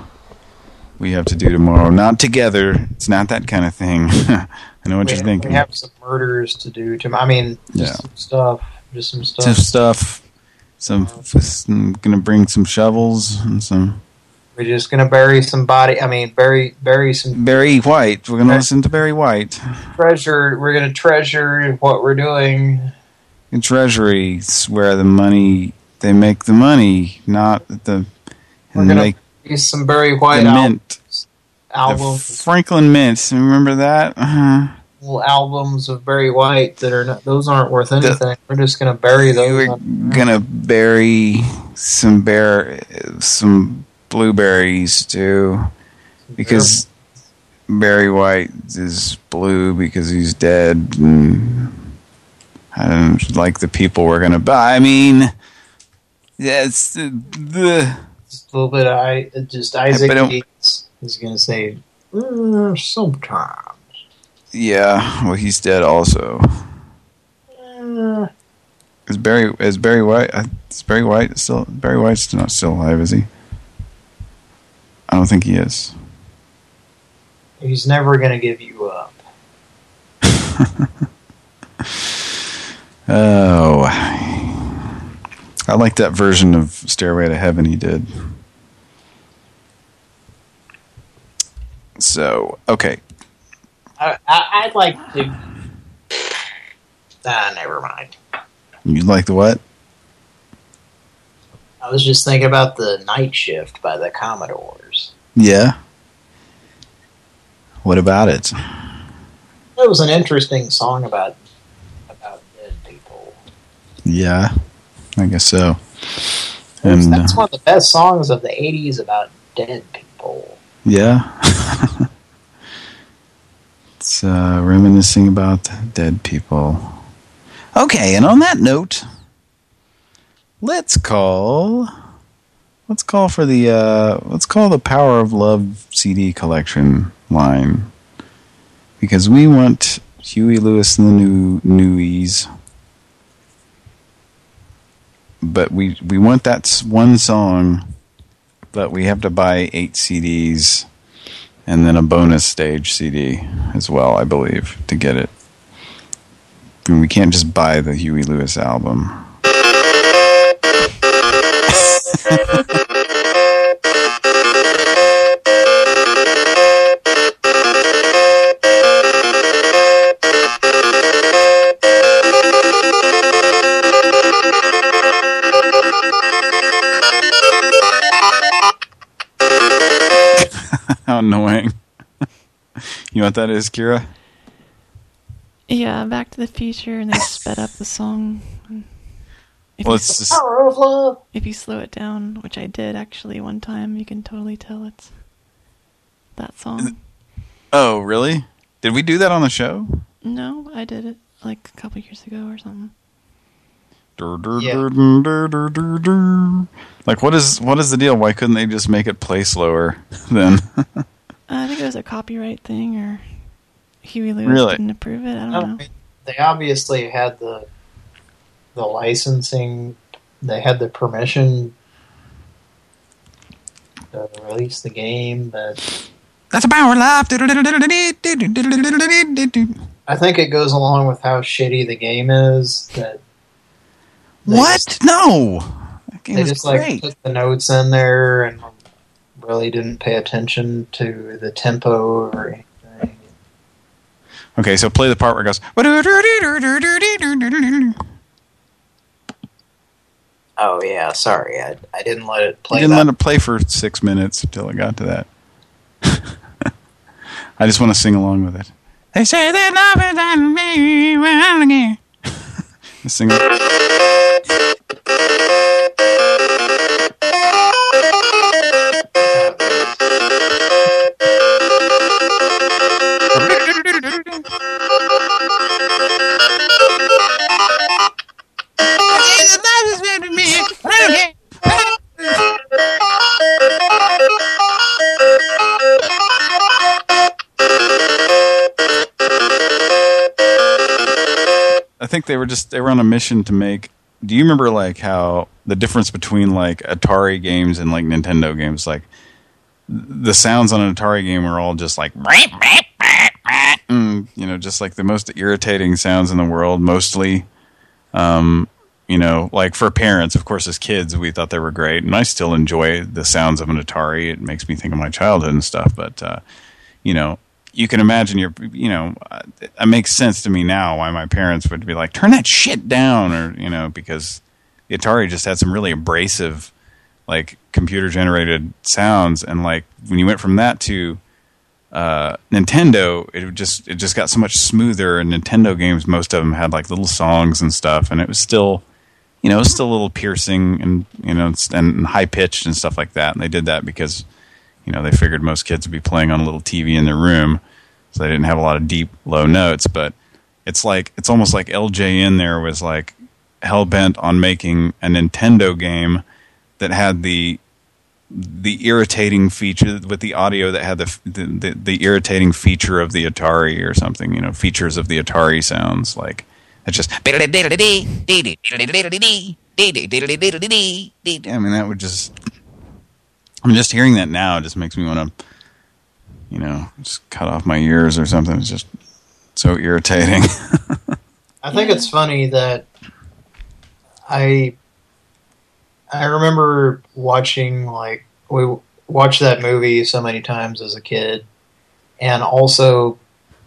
we have to do tomorrow. Not together. It's not that kind of thing. I know what we, you're thinking. We have some murders to do. To I mean, just Yeah. some stuff. Just some stuff. some stuff. Some, I'm gonna bring some shovels and some We're just gonna bury some body. I mean, bury bury some Barry White. We're gonna listen to Barry White. treasure. We're gonna treasure what we're doing. in treasuries where the money they make the money, not the We're gonna make use some Barry White mint. The albums, Franklin Mint. Remember that? Uh-huh. little albums of Barry White that are not. Those aren't worth anything. we're just gonna bury those. We're Gonna bury some bear, some blueberries too, because Barry White is blue because he's dead, and I don't like the people we're gonna buy. I mean, that's the. the Just a little bit of I. Just Isaac don't- is gonna say "Uh, sometime. Yeah, well, he's dead also. Uh, Is Barry is Barry White? uh, Is Barry White still? Barry White's not still alive, is he? I don't think he is. he's never gonna give you up. Oh, I like that version of Stairway to Heaven he did. So, okay. I, I I'd like to. Ah, never mind. You like the what? I was just thinking about the Night Shift by the Commodores. Yeah. What about it? It was an interesting song about about dead people. Yeah, I guess so. And That's uh, one of the best songs of the '80s about dead people. yeah, it's uh, reminiscing about dead people. Okay, and on that note, let's call. Let's call for the uh, let's call the Power of Love CD collection line because we want Huey Lewis and the New Newies, but we we want that one song, but we have to buy eight CDs and then a bonus stage CD as well, I believe, to get it. We can't just buy the Huey Lewis album. How annoying. you know what that is, Kira? Yeah, Back to the Future, and they sped up the song. If Well, you- it's just- Power of love. If you slow it down, which I did actually one time, you can totally tell it's that song. Oh, really? Did we do that on the show? No, I did it like a couple years ago or something. Dur. Like, what is what is the deal? Why couldn't they just make it play slower then? I think it was a copyright thing, or Huey Lewis Really? didn't approve it. I don't I know. mean, they obviously had the the licensing. They had the permission to release the game, but That's a power of life. I think it goes along with how shitty the game is. That they What? just- No. They just like put the notes in there and really didn't pay attention to the tempo or anything. Okay, so play the part where it goes. Oh yeah, sorry, I I didn't let it play. didn't that. let it play for six minutes until I got to that. I just want to sing along with it. They say is on me well again. Just sing. Think they were just they were on a mission to make. Do you remember like how the difference between like Atari games and like Nintendo games? Like the sounds on an Atari game were all just like, you know, just like the most irritating sounds in the world. Mostly, um, you know, like for parents, of course, as kids, we thought they were great, and I still enjoy the sounds of an Atari. It makes me think of my childhood and stuff. But uh, you know, you can imagine your, you know, uh, it makes sense to me now why my parents would be like, turn that shit down, or you know, because the Atari just had some really abrasive, like computer generated sounds, and like when you went from that to uh, Nintendo, it just it just got so much smoother. And Nintendo games, most of them had like little songs and stuff, and it was still, you know, still a little piercing and you know, and high pitched and stuff like that. And they did that because you know, they figured most kids would be playing on a little TV in their room, so they didn't have a lot of deep, low notes. But it's like it's almost like LJN there was like hell bent on making a Nintendo game that had the the irritating feature with the audio that had the, the the, the irritating feature of the Atari or something. You know, features of the Atari sounds like it's just. I mean, that would just. I mean, just hearing that now just makes me want to, you know, just cut off my ears or something. It's just so irritating. I think it's funny that I I remember watching like we watched that movie so many times as a kid, and also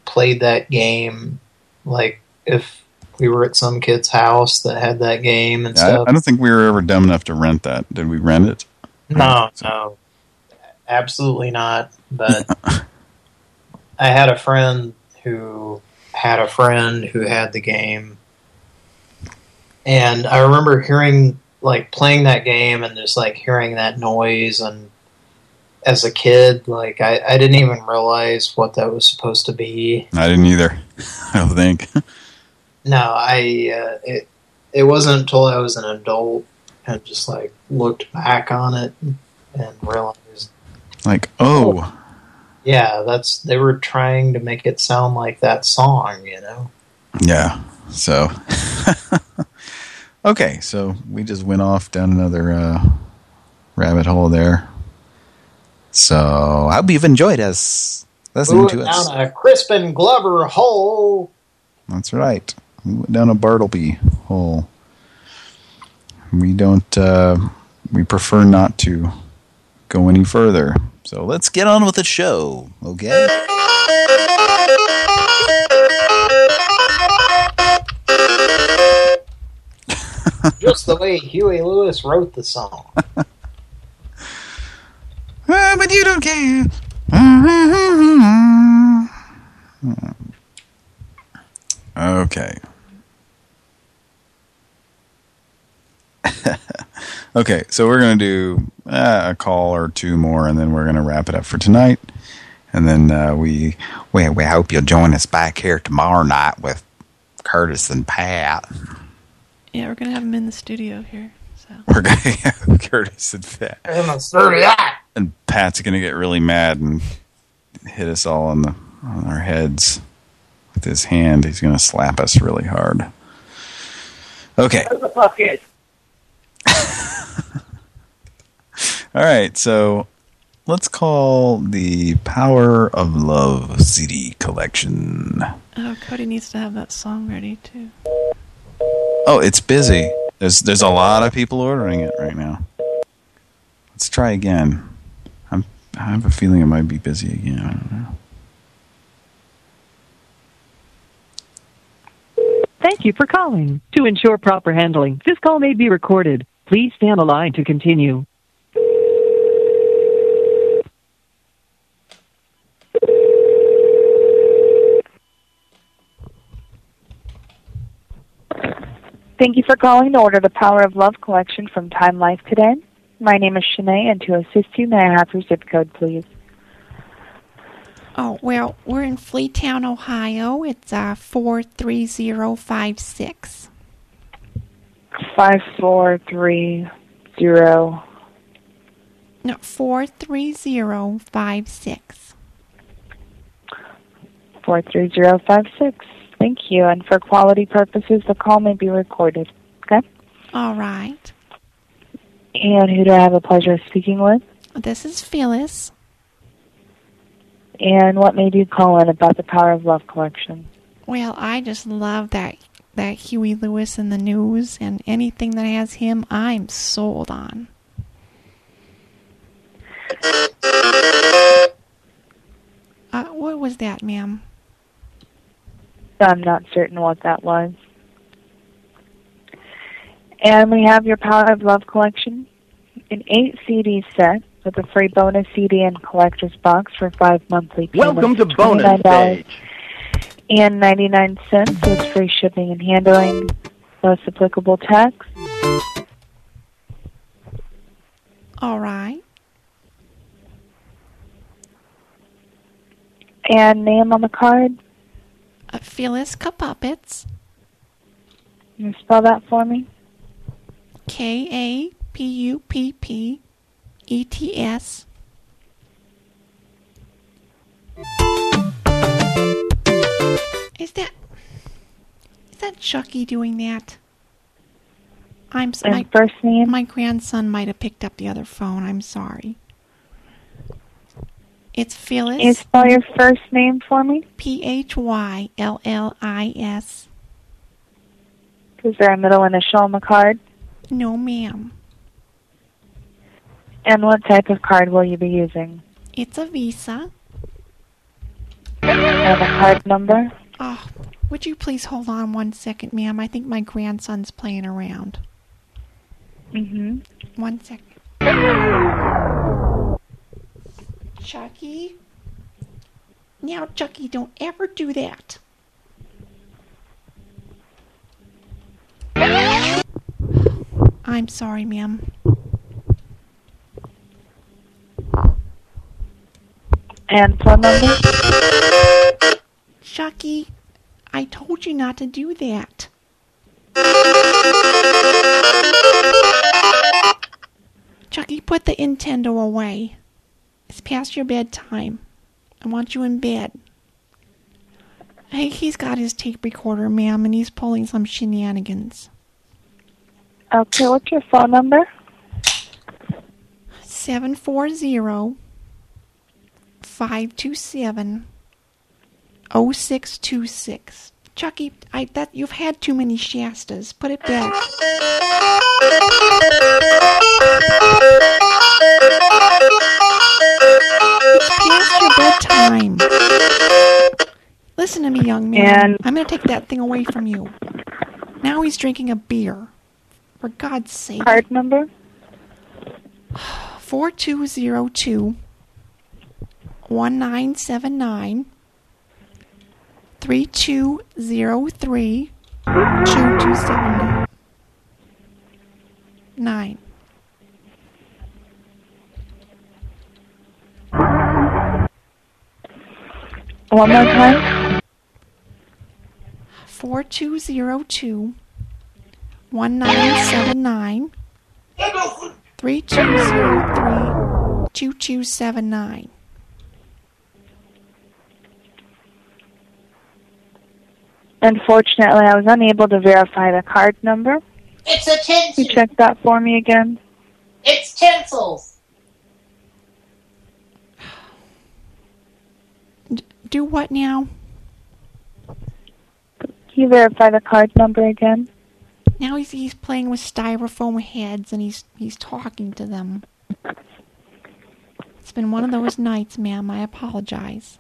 played that game. Like if we were at some kid's house that had that game and I, stuff. I don't think we were ever dumb enough to rent that. Did we rent it? No, no, absolutely not. But I had a friend who had a friend who had the game, and I remember hearing like playing that game and just like hearing that noise and as a kid like I, I didn't even realize what that was supposed to be I didn't either. I don't think. no I uh, it it wasn't until I was an adult and just like looked back on it and realized Like, oh, yeah that's they were trying to make it sound like that song you know yeah. So, okay. So we just went off down another uh, rabbit hole there. So I hope you've enjoyed us listening we to us. down a Crispin Glover hole That's right. We went down a Bartleby hole. We don't, uh, we prefer not to go any further. So let's get on with the show, okay? just the way Huey Lewis wrote the song Uh, but you don't care. Okay. Okay, so we're going to do uh, a call or two more, and then we're going to wrap it up for tonight. And then uh, we, we we hope you'll join us back here tomorrow night with Curtis and Pat. Yeah, we're gonna have him in the studio here. So We're going to have Curtis and Pat. in the studio And Pat's going to get really mad and hit us all on the on our heads with his hand. He's going to slap us really hard. Okay. Who the fuck is? All right, so let's call the Power of Love CD collection. oh, Cody needs to have that song ready too. Oh, it's busy. There's there's a lot of people ordering it right now. Let's try again. I'm I have a feeling it might be busy again. I don't know. Thank you for calling. To ensure proper handling, this call may be recorded. Please stand on the line to continue. Thank you for calling to order the Power of Love collection from Time Life today. My name is Shanae, and to assist you, may I have your zip code, please? Oh, well, we're in Fleetown, Ohio. It's uh, 43056. Five four three zero. No, 43056. 43056. Thank you. And for quality purposes, the call may be recorded. Okay? All right. And who do I have the pleasure of speaking with? This is Phyllis. And what made you call in about the Power of Love collection? Well, I just love that that Huey Lewis and the News and anything that has him, I'm sold on. Uh, what was that, ma'am? I'm not certain what that was. And we have your Power of Love collection, an eight CD set with a free bonus CD and collector's box for five monthly payments. Welcome to bonus $29 stage. And 99 cents with free shipping and handling, plus applicable tax. All right. And name on the card. Phyllis Kapuppets. Can you spell that for me? K A P U P P E T S. Is that is that Chucky doing that? I'm s- And my first name? My grandson might have picked up the other phone. I'm sorry. It's Phyllis. You spell your first name for me? P H Y L L I S. Is there a middle initial on the card? No, ma'am. And what type of card will you be using? It's a Visa. And the card number? Oh, would you please hold on one second, ma'am? I think my grandson's playing around. Mm-hmm. One second. Chucky? Now, Chucky, don't ever do that. I'm sorry, ma'am. And phone number? Chucky, I told you not to do that. Chucky, put the Nintendo away. It's past your bedtime. I want you in bed. Hey, he's got his tape recorder, ma'am, and he's pulling some shenanigans. Okay, what's your phone number? 740 527 0626. Chucky, I that you've had too many Shastas. Put it back. It's past your bedtime. Listen to me, young man. And- I'm going to take that thing away from you. Now he's drinking a beer. For God's sake. Card number? 4202 1979 3203 2279 One more time? 4202 1979 3203 2279 Unfortunately, I was unable to verify the card number. It's a Can you check that for me again? It's tinsels. Do what now? Can you verify the card number again? Now he's he's playing with styrofoam heads and he's he's talking to them. It's been one of those nights, ma'am. I apologize.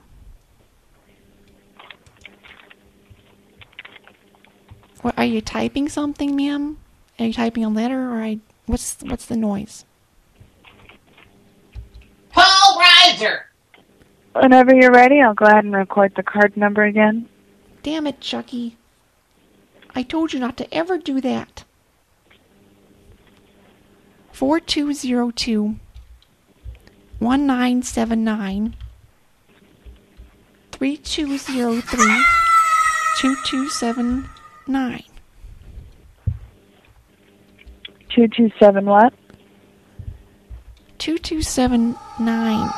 What, are you typing something, ma'am? Are you typing a letter, or I? What's what's the noise? Paul Reiser. Whenever you're ready, I'll go ahead and record the card number again. Damn it, Chucky. I told you not to ever do that. 4202 1979 3203 2279. 227 what? 2279.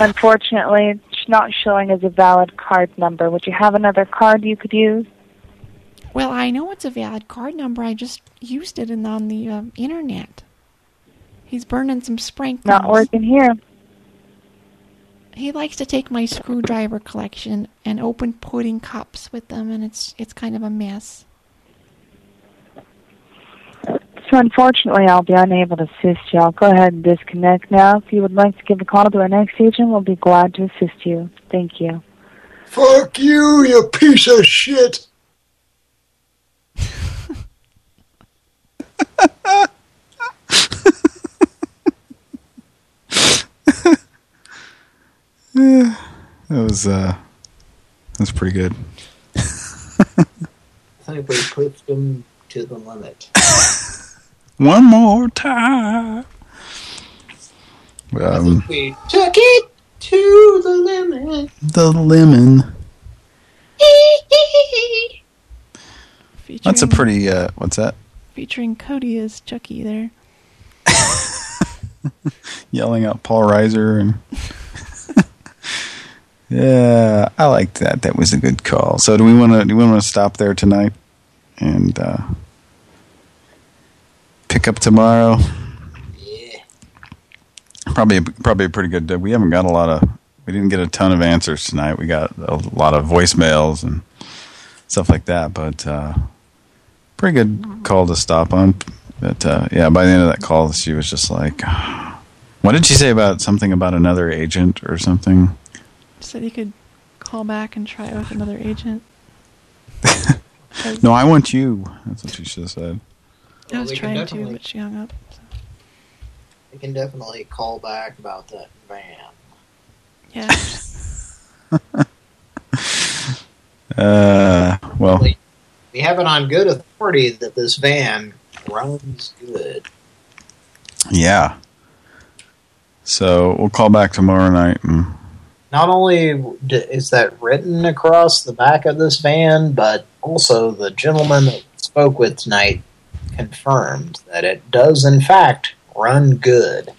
Unfortunately, it's not showing as a valid card number. Would you have another card you could use? Well, I know it's a valid card number. I just used it in, on the um, internet. He's burning some sprinkles. Not working here. He likes to take my screwdriver collection and open pudding cups with them, and it's it's kind of a mess. So unfortunately, I'll be unable to assist you. I'll go ahead and disconnect now. If you would like to give a call to our next agent, we'll be glad to assist you. Thank you. Fuck you, you piece of shit. that was uh, that was pretty good. I think we pushed them to the limit. One more time. Um, We took it to the limit. the lemon. That's a pretty. Uh, what's that? Featuring Cody as Chucky there. Yelling out Paul Reiser and. yeah, I liked that. That was a good call. So, do we want to? Do we want to stop there tonight and uh, pick up tomorrow? Yeah. Probably, probably a pretty good. day. We haven't got a lot of. We didn't get a ton of answers tonight. We got a lot of voicemails and stuff like that, but uh, pretty good call to stop on. But uh, yeah, by the end of that call, she was just like, "What did she say about something about another agent or something?" Said you could call back and try it with another agent. No, I want you. That's what she should have said. I was we can trying to, definitely- but she hung up. We can definitely call back about that van. Yeah. Uh, well, We have it on good authority that this van runs good. yeah. So we'll call back tomorrow night and Not only is that written across the back of this van, but also the gentleman that spoke with tonight confirmed that it does in fact run good.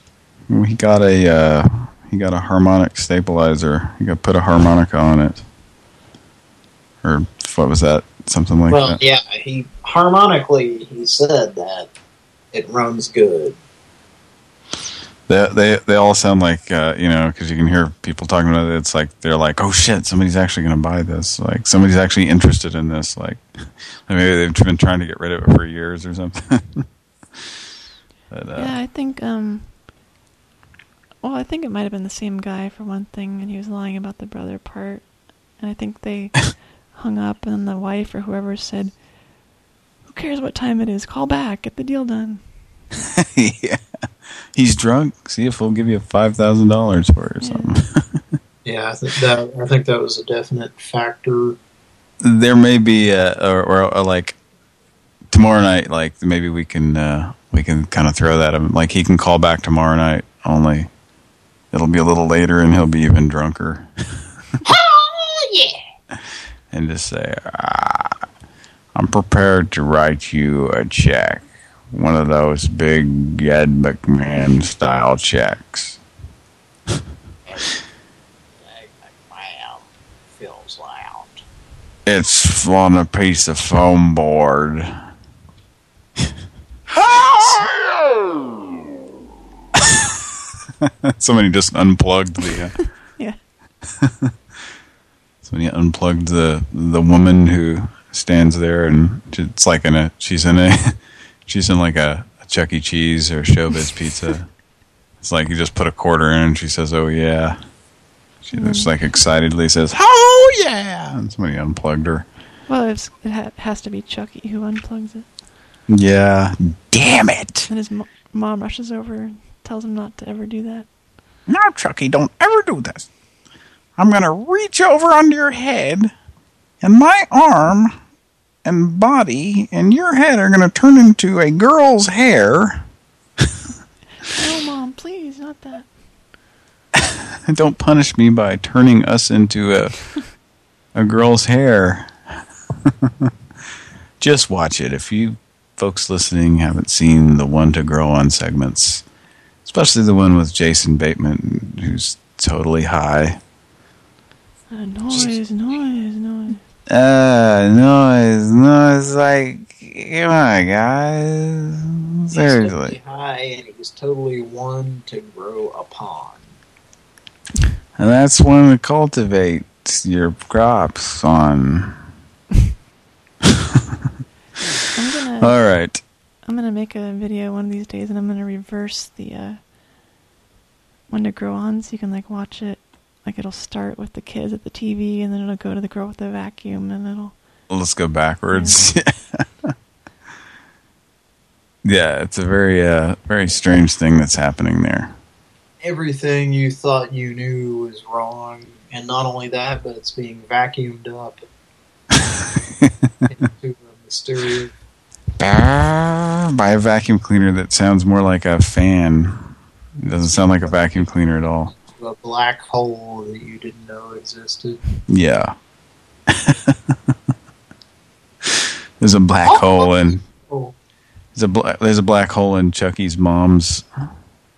he got a uh, he got a harmonic stabilizer. He got put a harmonica on it, or what was that? Something like well, that. Well, yeah, he harmonically he said that it runs good. They they they all sound like uh, you know because you can hear people talking about it. It's like they're like, oh shit, somebody's actually going to buy this. Like somebody's actually interested in this. Like maybe they've been trying to get rid of it for years or something. but, uh, Yeah, I think, um, well, I think it might have been the same guy for one thing, and he was lying about the brother part. And I think they hung up, and the wife or whoever said, Who cares what time it is? Call back, get the deal done. yeah. He's drunk. See if we'll give you five thousand dollars for it or something. Yeah, I think that I think that was a definite factor. there may be a, or, or, or like tomorrow night. Like maybe we can uh, we can kind of throw that. Him. Like he can call back tomorrow night. Only it'll be a little later, and he'll be even drunker. Oh, yeah. and just say, ah, "I'm prepared to write you a check." One of those big Ed McMahon style checks. Wow, feels loud. It's on a piece of foam board. Somebody just unplugged the. Uh, Yeah. Somebody unplugged the the woman who stands there, and it's like in a she's in a she's in like a, a Chuck E. Cheese or Showbiz Pizza. It's like you just put a quarter in, and she says, "Oh yeah." She mm. just like excitedly says, "Oh yeah!" And somebody unplugged her. Well, it's, it ha has to be Chucky who unplugs it. Yeah. Damn it. And his mo mom rushes over and tells him not to ever do that. No, Chucky, don't ever do this. I'm going to reach over under your head, and my arm and body and your head are going to turn into a girl's hair. Oh, mom, please, not that. Don't punish me by turning us into a a girl's hair. Just watch it. If you folks listening haven't seen the one to grow on segments, especially the one with Jason Bateman, who's totally high. Uh, noise, noise, noise. Uh, noise, noise, like, come on, guys. Seriously. high and he's totally one to grow upon. And that's one to cultivate your crops on. Gonna. All right. I'm gonna make a video one of these days, and I'm gonna reverse the uh, one to grow on, so you can like watch it. Like it'll start with the kids at the TV, and then it'll go to the girl with the vacuum, and it'll. Let's go backwards. yeah, it's a very, uh, very strange thing that's happening there. Everything you thought you knew was wrong, and not only that, but it's being vacuumed up into a mysterious. By a vacuum cleaner that sounds more like a fan. It doesn't sound like a vacuum cleaner at all. A black hole that you didn't know existed. Yeah. there's a black oh, hole in Oh. there's a bla there's a black hole in Chucky's mom's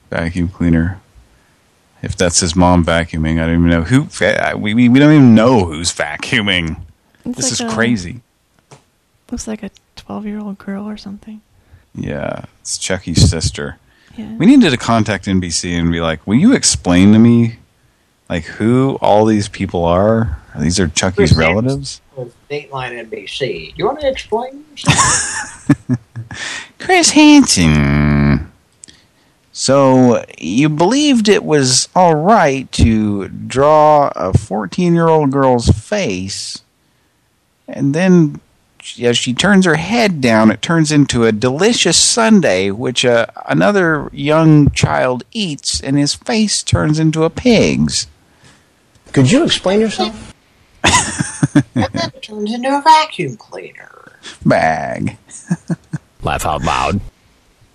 vacuum cleaner. If that's his mom vacuuming, I don't even know who. We we, we don't even know who's vacuuming. It's this like is a- crazy. Looks like a 12 year old girl or something. Yeah, it's Chucky's sister. Yeah. We needed to contact NBC and be like, "Will you explain to me, like, who all these people are? These are Chucky's Chris relatives." With Dateline NBC. You want to explain? Chris Hansen. So you believed it was all right to draw a 14-year-old girl's face, and then as she turns her head down, it turns into a delicious sundae, which uh, another young child eats, and his face turns into a pig's. Could you explain yourself? and then it turns into a vacuum cleaner. Bag. Laugh out loud.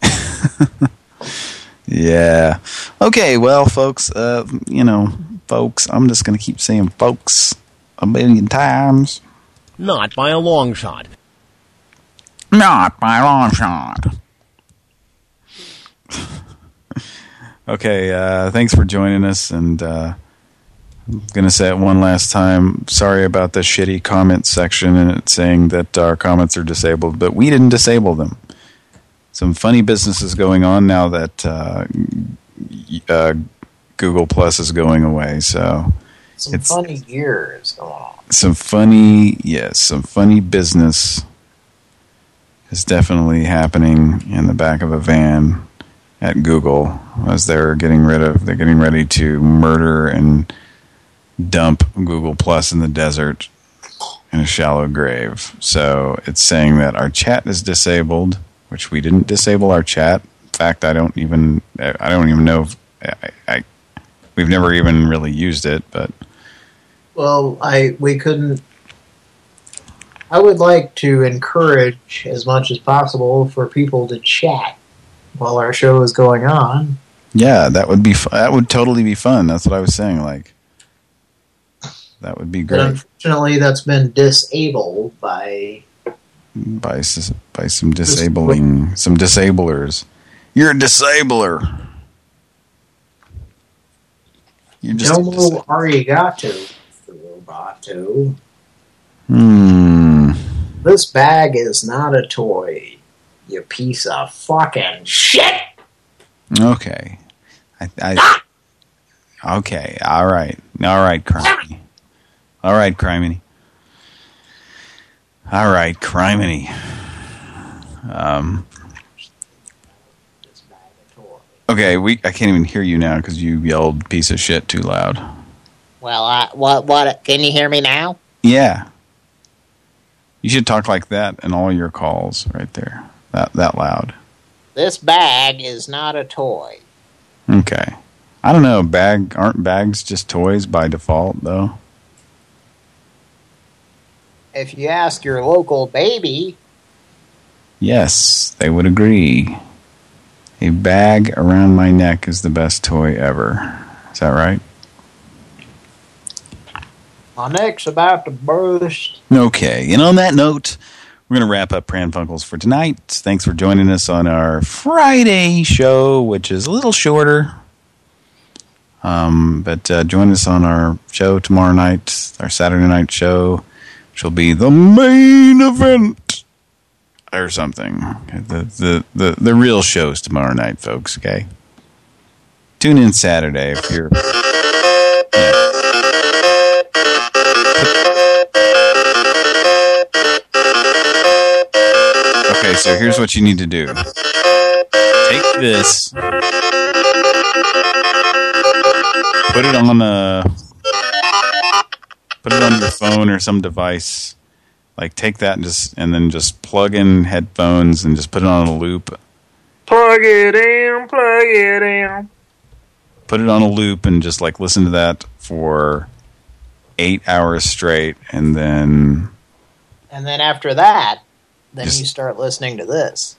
Yeah. Okay, well, folks, uh, you know, folks, I'm just going to keep saying folks a million times. Not by a long shot. Not by a long shot. okay, uh, thanks for joining us, and uh, I'm going to say it one last time. Sorry about the shitty comment section and it saying that our comments are disabled, but we didn't disable them. Some funny business is going on now that uh, uh, Google Plus is going away, so Some It's- funny gear is going on. Some funny, yes, some funny business is definitely happening in the back of a van at Google as they're getting rid of, they're getting ready to murder and dump Google Plus in the desert in a shallow grave. So it's saying that our chat is disabled, which we didn't disable our chat. In fact, I don't even, I don't even know if, I, I we've never even really used it, but Well, I we couldn't. I would like to encourage as much as possible for people to chat while our show is going on. Yeah, that would be that would totally be fun. That's what I was saying. Like, that would be But great unfortunately, that's been disabled by by by some disabling some disablers. You're a disabler. You're just a Domo Arigato, Roboto. hmm. This bag is not a toy, you piece of fucking shit. Okay. I, I okay. All right. All right, criminy. All right, criminy. All right, criminy. Um. Okay, we. I can't even hear you now because you yelled "piece of shit" too loud. Well, uh, what, what, can you hear me now? Yeah. You should talk like that in all your calls right there. That that loud. This bag is not a toy. Okay. I don't know, bag aren't bags just toys by default though? If you ask your local baby, Yes, they would agree. A bag around my neck is the best toy ever. Is that right? My neck's about to burst. Okay, and on that note, we're going to wrap up Pran Funkels for tonight. Thanks for joining us on our Friday show, which is a little shorter. Um, but uh, join us on our show tomorrow night, our Saturday night show, which will be the main event or something. The the the the real show's tomorrow night, folks. Okay. Tune in Saturday if you're. So here's what you need to do. Take this, put it on a, put it on your phone or some device. Like take that and just and then just plug in headphones and just put it on a loop. Plug it in, plug it in. Put it on a loop and just like listen to that for eight hours straight, and then And then after that, then Just- you start listening to this.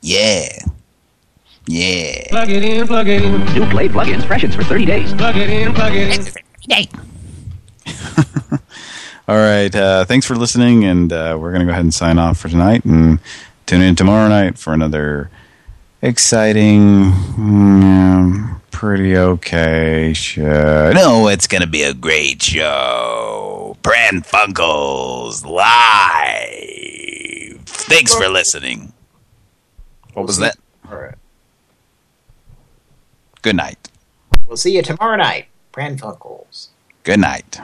Yeah. Yeah. Plug it in, plug it in. New Glade plugins freshens for 30 days. Plug it in, plug it in. All right. Uh, thanks for listening, and uh, we're going to go ahead and sign off for tonight. And tune in tomorrow night for another exciting, mm, pretty okay show. No, it's going to be a great show. Pran Funkels live. Thanks for listening. What was that? All right. Good night. We'll see you tomorrow night. Pran Funkels. Good night.